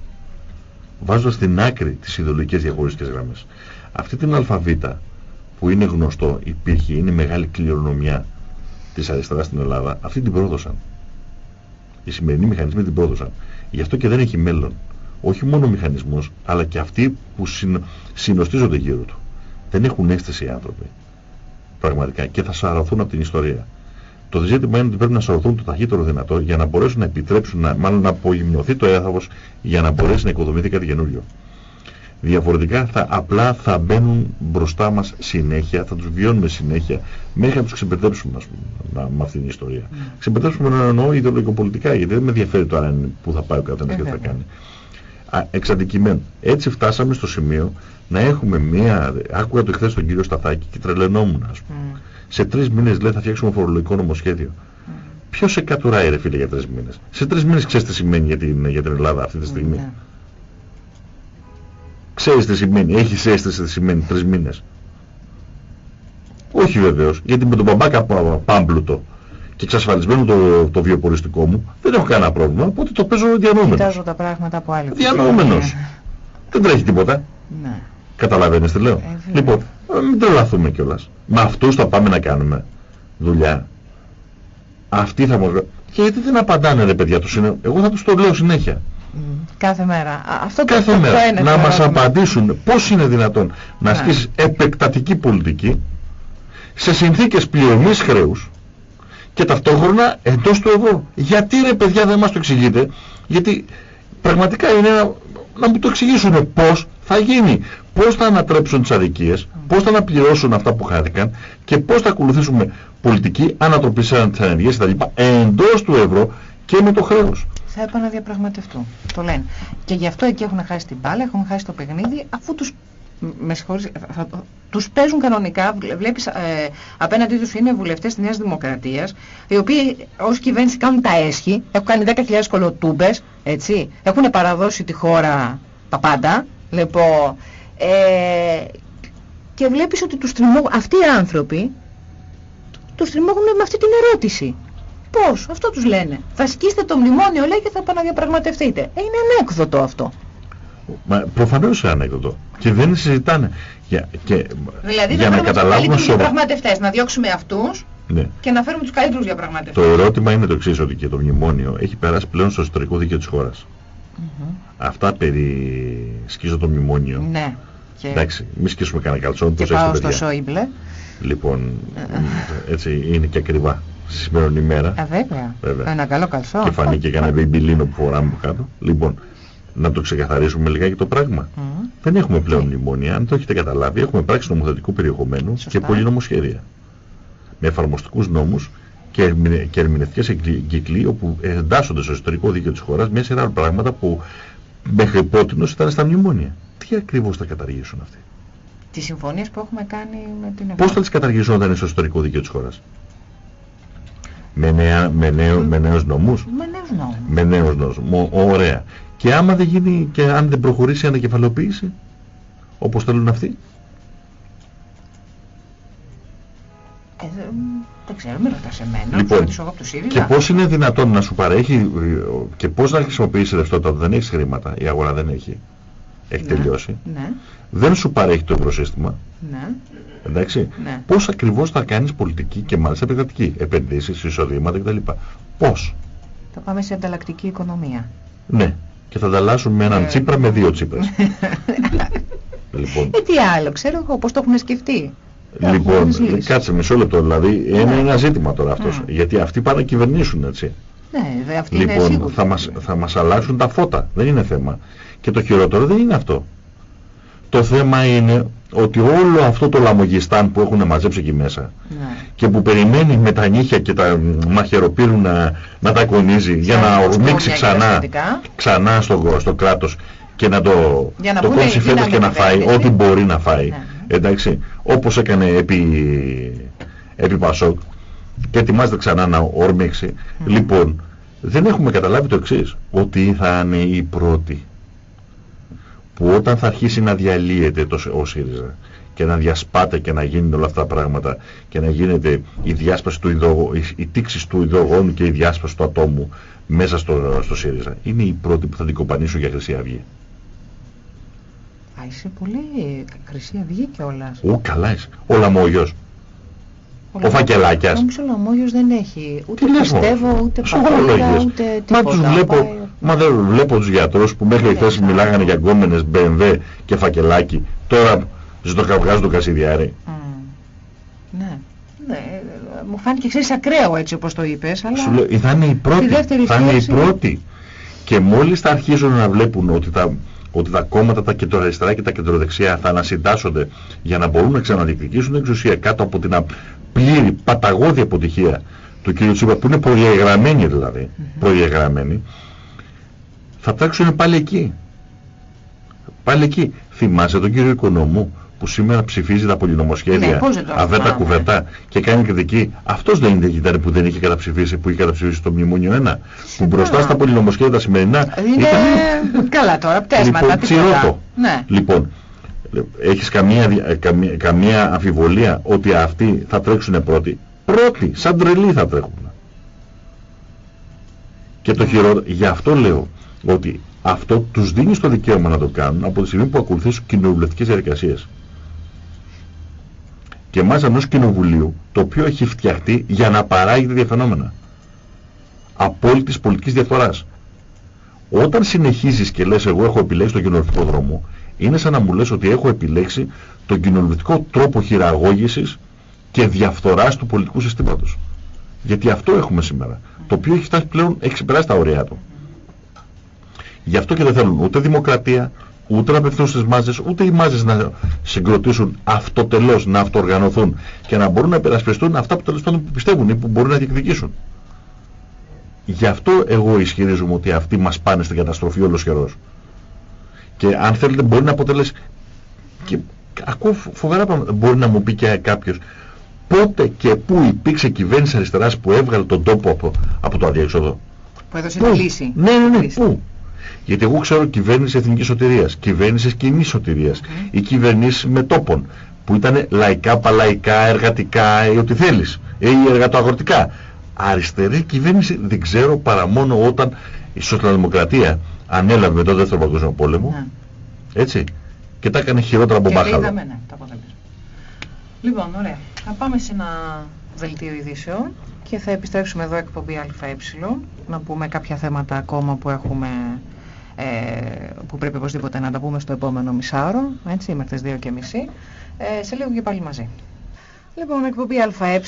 Speaker 2: Βάζοντας στην άκρη τις ιδεολογικές διαχωριστικές γραμμές. Αυτή την αλφαβήτα που είναι γνωστό, υπήρχε, είναι μεγάλη κληρονομιά της αριστεράς στην Ελλάδα, αυτή την πρόδωσαν. Οι σημερινοί μηχανισμοί την πρόδωσαν. Γι' αυτό και δεν έχει μέλλον. Όχι μόνο ο μηχανισμός, αλλά και αυτοί που συν, συνοστίζονται γύρω του. Δεν έχουν αίσθηση οι άνθρωποι. Πραγματικά. Και θα σαρωθούν από την ιστορία. Το ζήτημα είναι ότι πρέπει να σαρωθούν το ταχύτερο δυνατό για να μπορέσουν να επιτρέψουν, να, μάλλον να απογυμνωθεί το έθαβος για να μπορέσει να οικοδομηθεί κάτι καινούριο. Διαφορετικά θα, απλά θα μπαίνουν μπροστά μας συνέχεια, θα τους βιώνουμε συνέχεια μέχρι να τους ξεπερδέψουμε ας πούμε, με αυτήν την ιστορία. Mm. Ξεπερδέψουμε να εννοώ ιδεολογικοπολιτικά γιατί δεν με ενδιαφέρει τώρα που θα πάει ο καθένας και τι θα κάνει. εξ αντικειμένου. Έτσι φτάσαμε στο σημείο να έχουμε μία, άκουγα το χθες τον κύριο Σταθάκη και τρελαινόμουν ας πούμε. Mm. Σε τρεις μήνες λέει θα φτιάξουμε φορολογικό νομοσχέδιο. Mm. Ποιος σε κατουράει ρε φίλε για τρεις μήνες; Σε τρεις μήνες ξέρεις τι σημαίνει για την, για την Ελλάδα αυτή τη στιγμή. Mm. Ξέρεις τι σημαίνει, έχεις αίσθηση τι σημαίνει τρεις μήνες. Όχι βεβαίως, γιατί με τον μπαμπάκα πάμπλουτο και εξασφαλισμένο το, το βιοποριστικό μου, δεν έχω κανένα πρόβλημα, οπότε το παίζω διανοούμενος.
Speaker 1: Κοιτάζω τα πράγματα από άλλη
Speaker 2: Διανοούμενος. Δεν τρέχει τίποτα. Ναι. Καταλαβαίνεις τι λέω. Ε, λοιπόν, μην τρελαθούμε κιόλας. Με αυτούς θα πάμε να κάνουμε δουλειά. Αυτοί θα μας... Και γιατί δεν απαντάνε ρε παιδιά τους είναι... Εγώ θα τους το λέω συνέχεια.
Speaker 1: Κάθε μέρα. Αυτό
Speaker 2: Κάθε μέρα. να μας απαντήσουν πώς είναι δυνατόν να ναι. ασκήσεις επεκτατική πολιτική σε συνθήκες πληρωμής χρέους και ταυτόχρονα εντός του ευρώ. Γιατί ρε παιδιά δεν μας το εξηγείτε; Γιατί πραγματικά είναι να μου το εξηγήσουν πώς θα γίνει. Πώς θα ανατρέψουν τις αδικίες, πώς θα αναπληρώσουν αυτά που χάθηκαν και πώς θα ακολουθήσουμε πολιτική ανατροπή της ανεργίας κτλ. εντός του ευρώ και με το χρέος
Speaker 1: θα επαναδιαπραγματευτούν. Το λένε. Και γι' αυτό εκεί έχουν χάσει την μπάλα, έχουν χάσει το παιχνίδι, αφού τους, με τους παίζουν κανονικά. Βλέπεις ε, απέναντί τους είναι βουλευτές της Νέας Δημοκρατίας, οι οποίοι ως κυβέρνηση κάνουν τα έσχη, έχουν κάνει 10.000 κολοτούμπες, έτσι, έχουν παραδώσει τη χώρα τα πάντα, λοιπόν, ε, και βλέπεις ότι τους τριμώγουν, αυτοί οι άνθρωποι, τους τριμώγουν με αυτή την ερώτηση. Πώς, αυτό τους λένε. Θα σκίσετε το μνημόνιο λέει και θα επαναδιαπραγματευτείτε. Ε, είναι ανέκδοτο αυτό.
Speaker 2: Μα προφανώς είναι ανέκδοτο. Και δεν συζητάνε. Για, και,
Speaker 1: δηλαδή για να καταλάβουμε σοβαρά. διαπραγματευτές, να διώξουμε αυτούς ναι. και να φέρουμε τους καλύτερους διαπραγματευτές.
Speaker 2: Το ερώτημα είναι το εξής, ότι και το μνημόνιο έχει περάσει πλέον στο εσωτερικό δίκαιο της χώρας. Mm -hmm. Αυτά περί σκίζω το μνημόνιο.
Speaker 1: Ναι.
Speaker 2: Και... Εντάξει, μη σκίσουμε κανένα καλτσόν.
Speaker 1: Και πάω στο Σόιμπλε.
Speaker 2: Λοιπόν, έτσι είναι και ακριβά στη σημερινή ημέρα.
Speaker 1: Α, βέβαια. βέβαια. Ένα καλό καλσό.
Speaker 2: Και φανήκε κανένα μπιμπιλίνο που φοράμε κάτω. Λοιπόν, να το ξεκαθαρίσουμε λιγάκι το πράγμα. Mm. Δεν έχουμε πλέον μνημόνια. Αν το έχετε καταλάβει, έχουμε πράξη νομοθετικού περιεχομένου Σωστά. και πολλή νομοσχέδια. Με εφαρμοστικούς νόμους και, και ερμηνευτικές εγκυκλοί όπου εντάσσονται στο ιστορικό δίκαιο της χώρας μια σειρά πράγματα που μέχρι πότινο ήταν στα μνημόνια. Τι ακριβώς θα καταργήσουν αυτοί;
Speaker 1: Τις συμφωνίες που έχουμε κάνει με την
Speaker 2: Ευρώπη. Πώς θα τις καταργήσουν όταν είναι στο ιστορικό δίκαιο της χώρας; Με, νέα, με, νέο, με νέους
Speaker 1: νομούς. Με νέους νόμους.
Speaker 2: Με νέους νόμους. Ωραία. Και άμα δεν γίνει και αν δεν προχωρήσει η ανακεφαλοποίηση, όπως θέλουν αυτοί;
Speaker 1: Ε, δεν ξέρω, μην ρωτάς εμένα. Λοιπόν, από το
Speaker 2: και πώς είναι δυνατόν να σου παρέχει και πώς να χρησιμοποιήσεις ρευστότητα όταν δεν έχεις χρήματα, η αγορά δεν έχει, έχει ναι, τελειώσει.
Speaker 1: Ναι.
Speaker 2: Δεν σου παρέχει το ευρωσύστημα.
Speaker 1: Ναι.
Speaker 2: Εντάξει. Ναι. Πώς ακριβώς θα κάνεις πολιτική και μάλιστα επιδρατική. Επενδύσεις, εισοδήματα κτλ. Πώς;
Speaker 1: Θα πάμε σε ανταλλακτική οικονομία.
Speaker 2: Ναι. Και θα ανταλλάσσουμε έναν ε... τσίπρα με δύο τσίπρες.
Speaker 1: λοιπόν. Ε, τι άλλο, ξέρω εγώ πώς το έχουν σκεφτεί.
Speaker 2: Λοιπόν, κάτσε μισό λεπτό, δηλαδή είναι ναι. ένα ζήτημα τώρα αυτός. Ναι. Γιατί αυτοί πάνε να κυβερνήσουν, έτσι.
Speaker 1: Ναι, αυτοί
Speaker 2: λοιπόν,
Speaker 1: είναι
Speaker 2: θα μας, θα μας αλλάξουν τα φώτα, δεν είναι θέμα. Και το χειρότερο δεν είναι αυτό. Το θέμα είναι ότι όλο αυτό το λαμογιστάν που έχουν μαζέψει εκεί μέσα ναι. και που περιμένει με τα νύχια και τα μαχαιροπύρου να, να τα κονίζει για να ορμήξει ξανά, ξανά στο, στο κράτος και να το,
Speaker 1: Για να
Speaker 2: το
Speaker 1: πούνε
Speaker 2: κόψει
Speaker 1: η
Speaker 2: φέτος και
Speaker 1: δύναμη
Speaker 2: να φάει
Speaker 1: κυβέρνηση.
Speaker 2: ό,τι μπορεί να φάει.
Speaker 1: Ναι.
Speaker 2: Εντάξει, όπως έκανε επί, επί Πασόκ και ετοιμάζεται ξανά να όρμηξει. Λοιπόν, δεν έχουμε καταλάβει το εξής, ότι θα είναι η πρώτη που όταν θα αρχίσει να διαλύεται το, ο ΣΥΡΙΖΑ και να διασπάται και να γίνουν όλα αυτά τα πράγματα και να γίνεται η διάσπαση του ειδόγου, η, η τήξης του ειδόγονου και η διάσπαση του ατόμου μέσα στο, στο ΣΥΡΙΖΑ είναι η πρώτη που θα την κοπανίσουν για Χρυσή Αυγή.
Speaker 1: Α, είσαι πολύ Χρυσή Αυγή κιόλας.
Speaker 2: Ω, καλά είσαι. Ο Λαμόγιος. Ο Φακελάκιας.
Speaker 1: Νόμιζα ο Λαμόγιος δεν έχει ούτε
Speaker 2: Τι λες,
Speaker 1: πιστεύω,
Speaker 2: μωρέ.
Speaker 1: ούτε
Speaker 2: Σοβαρό
Speaker 1: πατρίδα,
Speaker 2: λόγιες.
Speaker 1: ούτε
Speaker 2: Μα
Speaker 1: τίποτα.
Speaker 2: τους βλέπω,
Speaker 1: Πάει-
Speaker 2: μα δεν βλέπω τους γιατρούς που μέχρι
Speaker 1: Ναι,
Speaker 2: χθες
Speaker 1: σαν-
Speaker 2: μιλάγανε για γκόμενες BMW και φακελάκι. Τώρα ζητοκαυγάζουν το Κασιδιάρη.
Speaker 1: Μμ. Ναι. Ναι, ε, μου φάνηκε ξέρεις ακραίο έτσι όπως το είπες, αλλά...
Speaker 2: Σου λέω, θα είναι η πρώτη.
Speaker 1: δεύτερη
Speaker 2: Θα είναι η
Speaker 1: θέση-
Speaker 2: πρώτη. Και μόλις θα αρχίσουν να βλέπουν ότι τα, ότι τα κόμματα, τα κεντροαριστερά και τα κεντροδεξιά θα ανασυντάσσονται για να μπορούν να ξαναδιεκδικήσουν την εξουσία κάτω από την α- πλήρη παταγώδη αποτυχία του κ. Τσίπρα που είναι προδιαγραμμένη δηλαδή, προδιαγραμμένη, θα τρέξουν πάλι εκεί. Πάλι εκεί. Θυμάσαι τον κύριο Οικονομού που σήμερα ψηφίζει τα
Speaker 1: Ναι,
Speaker 2: πολυνομοσχέδια,
Speaker 1: πώς δεν το
Speaker 2: αβέτα
Speaker 1: θυμάμαι.
Speaker 2: κουβερτά και κάνει κριτική. Αυτός δεν είναι ήταν που δεν είχε καταψηφίσει, που είχε καταψηφίσει το μνημόνιο 1. Που μπροστά στα πολυνομοσχέδια τα σημερινά
Speaker 1: Είναι καλά τώρα, πτέσματα,
Speaker 2: Λοιπόν,
Speaker 1: τίποτα.
Speaker 2: τσιρότο.
Speaker 1: Ναι.
Speaker 2: Λοιπόν, έχεις καμία, δια- ε, καμία, καμία αμφιβολία ότι αυτοί θα τρέξουν πρώτοι; Πρώτοι, σαν τρελοί θα τρέχουν. Και το χειρότερο, γι' αυτό λέω ότι αυτό τους δίνει το δικαίωμα να το κάνουν από τη στιγμή που ακολουθήσουν κοινοβουλευτικές διαδικασίες. Και μάλιστα ενός κοινοβουλίου το οποίο έχει φτιαχτεί για να παράγει τέτοια φαινόμενα. Απόλυτης πολιτικής διαφθοράς. Όταν συνεχίζεις και λες εγώ έχω επιλέξει τον κοινοβουλευτικό δρόμο, είναι σαν να μου λες ότι έχω επιλέξει τον κοινοβουλευτικό τρόπο χειραγώγησης και διαφθοράς του πολιτικού συστήματος. Γιατί αυτό έχουμε σήμερα. Το οποίο έχει φτάσει πλέον, έχει ξεπεράσει τα ωριά του. Γι' αυτό και δεν θέλουν ούτε δημοκρατία, ούτε να απευθύνουν στις μάζες, ούτε οι μάζες να συγκροτήσουν αυτοτελώς, να αυτοοργανωθούν και να μπορούν να υπερασπιστούν αυτά που τέλος πάντων πιστεύουν ή που μπορούν να διεκδικήσουν. Γι' αυτό εγώ ισχυρίζομαι ότι αυτοί μας πάνε στην καταστροφή όλος καιρός. Και αν θέλετε μπορεί να αποτελέσει... Και ακούω φο- φοβερά πράγματα. Μπορεί να μου πει και κάποιος πότε και πού υπήρξε κυβέρνηση αριστεράς που έβγαλε τον τόπο από, από το αδιέξοδο;
Speaker 1: Που έδωσε
Speaker 2: Πού;
Speaker 1: τη λύση.
Speaker 2: Ναι, ναι, ναι,
Speaker 1: Λύση.
Speaker 2: πού; Γιατί εγώ ξέρω κυβέρνηση εθνικής σωτηρίας, κυβέρνησης κοινής σωτηρίας ή κυβερνήσεις μετόπων που ήταν λαϊκά, παλαϊκά, εργατικά ή ό,τι θέλεις ή εργατοαγροτικά. Αριστερή κυβέρνηση δεν ξέρω παρά μόνο όταν η σοσιαλδημοκρατία ανέλαβε μετά το δεύτερο παγκόσμιο πόλεμο,
Speaker 1: Ναι.
Speaker 2: έτσι, και τα έκανε χειρότερα από
Speaker 1: Και
Speaker 2: μπάχαλο.
Speaker 1: είδαμε, ναι, τα αποτέλεσμα. Λοιπόν, ωραία. Θα πάμε σε ένα δελτίο ειδήσεων και θα επιστρέψουμε εδώ εκπομπή ΑΕ να πούμε κάποια θέματα ακόμα που έχουμε ε, που πρέπει οπωσδήποτε να τα πούμε στο επόμενο μισάωρο, έτσι, μέχρι τις 2 και μισή. Ε, σε λίγο και πάλι μαζί. Λοιπόν, εκπομπή ΑΕ,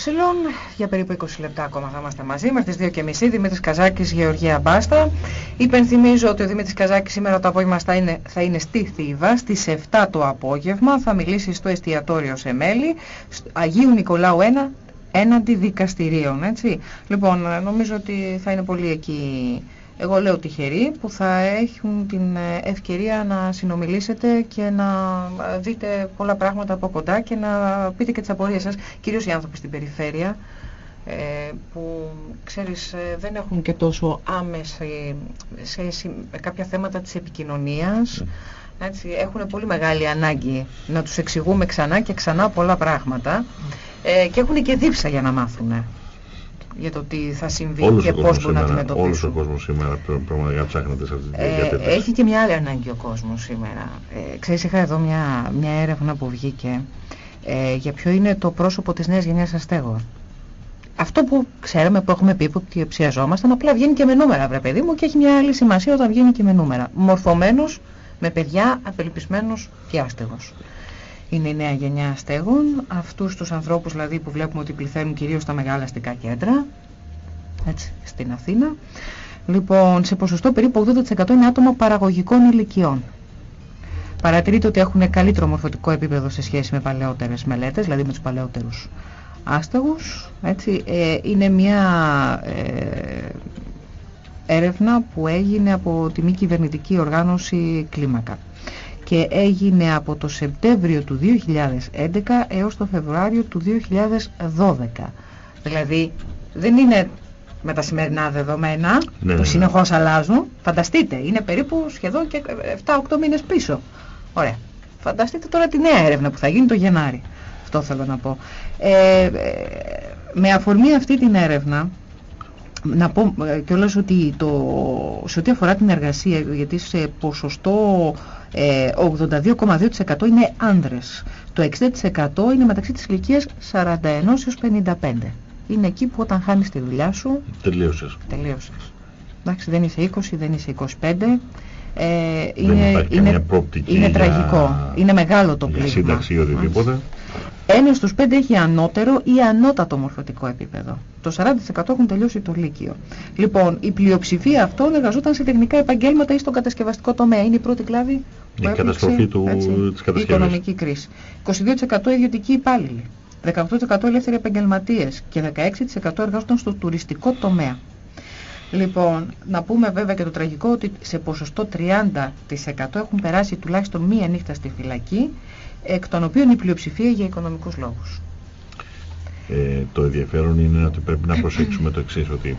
Speaker 1: για περίπου 20 λεπτά ακόμα θα είμαστε μαζί, μέχρι τις 2 και μισή, Δημήτρης Καζάκης, Γεωργία Μπάστα. Υπενθυμίζω ότι ο Δημήτρης Καζάκης σήμερα το απόγευμα θα είναι, θα είναι στη Θήβα, στις 7 το απόγευμα, θα μιλήσει στο εστιατόριο Σεμέλη, στο Αγίου Νικολάου 1, έναντι δικαστηρίων, έτσι. Λοιπόν, ε, νομίζω ότι θα είναι πολύ εκεί, εγώ λέω τυχεροί, που θα έχουν την ε, ευκαιρία να συνομιλήσετε και να ε, δείτε πολλά πράγματα από κοντά και να πείτε και τις απορίες σας, κυρίως οι άνθρωποι στην περιφέρεια, ε, που ξέρεις ε, δεν έχουν και τόσο άμεση σε, με κάποια θέματα της επικοινωνίας. Έτσι, έχουν πολύ μεγάλη ανάγκη να τους εξηγούμε ξανά και ξανά πολλά πράγματα. Ε, και έχουν και δίψα για να μάθουν για το τι θα συμβεί
Speaker 2: Όλος
Speaker 1: και
Speaker 2: ο
Speaker 1: πώς
Speaker 2: κόσμος
Speaker 1: μπορούν να
Speaker 2: σήμερα, όλος ο
Speaker 1: αντιμετωπίσουν.
Speaker 2: κόσμος σήμερα πρω- πραγματικά ψάχνεται σε αυτή τη
Speaker 1: Ε,
Speaker 2: διαδικασία.
Speaker 1: έχει και μια άλλη ανάγκη ο κόσμος σήμερα. Ε, ξέρεις, είχα εδώ μια, μια έρευνα που βγήκε ε, για ποιο είναι το πρόσωπο της νέας γενιάς αστέγων. Αυτό που ξέραμε, που έχουμε πει, που ψιαζόμασταν, απλά βγαίνει και με νούμερα, βρε παιδί μου, και έχει μια άλλη σημασία όταν βγαίνει και με νούμερα. Μορφωμένος, με παιδιά, απελπισμένος και άστεγος. Είναι η νέα γενιά αστέγων, αυτούς τους ανθρώπους δηλαδή που βλέπουμε ότι πληθαίνουν κυρίως στα μεγάλα αστικά κέντρα, έτσι, στην Αθήνα. Λοιπόν, σε ποσοστό περίπου 80% είναι άτομα παραγωγικών ηλικιών. Παρατηρείται ότι έχουν καλύτερο μορφωτικό επίπεδο σε σχέση με παλαιότερες μελέτες, δηλαδή με τους παλαιότερους άστεγους. Έτσι. Ε, είναι μια ε, έρευνα που έγινε από τη μη κυβερνητική οργάνωση Κλίμακα και έγινε από το Σεπτέμβριο του 2011 έως το Φεβρουάριο του 2012. Δηλαδή δεν είναι με τα σημερινά δεδομένα
Speaker 2: Ναι,
Speaker 1: που
Speaker 2: ναι.
Speaker 1: συνεχώς αλλάζουν. Φανταστείτε, είναι περίπου σχεδόν και 7-8 μήνες πίσω. Ωραία. Φανταστείτε τώρα τη νέα έρευνα που θα γίνει το Γενάρη. Αυτό θέλω να πω. Ε, ε, με αφορμή αυτή την έρευνα, να πω ε, κιόλας ότι το, σε ό,τι αφορά την εργασία, γιατί σε ποσοστό ε, 82,2% είναι άνδρες. Το 60% είναι μεταξύ της ηλικίας 41 έως 55. Είναι εκεί που όταν χάνεις τη δουλειά σου,
Speaker 2: Τελείωσες.
Speaker 1: τελείωσες. Εντάξει, δεν είσαι 20, δεν είσαι 25. Ε,
Speaker 2: Δεν
Speaker 1: είναι,
Speaker 2: υπάρχει
Speaker 1: είναι,
Speaker 2: καμία προοπτική
Speaker 1: είναι
Speaker 2: για-
Speaker 1: τραγικό. Είναι μεγάλο το
Speaker 2: Για
Speaker 1: πλήγμα.
Speaker 2: σύνταξη ή οτιδήποτε.
Speaker 1: Ένας στους πέντε έχει ανώτερο ή ανώτατο μορφωτικό επίπεδο. Το 40% έχουν τελειώσει το Λύκειο. Λοιπόν, η πλειοψηφία αυτών εργαζόταν σε τεχνικά επαγγέλματα ή στον κατασκευαστικό τομέα. Είναι η πρώτη κλάδη που
Speaker 2: Η
Speaker 1: έπληξε,
Speaker 2: καταστροφή του-
Speaker 1: έτσι,
Speaker 2: της
Speaker 1: η
Speaker 2: κατασκευής.
Speaker 1: οικονομική κρίση. 22% ιδιωτικοί υπάλληλοι. 18% ελεύθεροι επαγγελματίες και 16% εργάζονταν στο τουριστικό τομέα. Λοιπόν, να πούμε βέβαια και το τραγικό ότι σε ποσοστό 30% έχουν περάσει τουλάχιστον μία νύχτα στη φυλακή, εκ των οποίων η πλειοψηφία για οικονομικούς λόγους.
Speaker 2: Ε, το ενδιαφέρον είναι ότι πρέπει να προσέξουμε το εξής, ότι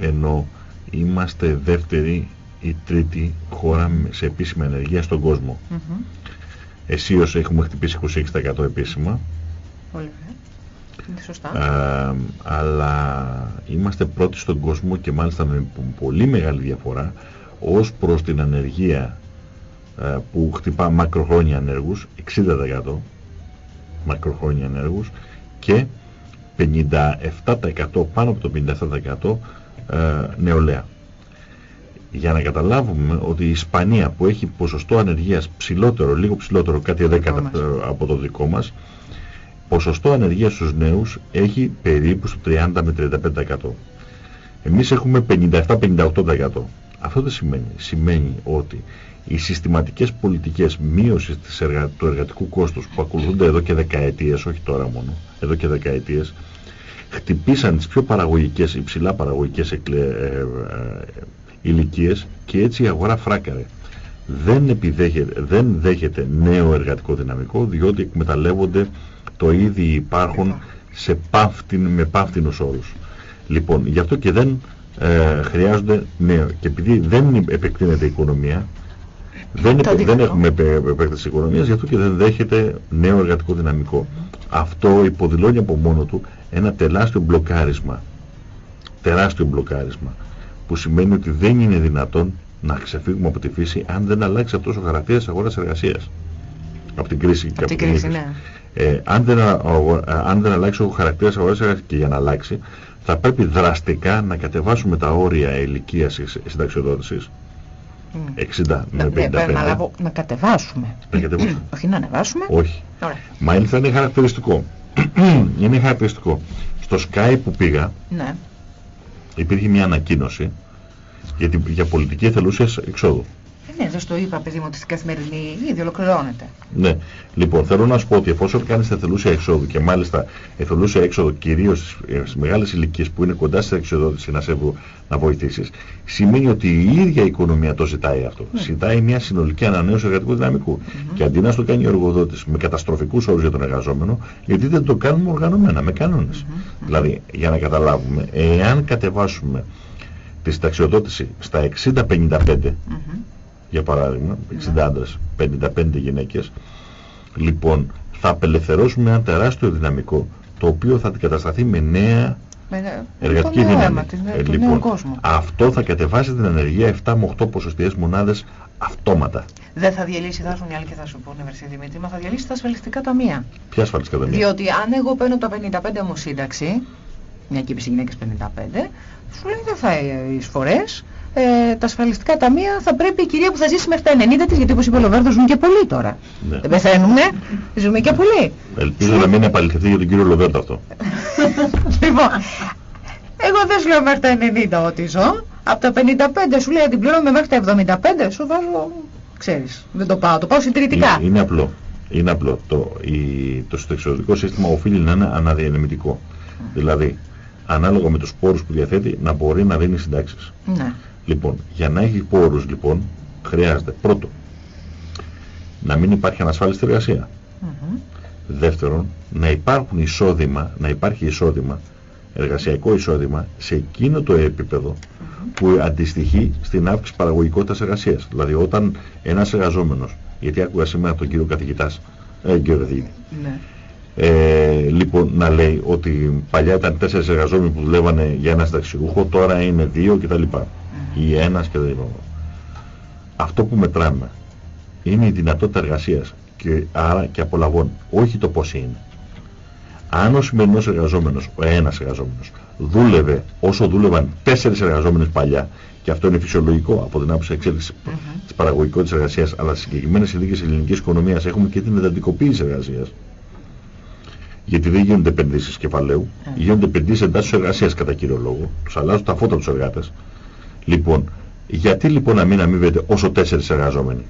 Speaker 2: ενώ είμαστε δεύτερη ή τρίτη χώρα με- σε επίσημη ενεργεία στον κόσμο.
Speaker 1: Μμμ.
Speaker 2: Εσείως έχουμε χτυπήσει 26% επίσημα,
Speaker 1: Πολύ ωραία. Είναι σωστά.
Speaker 2: α, αλλά είμαστε πρώτοι στον κόσμο και μάλιστα με πο- πολύ μεγάλη διαφορά ως προς την ανεργία α, που χτυπά μακροχρόνια ανέργους, 60% μακροχρόνια ανέργους και 57% πάνω από το 57% ε, νεολαία. Για να καταλάβουμε ότι η Ισπανία που έχει ποσοστό ανεργίας ψηλότερο, λίγο ψηλότερο, κάτι δέκατα
Speaker 1: μας.
Speaker 2: ε, από το δικό μας, ποσοστό ανεργίας στους νέους έχει περίπου στο 30 με 35%. Εμείς έχουμε 57-58%. Αυτό δεν σημαίνει. Σημαίνει ότι οι συστηματικές πολιτικές μείωσης της εργα... του εργατικού κόστους που ακολουθούνται εδώ και δεκαετίες, όχι τώρα μόνο, εδώ και δεκαετίες, χτυπήσαν τις πιο παραγωγικές, υψηλά παραγωγικές εκλε... ε, ε, ηλικίες και έτσι η αγορά φράκαρε. Δεν, επιδέχεται, δεν δέχεται νέο εργατικό δυναμικό διότι εκμεταλλεύονται το ήδη υπάρχουν σε πάυτην, με πάυτινους όρους. Λοιπόν, γι' αυτό και δεν ε, χρειάζονται νέο. Και επειδή δεν επεκτείνεται η οικονομία, δεν,
Speaker 1: Το
Speaker 2: επε- δεν
Speaker 1: αντίθετο.
Speaker 2: έχουμε επε- επέκταση οικονομίας, γι' αυτό και δεν δέχεται νέο εργατικό δυναμικό. Αυτό υποδηλώνει από μόνο του ένα τεράστιο μπλοκάρισμα. Τεράστιο μπλοκάρισμα. Που σημαίνει ότι δεν είναι δυνατόν να ξεφύγουμε από τη φύση αν δεν αλλάξει αυτός ο χαρακτήρας της αγοράς εργασίας. Από την κρίση και
Speaker 1: Από την
Speaker 2: την
Speaker 1: κρίση,
Speaker 2: ύφεση.
Speaker 1: ναι.
Speaker 2: Ε, αν, δεν, α- αγο- α- αν δεν αλλάξει ο χαρακτήρας της αγοράς εργασίας και για να αλλάξει, θα πρέπει δραστικά να κατεβάσουμε τα όρια ηλικίας συ- συνταξιοδότησης
Speaker 1: Μμ.
Speaker 2: 60
Speaker 1: Ναι,
Speaker 2: με
Speaker 1: ναι,
Speaker 2: 55.
Speaker 1: να, λάβω- να κατεβάσουμε.
Speaker 2: Να κατεβάσουμε.
Speaker 1: Όχι να ανεβάσουμε.
Speaker 2: Όχι.
Speaker 1: Ωραία.
Speaker 2: Μάλιστα είναι χαρακτηριστικό. είναι χαρακτηριστικό. Στο Sky που πήγα
Speaker 1: Ναι.
Speaker 2: υπήρχε μια ανακοίνωση για, την, για πολιτική εθελούσιας εξόδου.
Speaker 1: Ε, Ναι, δεν στο είπα, παιδί μου, ότι στην καθημερινή ήδη ολοκληρώνεται.
Speaker 2: Ναι. Λοιπόν, θέλω να σου πω ότι εφόσον κάνεις εθελούσια εξόδου και μάλιστα εθελούσια έξοδο κυρίως στις μεγάλες ηλικίες που είναι κοντά στην εξοδότηση να σε βο- να βοηθήσεις, σημαίνει ότι η ίδια η οικονομία το ζητάει αυτό. Ζητάει μια συνολική ανανέωση εργατικού δυναμικού. Και αντί να στο κάνει ο εργοδότης με καταστροφικούς όρους για τον εργαζόμενο, γιατί δεν το κάνουμε οργανωμένα, με κανόνες. Δηλαδή, για να καταλάβουμε, εάν κατεβάσουμε τη συνταξιοδότηση στα 60-55,
Speaker 1: Μμμ.
Speaker 2: Για παράδειγμα, 60 άντρες, 55 γυναίκες, λοιπόν, θα απελευθερώσουμε ένα τεράστιο δυναμικό, το οποίο θα αντικατασταθεί με νέα
Speaker 1: Με,
Speaker 2: εργατική
Speaker 1: το νέο
Speaker 2: δύναμη.
Speaker 1: αίμα, τη-
Speaker 2: Ε,
Speaker 1: το
Speaker 2: λοιπόν,
Speaker 1: νέο κόσμο.
Speaker 2: αυτό θα κατεβάσει την ανεργία 7 με 8 ποσοστιαίες μονάδες αυτόματα.
Speaker 1: Δεν θα διαλύσει, θα έρθουν οι άλλοι και θα σου πούνε, Βερσή Δημήτρη, μα θα διαλύσει τα ασφαλιστικά ταμεία.
Speaker 2: Ποια ασφαλιστικά ταμεία;
Speaker 1: Διότι αν εγώ παίρνω τα 55 μου σύνταξη, μια και είπες οι γυναίκες 55, σου λέει δεν θα ε, εισφορές, ε, τα ασφαλιστικά ταμεία θα πρέπει η κυρία που θα ζήσει μέχρι τα 90 της, γιατί όπως είπε ο Λοβέρδος ζουν και πολλοί τώρα.
Speaker 2: Ναι.
Speaker 1: Δεν πεθαίνουνε, ζούμε και πολλοί.
Speaker 2: Ελπίζω να μην επαληθευτεί για τον κύριο Λοβέρτα αυτό.
Speaker 1: λοιπόν, εγώ δεν σου λέω μέχρι τα 90 ότι ζω, από τα 55 σου λέει αν την πληρώνουμε μέχρι τα 75, σου βάζω, ξέρεις, δεν το πάω, το πάω συντηρητικά.
Speaker 2: Είναι, είναι απλό. Είναι απλό. Το, η, το συνταξιοδοτικό σύστημα οφείλει να είναι αναδιανεμητικό. Δηλαδή, ανάλογα με τους πόρους που διαθέτει, να μπορεί να δίνει συντάξεις.
Speaker 1: Ναι.
Speaker 2: Λοιπόν, για να έχει πόρους λοιπόν χρειάζεται πρώτο να μην υπάρχει ανασφάλιστη εργασία. Δεύτερον, να υπάρχουν εισόδημα, να υπάρχει εισόδημα, εργασιακό εισόδημα σε εκείνο το επίπεδο που αντιστοιχεί στην αύξηση παραγωγικότητας εργασίας. Δηλαδή όταν ένας εργαζόμενος, γιατί άκουγα σήμερα τον κύριο καθηγητάς, ε, κύριο καθηγητή, ναι. ε, λοιπόν να λέει ότι παλιά ήταν τέσσερις εργαζόμενοι που δουλεύανε για ένα συνταξιούχο, τώρα είναι δύο κτλ. Mm Ή ένας κτλ. Αυτό που μετράμε είναι η δυνατότητα εργασίας και άρα και απολαβών, όχι το πώς είναι. Αν ο σημερινός εργαζόμενος, ο ένας εργαζόμενος, δούλευε όσο δούλευαν τέσσερις εργαζόμενες παλιά, και αυτό είναι φυσιολογικό από την άποψη εξέλιξης mm -hmm. της παραγωγικότητας εργασίας, αλλά στις συγκεκριμένες συνθήκες ελληνικής οικονομίας έχουμε και την εντατικοποίηση εργασίας. Γιατί δεν γίνονται επενδύσεις κεφαλαίου, mm -hmm. γίνονται επενδύσεις εντάσσεω εργασίας κατά κύριο λόγο. Τους αλλάζουν τα φώτα τους εργάτες. Λοιπόν, γιατί λοιπόν να μην αμείβεται όσο τέσσερις εργαζόμενοι;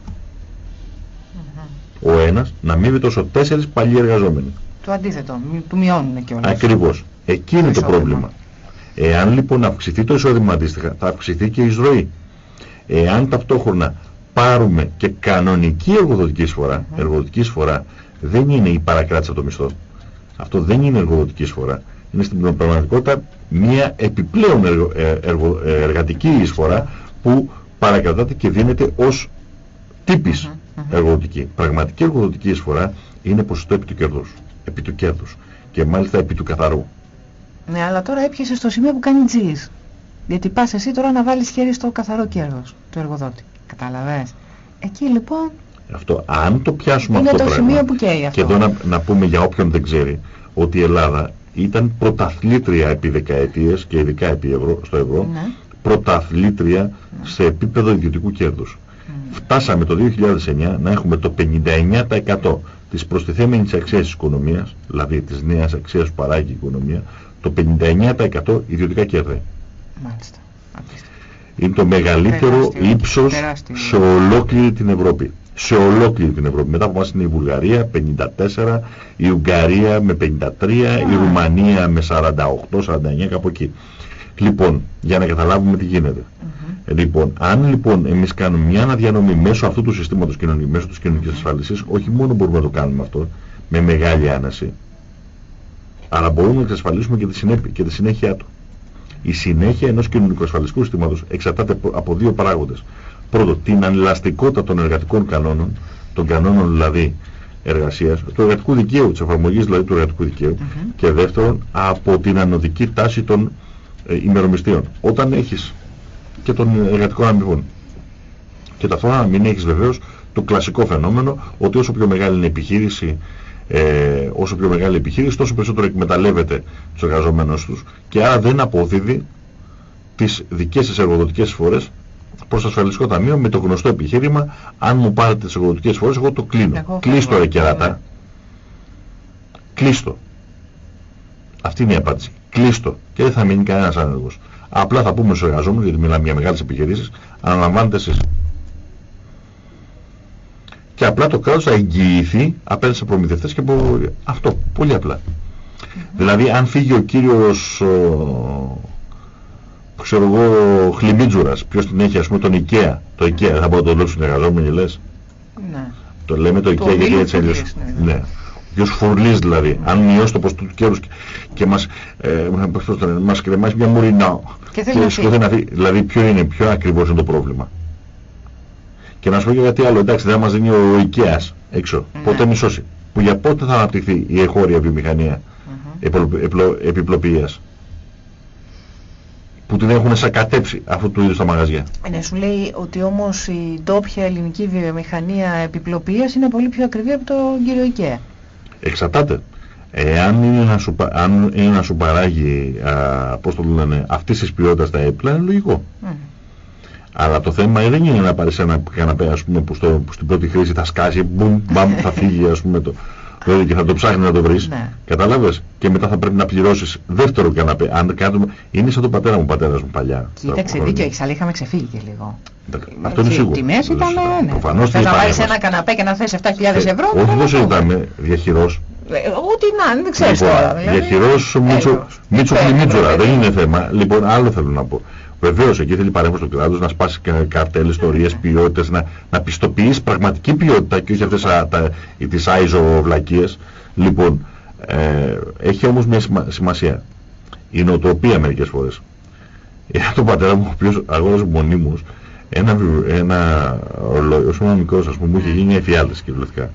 Speaker 2: Ο ένας να αμείβεται όσο τέσσερις παλιοί εργαζόμενοι.
Speaker 1: Το αντίθετο, του μειώνουν και όλα.
Speaker 2: Ακριβώς. Εκεί είναι το, πρόβλημα. Εάν λοιπόν αυξηθεί το εισόδημα αντίστοιχα, θα αυξηθεί και η εισρωή. Εάν ταυτόχρονα πάρουμε και κανονική εργοδοτική εισφορά, mm -hmm. εργοδοτική εισφορά δεν είναι η παρακράτηση από το μισθό. Αυτό δεν είναι εργοδοτική εισφορά. Είναι στην πραγματικότητα μια επιπλέον εργο, ε, εργο, ε, εργατική εισφορά που παρακρατάται και δίνεται ως τύπης εργοδοτική. Πραγματική εργοδοτική εισφορά είναι ποσοστό επί του κέρδους. Επί του κέρδους. Και μάλιστα επί του καθαρού.
Speaker 1: Ναι, αλλά τώρα έπιασε στο σημείο που κάνει τζις. Γιατί πας εσύ τώρα να βάλεις χέρι στο καθαρό κέρδος του εργοδότη. Καταλαβες. Εκεί λοιπόν...
Speaker 2: Αυτό, αν το πιάσουμε
Speaker 1: είναι
Speaker 2: αυτό
Speaker 1: το σημείο που καίει αυτό.
Speaker 2: Και εδώ να, να πούμε για όποιον δεν ξέρει ότι η Ελλάδα ήταν πρωταθλήτρια επί δεκαετίες και ειδικά επί ευρώ, στο ευρώ, ναι. πρωταθλήτρια ναι. σε επίπεδο ιδιωτικού κέρδους φτάσαμε το 2009 να έχουμε το 59% της προστιθέμενης αξίας της οικονομίας, δηλαδή της νέας αξίας που παράγει η οικονομία, το 59% ιδιωτικά κέρδη.
Speaker 1: Μάλιστα.
Speaker 2: Είναι το μεγαλύτερο τεράστιο, ύψος τεράστιο. σε ολόκληρη την Ευρώπη. Σε ολόκληρη την Ευρώπη. Μετά από μας είναι η Βουλγαρία 54, η Ουγγαρία με 53, η Ρουμανία με 48-49 κάπου εκεί. Λοιπόν, για να καταλάβουμε τι γίνεται. Λοιπόν, αν λοιπόν εμείς κάνουμε μια αναδιανομή μέσω αυτού του συστήματος κοινωνικής, μέσω της κοινωνικής ασφάλισης, όχι μόνο μπορούμε να το κάνουμε αυτό με μεγάλη άναση, αλλά μπορούμε να εξασφαλίσουμε και τη, συνέπεια, και τη συνέχεια του. Η συνέχεια ενός κοινωνικού ασφαλιστικού συστήματος εξαρτάται από δύο παράγοντες. Πρώτο, την ανελαστικότητα των εργατικών κανόνων, των κανόνων δηλαδή εργασίας, του εργατικού δικαίου, της εφαρμογής δηλαδή του εργατικού δικαίου, και δεύτερον, από την ανωδική τάση των ε, ημερομισθείων. Όταν έχεις και των εργατικών αμοιβών. Και ταυτόχρονα μην έχεις βεβαίως το κλασικό φαινόμενο ότι όσο πιο μεγάλη είναι η επιχείρηση, ε, όσο πιο μεγάλη η επιχείρηση, τόσο περισσότερο εκμεταλλεύεται τους εργαζομένους τους και άρα δεν αποδίδει τις δικές της εργοδοτικές φορές προς το ασφαλιστικό ταμείο με το γνωστό επιχείρημα αν μου πάρετε τις εργοδοτικές φορές εγώ το κλείνω. Κλείστο ρε κεράτα. Κλείστο. Αυτή είναι η απάντηση. Κλείστο. Και δεν θα μείνει κανένας άνεργος. Απλά θα πούμε στους εργαζόμενους, γιατί μιλάμε για μεγάλες επιχειρήσεις, αναλαμβάνετε εσείς. Και απλά το κράτος θα εγγυηθεί απέναντι σε προμηθευτές και από... αυτό, πολύ απλά. Δηλαδή αν φύγει ο κύριος ο, ξέρω εγώ Χλιμίτζουρας, ποιος την έχει ας πούμε τον IKEA, το IKEA θα μπορούν να το δουλέψουν οι εργαζόμενοι λες; Ναι. Το λέμε το, IKEA γιατί έτσι αλλιώς. Ναι. ναι ποιος φουρλής δηλαδή, αν μειώσει το ποσοστό του κέρδους και, και μας, ε, μας κρεμάσει μια μουρινά και θέλει να φύγει. Δηλαδή ποιο είναι, ποιο ακριβώς είναι το πρόβλημα. Και να σου πω και κάτι άλλο, εντάξει δεν μας δίνει ο IKEA έξω, ναι. ποτέ μισώσει. Που για πότε θα αναπτυχθεί η εχώρια βιομηχανία mm -hmm. επιπλοποιίας που την έχουν σακατέψει αυτού του είδους τα μαγαζιά.
Speaker 1: Ναι, σου λέει ότι όμως η ντόπια ελληνική βιομηχανία επιπλοποιίας είναι πολύ πιο ακριβή από τον κύριο IKEA.
Speaker 2: Εξαρτάται. Εάν είναι να σου, αν είναι να σου παράγει, α, πώς το λένε, αυτής της ποιότητας τα έπλα, είναι λογικό. Mm. Αλλά το θέμα δεν είναι να πάρεις ένα καναπέ, ας πούμε, που, στο, που στην πρώτη χρήση θα σκάσει, μπουμ, μπαμ, θα φύγει, ας πούμε, το, δηλαδή και θα το ψάχνει να το βρεις. Ναι. Κατάλαβες. Και μετά θα πρέπει να πληρώσεις δεύτερο καναπέ. Αν κάνουμε, είναι σαν τον πατέρα μου, πατέρας μου παλιά.
Speaker 1: Κοίταξε, δίκιο έχεις, αλλά είχαμε ξεφύγει και λίγο.
Speaker 2: Αυτό είναι σίγουρο. Οι
Speaker 1: τιμές ήταν, ναι. Προφανώς Θες να βάλεις ένα καναπέ και να θες 7.000 ευρώ.
Speaker 2: Όχι δεν συζητάμε διαχειρός.
Speaker 1: Ό,τι να, δεν ξέρεις
Speaker 2: Λοιπόν,
Speaker 1: τώρα. Δηλαδή.
Speaker 2: Διαχειρός Μίτσο,
Speaker 1: Έλεος.
Speaker 2: Μίτσο
Speaker 1: Υπέρ,
Speaker 2: Κλιμίτσορα,
Speaker 1: πρέπει.
Speaker 2: δεν είναι θέμα. Λοιπόν, άλλο θέλω να πω. Βεβαίως εκεί θέλει παρέμβαση στο κράτο να σπάσει κα- καρτέλ, ιστορίες, ποιότητες, να, να πιστοποιήσει πραγματική ποιότητα και όχι αυτές τι άιζο βλακίε. Λοιπόν, ε, έχει όμως μια σημα- σημασία. Η νοοτροπία μερικές φορές. Είχα τον πατέρα μου, ο οποίος αγόρασε μονίμως ένα, βιβλ- ένα ρολόι, όσο ήμουν μικρός, ας πούμε, μου είχε γίνει εφιάλτη κυριολεκτικά.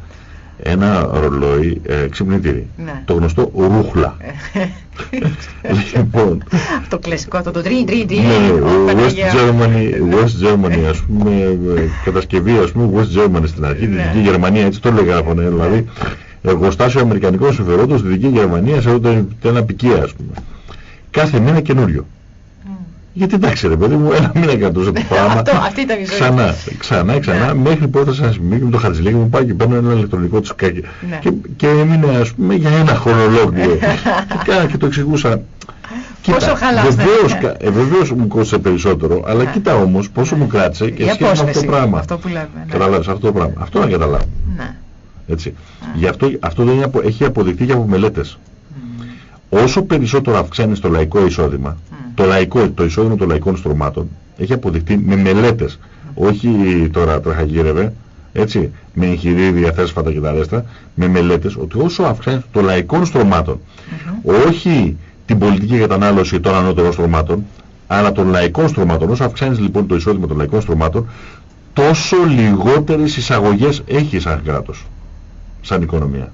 Speaker 2: Ένα ρολόι ε, ξυπνητήρι.
Speaker 1: Ναι.
Speaker 2: Το γνωστό ρούχλα. λοιπόν,
Speaker 1: Το κλασικό αυτό το τριν τριν τριν.
Speaker 2: ναι,
Speaker 1: Ω,
Speaker 2: West
Speaker 1: Παναγία.
Speaker 2: Germany, West Germany, ας πούμε, ε, κατασκευή, ας πούμε, West Germany στην αρχή,
Speaker 1: Ναι.
Speaker 2: Δυτική Γερμανία, έτσι το λέγανε, δηλαδή, εργοστάσιο αμερικανικών συμφερόντων στη Δυτική Γερμανία σε ό,τι ένα πικία, ας πούμε. Κάθε μήνα καινούριο. Γιατί εντάξει ρε παιδί μου, ένα μήνα κρατούσε το πράγμα.
Speaker 1: Αυτό- αυτή ήταν η ζωή.
Speaker 2: Ξανά, ξανά, ξανά,
Speaker 1: Ναι.
Speaker 2: μέχρι που έφτασε ένα σημείο και με το χαρτζηλίκι μου πάει και παίρνω ένα ηλεκτρονικό τσουκάκι.
Speaker 1: Ναι.
Speaker 2: Και, και έμεινε ας πούμε για ένα χρόνο ολόκληρο. και κάνα και το εξηγούσα.
Speaker 1: Πόσο χαλάς δεν
Speaker 2: βεβαίως,
Speaker 1: είναι.
Speaker 2: κα- ε, βεβαίως μου κόστησε περισσότερο, αλλά
Speaker 1: Ναι.
Speaker 2: κοίτα όμως πόσο μου κράτησε και
Speaker 1: Η
Speaker 2: σχέση με αυτό
Speaker 1: απόσπαση,
Speaker 2: το πράγμα.
Speaker 1: αυτό που λέμε, ναι.
Speaker 2: Καταλάβεις αυτό το πράγμα. Αυτό να καταλάβω.
Speaker 1: Ναι.
Speaker 2: Έτσι. Γι' αυτό, αυτό δεν είναι, απο- έχει αποδειχθεί και από μελέτες. Όσο περισσότερο αυξάνει το λαϊκό εισόδημα, το, λαϊκό, το εισόδημα των λαϊκών στρωμάτων έχει αποδειχτεί με μελέτες, όχι τώρα τραχαγύρευε, έτσι, με εγχειρίδια, θέσφατα και τα ρέστα, με μελέτες, ότι όσο αυξάνει το λαϊκών στρωμάτων, όχι την πολιτική κατανάλωση των ανώτερων στρωμάτων, αλλά των λαϊκών στρωμάτων, όσο αυξάνεις λοιπόν το εισόδημα των λαϊκών στρωμάτων, τόσο λιγότερες εισαγωγές έχει σαν κράτος, σαν οικονομία.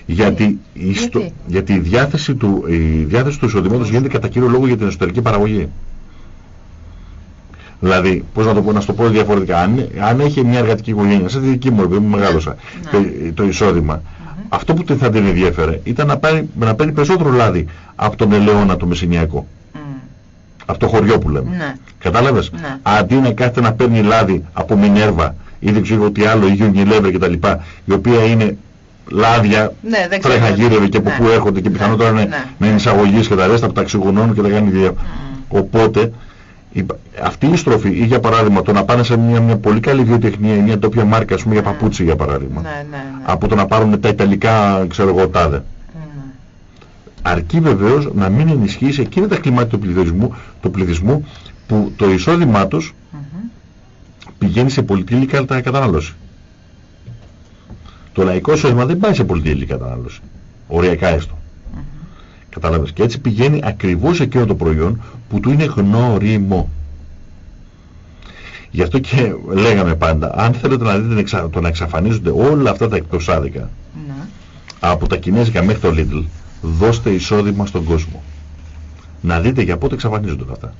Speaker 1: Α.
Speaker 2: Γιατί, η, στο-
Speaker 1: Γιατί;
Speaker 2: γιατί η, διάθεση του, η διάθεση του εισοδήματος γίνεται κατά κύριο λόγο για την εσωτερική παραγωγή. Δηλαδή, πώς να το πω, να σου το πω διαφορετικά, αν, αν έχει μια εργατική οικογένεια, σε τη δική μου, επειδή μου μεγάλωσα,
Speaker 1: Ναι.
Speaker 2: το, το εισόδημα, αυτό που θα την ενδιέφερε ήταν να, πάρει, να παίρνει περισσότερο λάδι από τον ελαιόνα το μεσηνιακό.
Speaker 1: Μμ.
Speaker 2: Από το χωριό που λέμε.
Speaker 1: Ναι.
Speaker 2: Κατάλαβες;
Speaker 1: Ναι.
Speaker 2: Αντί να κάθεται να παίρνει λάδι από Μινέρβα ή δεν ξέρω τι άλλο, ή Unilever κτλ. η οποία είναι λάδια
Speaker 1: Ναι, δεν ξέρω.
Speaker 2: τρέχα γύρευε και από
Speaker 1: Ναι.
Speaker 2: πού έρχονται και πιθανότερα είναι
Speaker 1: Ναι.
Speaker 2: με εισαγωγής και τα ρέστα από ταξιγωνών και τα κάνει δια... Οπότε υπα- αυτή η στροφή ή για παράδειγμα το να πάνε σε μια, μια πολύ καλή βιοτεχνία ή μια τόπια μάρκα ας πούμε για παπούτσι για παράδειγμα
Speaker 1: Ναι, ναι, ναι.
Speaker 2: από το να πάρουν τα ιταλικά ξέρω εγώ τάδε
Speaker 1: Μμ.
Speaker 2: αρκεί βεβαίως να μην ενισχύσει εκείνα τα κλιμάτια του πληθυσμού, του πληθυσμού που το εισόδημά τους
Speaker 1: Μμμ.
Speaker 2: πηγαίνει σε πολιτική κατανάλωση. Το λαϊκό εισόδημα δεν πάει σε πολιτική κατανάλωση. Οριακά έστω. Κατάλαβες. Και έτσι πηγαίνει ακριβώς εκείνο το προϊόν που του είναι γνώριμο. Γι' αυτό και λέγαμε πάντα, αν θέλετε να δείτε την εξα- το να εξαφανίζονται όλα αυτά τα εκτοσάδικα
Speaker 1: Ναι.
Speaker 2: από τα κινέζικα μέχρι το Lidl, δώστε εισόδημα στον κόσμο. Να δείτε για πότε εξαφανίζονται αυτά.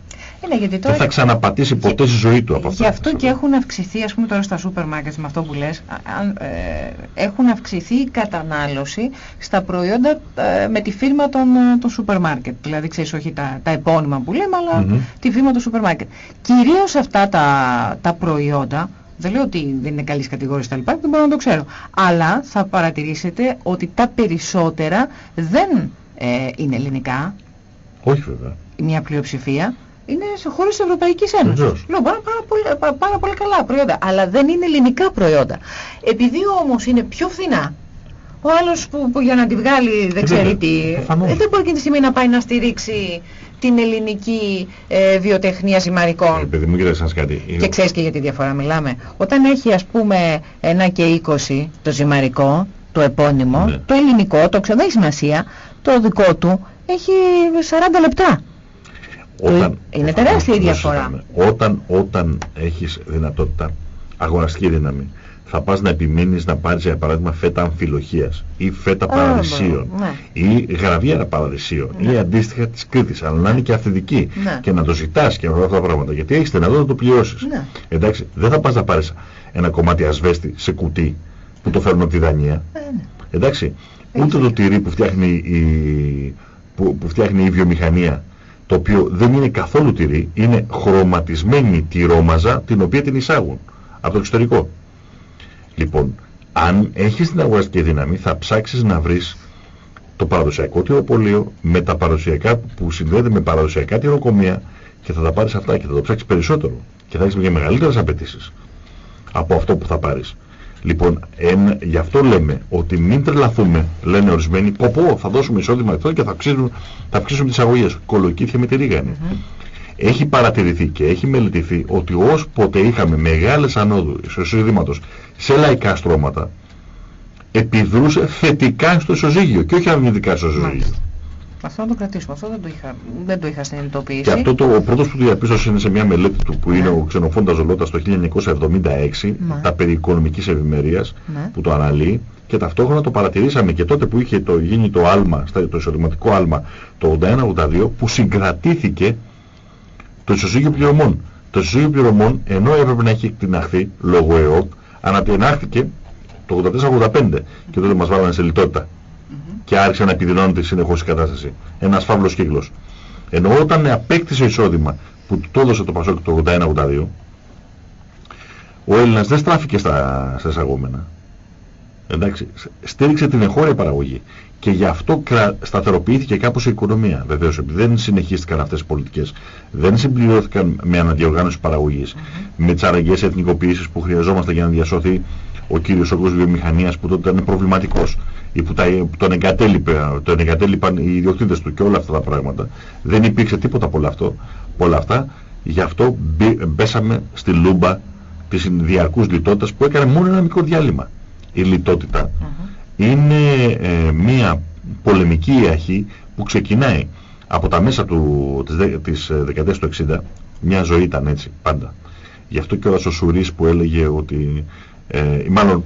Speaker 1: Είναι γιατί
Speaker 2: Δεν
Speaker 1: τώρα...
Speaker 2: θα ξαναπατήσει ποτέ στη ζωή του από αυτά.
Speaker 1: Γι' αυτό και έχουν αυξηθεί, ας πούμε τώρα στα σούπερ μάρκετ με αυτό που λες, α- αν, ε, έχουν αυξηθεί η κατανάλωση στα προϊόντα ε, με τη φίρμα των, ε, των σούπερ μάρκετ. Δηλαδή, ξέρεις, όχι τα, τα επώνυμα που λέμε, αλλά
Speaker 2: Μμμ.
Speaker 1: τη φίρμα των σούπερ μάρκετ. Κυρίως αυτά τα, τα προϊόντα, δεν λέω ότι δεν είναι καλής κατηγορίας τα λοιπά, δεν μπορώ να το ξέρω. Αλλά θα παρατηρήσετε ότι τα περισσότερα δεν ε, είναι ελληνικά,
Speaker 2: Όχι βέβαια.
Speaker 1: μια πλειοψηφία είναι σε χώρες της Ευρωπαϊκής Ένωσης.
Speaker 2: Βεβαίως.
Speaker 1: Λέω πάρα, πάρα, πολύ, πα- πάρα πολύ καλά προϊόντα, αλλά δεν είναι ελληνικά προϊόντα. Επειδή όμως είναι πιο φθηνά, ο άλλος που, που για να τη βγάλει δεν
Speaker 2: Ε,
Speaker 1: ξέρει
Speaker 2: βέβαια.
Speaker 1: τι,
Speaker 2: Προφανώς.
Speaker 1: ε, δεν μπορεί εκείνη τη στιγμή να πάει να στηρίξει την ελληνική ε, βιοτεχνία
Speaker 2: Ε,
Speaker 1: ζυμαρικών.
Speaker 2: παιδί μου, κοίταξε να σου κάτι.
Speaker 1: Και ξέρεις και για τη διαφορά μιλάμε. Όταν έχει ας πούμε ένα και 20 το ζυμαρικό, το επώνυμο,
Speaker 2: Ναι.
Speaker 1: το ελληνικό, το ξέρω, δεν έχει σημασία, το δικό του έχει 40 λεπτά.
Speaker 2: Όταν,
Speaker 1: Είναι
Speaker 2: προφανώς,
Speaker 1: τεράστια η
Speaker 2: δεν
Speaker 1: διαφορά.
Speaker 2: συζητάμε. Όταν, όταν έχεις δυνατότητα, αγοραστική δύναμη, θα πας να επιμείνεις να πάρεις για παράδειγμα φέτα αμφιλοχίας ή φέτα παραδεισίων
Speaker 1: ναι.
Speaker 2: ή γραβιέρα παραδεισίων ή αντίστοιχα της Κρήτης, αλλά να είναι και αυθεντική
Speaker 1: Ναι.
Speaker 2: και να το ζητάς και όλα αυτά τα πράγματα γιατί έχεις δυνατότητα να το πληρώσεις.
Speaker 1: Ναι.
Speaker 2: Εντάξει, δεν θα πας να πάρεις ένα κομμάτι ασβέστη σε κουτί που το φέρνουν από τη Δανία.
Speaker 1: Ε, ναι.
Speaker 2: Εντάξει, ούτε το τυρί που φτιάχνει η, που, που φτιάχνει η βιομηχανία, το οποίο δεν είναι καθόλου τυρί, είναι χρωματισμένη τυρόμαζα την οποία την εισάγουν από το εξωτερικό. Λοιπόν, αν έχεις την αγοραστική δύναμη, θα ψάξεις να βρεις το παραδοσιακό τυροπολείο με τα παραδοσιακά που συνδέεται με παραδοσιακά τυροκομεία και θα τα πάρεις αυτά και θα το ψάξεις περισσότερο και θα έχεις και μεγαλύτερες απαιτήσεις από αυτό που θα πάρεις. Λοιπόν, εν, γι' αυτό λέμε ότι μην τρελαθούμε, λένε ορισμένοι, πω πω, θα δώσουμε εισόδημα αυτό και θα αυξήσουμε, θα αυξήσουμε τις αγωγές. Κολοκύθια με τη ρίγα είναι. Έχει παρατηρηθεί και έχει μελετηθεί ότι όποτε είχαμε μεγάλες ανόδους εισοδήματος σε λαϊκά στρώματα, επιδρούσε θετικά στο ισοζύγιο και όχι αρνητικά στο ισοζύγιο.
Speaker 1: Αυτό να το κρατήσουμε. Αυτό δεν το είχα, δεν το είχα συνειδητοποιήσει.
Speaker 2: Και αυτό το, ο πρώτος που το διαπίστωσε είναι σε μια μελέτη του που είναι ο Ξενοφόντας Ζολότας το 1976, τα περί οικονομικής ευημερίας, που το αναλύει και ταυτόχρονα το παρατηρήσαμε και τότε που είχε το, γίνει το άλμα, το εισοδηματικό άλμα το 81-82 που συγκρατήθηκε το ισοζύγιο πληρωμών. Το ισοζύγιο πληρωμών ενώ έπρεπε να έχει εκτιναχθεί λόγω ΕΟΚ, ανατενάχθηκε το 84-85 και τότε μας βάλανε σε λιτότητα και άρχισε να επιδεινώνεται συνεχώς η κατάσταση. Ένας φαύλος κύκλος. Ενώ όταν απέκτησε εισόδημα που του το έδωσε το Πασόκ το 81-82, ο Έλληνας δεν στράφηκε στα, στα εισαγόμενα. Εντάξει, στήριξε την εγχώρια παραγωγή και γι' αυτό σταθεροποιήθηκε κάπως η οικονομία. Βεβαίως, επειδή δεν συνεχίστηκαν αυτές οι πολιτικές, δεν συμπληρώθηκαν με αναδιοργάνωση παραγωγής, mm με τις αραγγές εθνικοποιήσεις που χρειαζόμαστε για να διασώθει ο κύριος όγκος βιομηχανίας που τότε ήταν προβληματικός ή που, τα, που τον, εγκατέλειπε, τον εγκατέλειπαν οι ιδιοκτήτες του και όλα αυτά τα πράγματα. Δεν υπήρξε τίποτα από όλα, αυτό, όλα αυτά. Γι' αυτό μπέσαμε στη λούμπα της διαρκούς λιτότητας που έκανε μόνο ένα μικρό διάλειμμα. Η λιτότητα είναι ε, μια πολεμική αρχή που ξεκινάει από τα μέσα του, της, της ε, δεκαετίας του 60. Μια ζωή ήταν έτσι πάντα. Γι' αυτό και ο Ασοσουρής που έλεγε ότι, ε, μάλλον ε,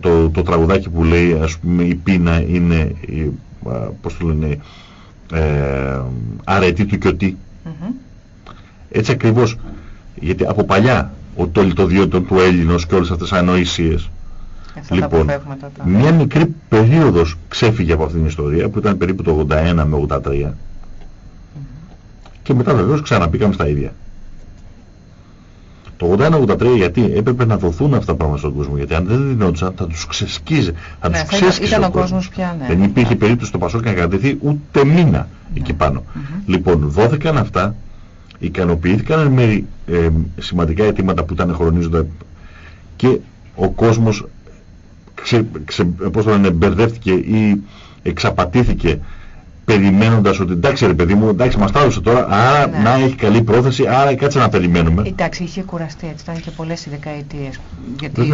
Speaker 2: το, το τραγουδάκι που λέει ας πούμε η πείνα είναι η, πώς το λένε ε, αρετή του κιωτή. Έτσι ακριβώς γιατί από παλιά ο τολιτοδιώτων του Έλληνος και όλες αυτές τις ανοησίες λοιπόν μια μικρή περίοδος ξέφυγε από αυτήν την ιστορία που ήταν περίπου το 81 με 83 και μετά βεβαίως ξαναπήκαμε στα ίδια το 81-83 γιατί έπρεπε να δοθούν αυτά τα πράγματα στον κόσμο. Γιατί αν δεν δινόντουσαν θα τους ξεσκίζε. Θα ναι, τους ξέσκιζε
Speaker 1: ήταν ο κόσμος πια, ναι.
Speaker 2: Δεν υπήρχε περίπτωση στο Πασόκ να κρατηθεί ούτε μήνα ναι. εκεί πάνω. Λοιπόν, δόθηκαν αυτά, ικανοποιήθηκαν με ε, σημαντικά αιτήματα που ήταν χρονίζοντα και ο κόσμος ξε, ξε, πώς το λένε, μπερδεύτηκε ή εξαπατήθηκε περιμένοντας ότι εντάξει ρε παιδί μου, εντάξει μας τα τώρα, άρα ναι. να έχει καλή πρόθεση, άρα κάτσε να περιμένουμε.
Speaker 1: Εντάξει, είχε κουραστεί έτσι, ήταν και πολλές οι δεκαετίες. Γιατί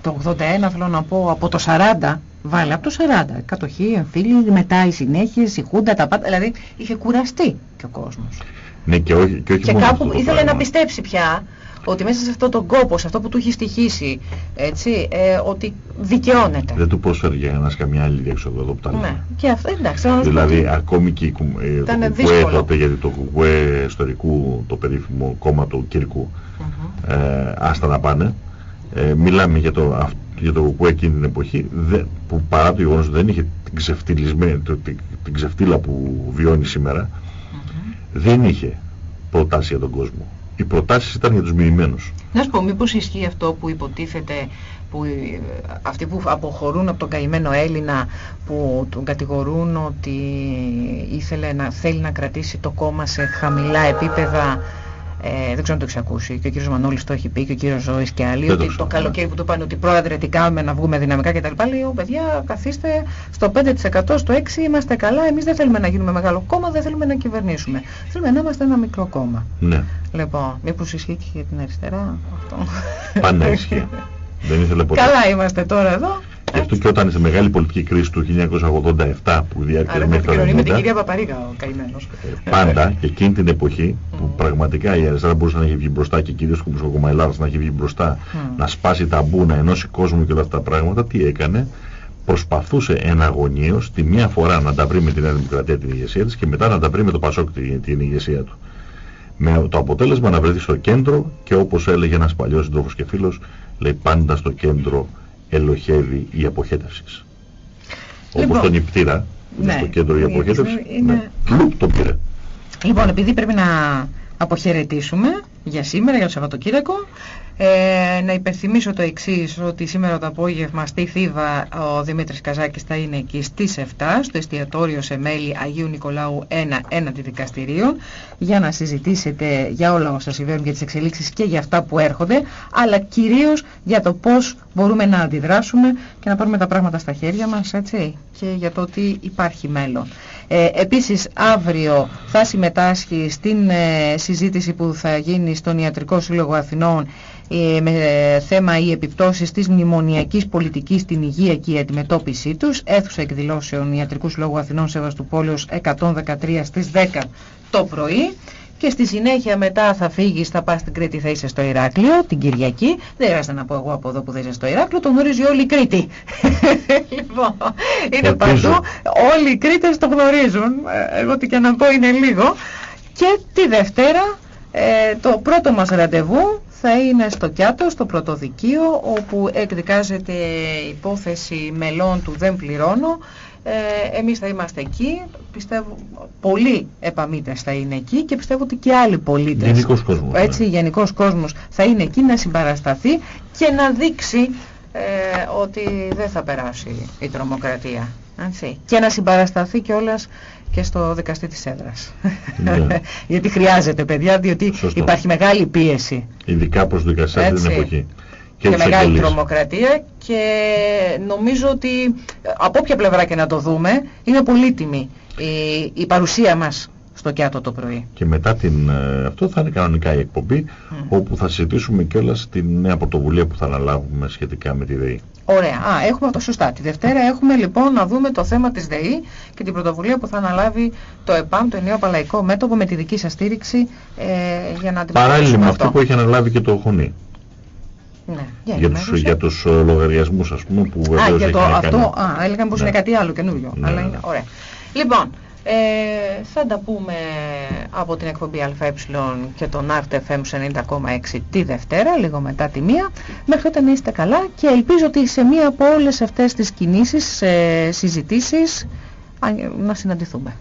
Speaker 1: το 81 θέλω να πω από το 40, βάλε από το 40, κατοχή, εμφύλοι, μετά οι συνέχειες, η Χούντα, τα πάντα, δηλαδή είχε κουραστεί και ο κόσμος.
Speaker 2: Ναι και όχι, και όχι
Speaker 1: και κάπου ήθελε να πιστέψει πια ότι μέσα σε αυτό τον κόπο, σε αυτό που του έχει στοιχήσει, έτσι, ε, ότι δικαιώνεται.
Speaker 2: Δεν του πρόσφερε για να καμιά άλλη διέξοδο εδώ που τα
Speaker 1: Ναι, και αυτό εντάξει.
Speaker 2: Δηλαδή, ακόμη και η, ε, το κουκουέ τότε, γιατί το κουκουέ ιστορικού, το περίφημο κόμμα του Κύρκου, mm -hmm. ε, άστα να πάνε, ε, μιλάμε για το, για το κουκουέ εκείνη την εποχή, δε, που παρά το γεγονός δεν είχε την, την, την ξεφτύλα που βιώνει σήμερα, mm δεν είχε προτάσει για τον κόσμο οι προτάσεις ήταν για τους μοιημένους.
Speaker 1: Να σου πω, μήπως ισχύει αυτό που υποτίθεται που αυτοί που αποχωρούν από τον καημένο Έλληνα που τον κατηγορούν ότι ήθελε να, θέλει να κρατήσει το κόμμα σε χαμηλά επίπεδα ε, δεν ξέρω αν το έχεις ακούσει και ο κύριος Μανώλης το έχει πει και ο κύριος Ζώης και άλλοι ότι το καλοκαίρι που του πάνε ότι πρόεδρε τι κάνουμε να βγούμε δυναμικά κτλ. Λέει ο παιδιά καθίστε στο 5% στο 6% είμαστε καλά εμείς δεν θέλουμε να γίνουμε μεγάλο κόμμα δεν θέλουμε να κυβερνήσουμε θέλουμε να είμαστε ένα μικρό κόμμα
Speaker 2: ναι.
Speaker 1: λοιπόν μήπως ισχύει και για την αριστερά αυτό
Speaker 2: πάντα ισχύει δεν ήθελε ποτέ.
Speaker 1: καλά είμαστε τώρα εδώ
Speaker 2: Γι' αυτό και όταν σε μεγάλη πολιτική κρίση του 1987 που διάρκεια μέχρι το 1990...
Speaker 1: με την κυρία Παπαρίγα ο καημένος.
Speaker 2: Πάντα και εκείνη την εποχή που πραγματικά η αριστερά μπορούσε να έχει βγει μπροστά και κυρίως ο Κομμουνιστικό Ελλάδας να έχει βγει μπροστά, να σπάσει τα μπου, να ενώσει κόσμο και όλα αυτά τα πράγματα, τι έκανε; Προσπαθούσε εναγωνίως τη μία φορά να τα βρει με την Νέα Δημοκρατία την ηγεσία της και μετά να τα βρει με το Πασόκ την, την ηγεσία του. Με το αποτέλεσμα να βρεθεί στο κέντρο και όπως έλεγε ένας παλιός συντρόφος και φίλος, λέει πάντα στο κέντρο ελοχεύει η αποχέτευσης. Λοιπόν, Όπως τον Ιπτήρα, ναι, στο κέντρο η αποχέτευσης, είναι... ναι, πλουπ το πήρε.
Speaker 1: Λοιπόν, επειδή πρέπει να αποχαιρετήσουμε για σήμερα, για το Σαββατοκύριακο, Ε, να υπενθυμίσω το εξής ότι σήμερα το απόγευμα στη Θήβα ο Δημήτρης Καζάκης θα είναι εκεί στις 7 στο εστιατόριο σε μέλη Αγίου Νικολάου 1 έναντι δικαστηρίων για να συζητήσετε για όλα όσα συμβαίνουν για τις εξελίξεις και για αυτά που έρχονται αλλά κυρίως για το πώς μπορούμε να αντιδράσουμε και να πάρουμε τα πράγματα στα χέρια μας έτσι, και για το ότι υπάρχει μέλλον. Ε, επίσης αύριο θα συμμετάσχει στην ε, συζήτηση που θα γίνει στον Ιατρικό Σύλλογο Αθηνών ε, με θέμα οι επιπτώσεις της μνημονιακής πολιτικής στην υγεία και η αντιμετώπιση τους. Έθουσα εκδηλώσεων Ιατρικούς Συλλόγου Αθηνών Σεβαστουπόλεως 113 στις 10 το πρωί και στη συνέχεια μετά θα φύγεις, θα πας στην Κρήτη, θα είσαι στο Ηράκλειο την Κυριακή. Δεν χρειάζεται να πω εγώ από εδώ που δεν είσαι στο Ηράκλειο, το γνωρίζει όλη η Κρήτη. λοιπόν, είναι παντού, όλοι οι Κρήτες το γνωρίζουν, ε, εγώ τι και να πω είναι λίγο. Και τη Δευτέρα ε, το πρώτο μας ραντεβού θα είναι στο Κιάτο, στο Πρωτοδικείο, όπου εκδικάζεται υπόθεση μελών του «Δεν πληρώνω». Ε, εμείς θα είμαστε εκεί, πιστεύω πολλοί επαμήτες θα είναι εκεί και πιστεύω ότι και άλλοι πολίτες,
Speaker 2: γενικός κόσμος,
Speaker 1: έτσι, ναι. γενικός κόσμος θα είναι εκεί να συμπαρασταθεί και να δείξει ε, ότι δεν θα περάσει η τρομοκρατία. Έτσι. Και να συμπαρασταθεί κιόλας και στο δικαστή της έδρας. Ναι. Γιατί χρειάζεται παιδιά, διότι υπάρχει μεγάλη πίεση.
Speaker 2: Ειδικά προς δικαστές την εποχή.
Speaker 1: Και, και μεγάλη τρομοκρατία και νομίζω ότι από όποια πλευρά και να το δούμε είναι πολύτιμη η, η παρουσία μας στο Κιάτο το πρωί.
Speaker 2: Και μετά την, ε, αυτό θα είναι κανονικά η εκπομπή όπου θα συζητήσουμε κιόλας την νέα πρωτοβουλία που θα αναλάβουμε σχετικά με τη ΔΕΗ.
Speaker 1: Ωραία. Α, έχουμε αυτό σωστά. Τη Δευτέρα έχουμε λοιπόν να δούμε το θέμα της ΔΕΗ και την πρωτοβουλία που θα αναλάβει το ΕΠΑΜ, το ενιαίο παλαϊκό μέτωπο, με τη δική σας στήριξη ε, για να αντιμετωπίσουμε
Speaker 2: Παράλληλα με αυτό που έχει αναλάβει και το ΧΟΝΗ.
Speaker 1: Ναι,
Speaker 2: για, για τους, για τους ε, λογαριασμούς ας πούμε που βεβαίως
Speaker 1: Α, για
Speaker 2: το,
Speaker 1: αυτό, α, έλεγαν πως ναι. είναι κάτι άλλο καινούριο. Ναι. Αλλά είναι, ωραία. Λοιπόν, ε, θα τα πούμε από την εκπομπή ΑΕ και τον FM 90,6 τη Δευτέρα, λίγο μετά τη μία. Μέχρι τότε να είστε καλά και ελπίζω ότι σε μία από όλες αυτές τις κινήσεις, ε, συζητήσεις, να συναντηθούμε.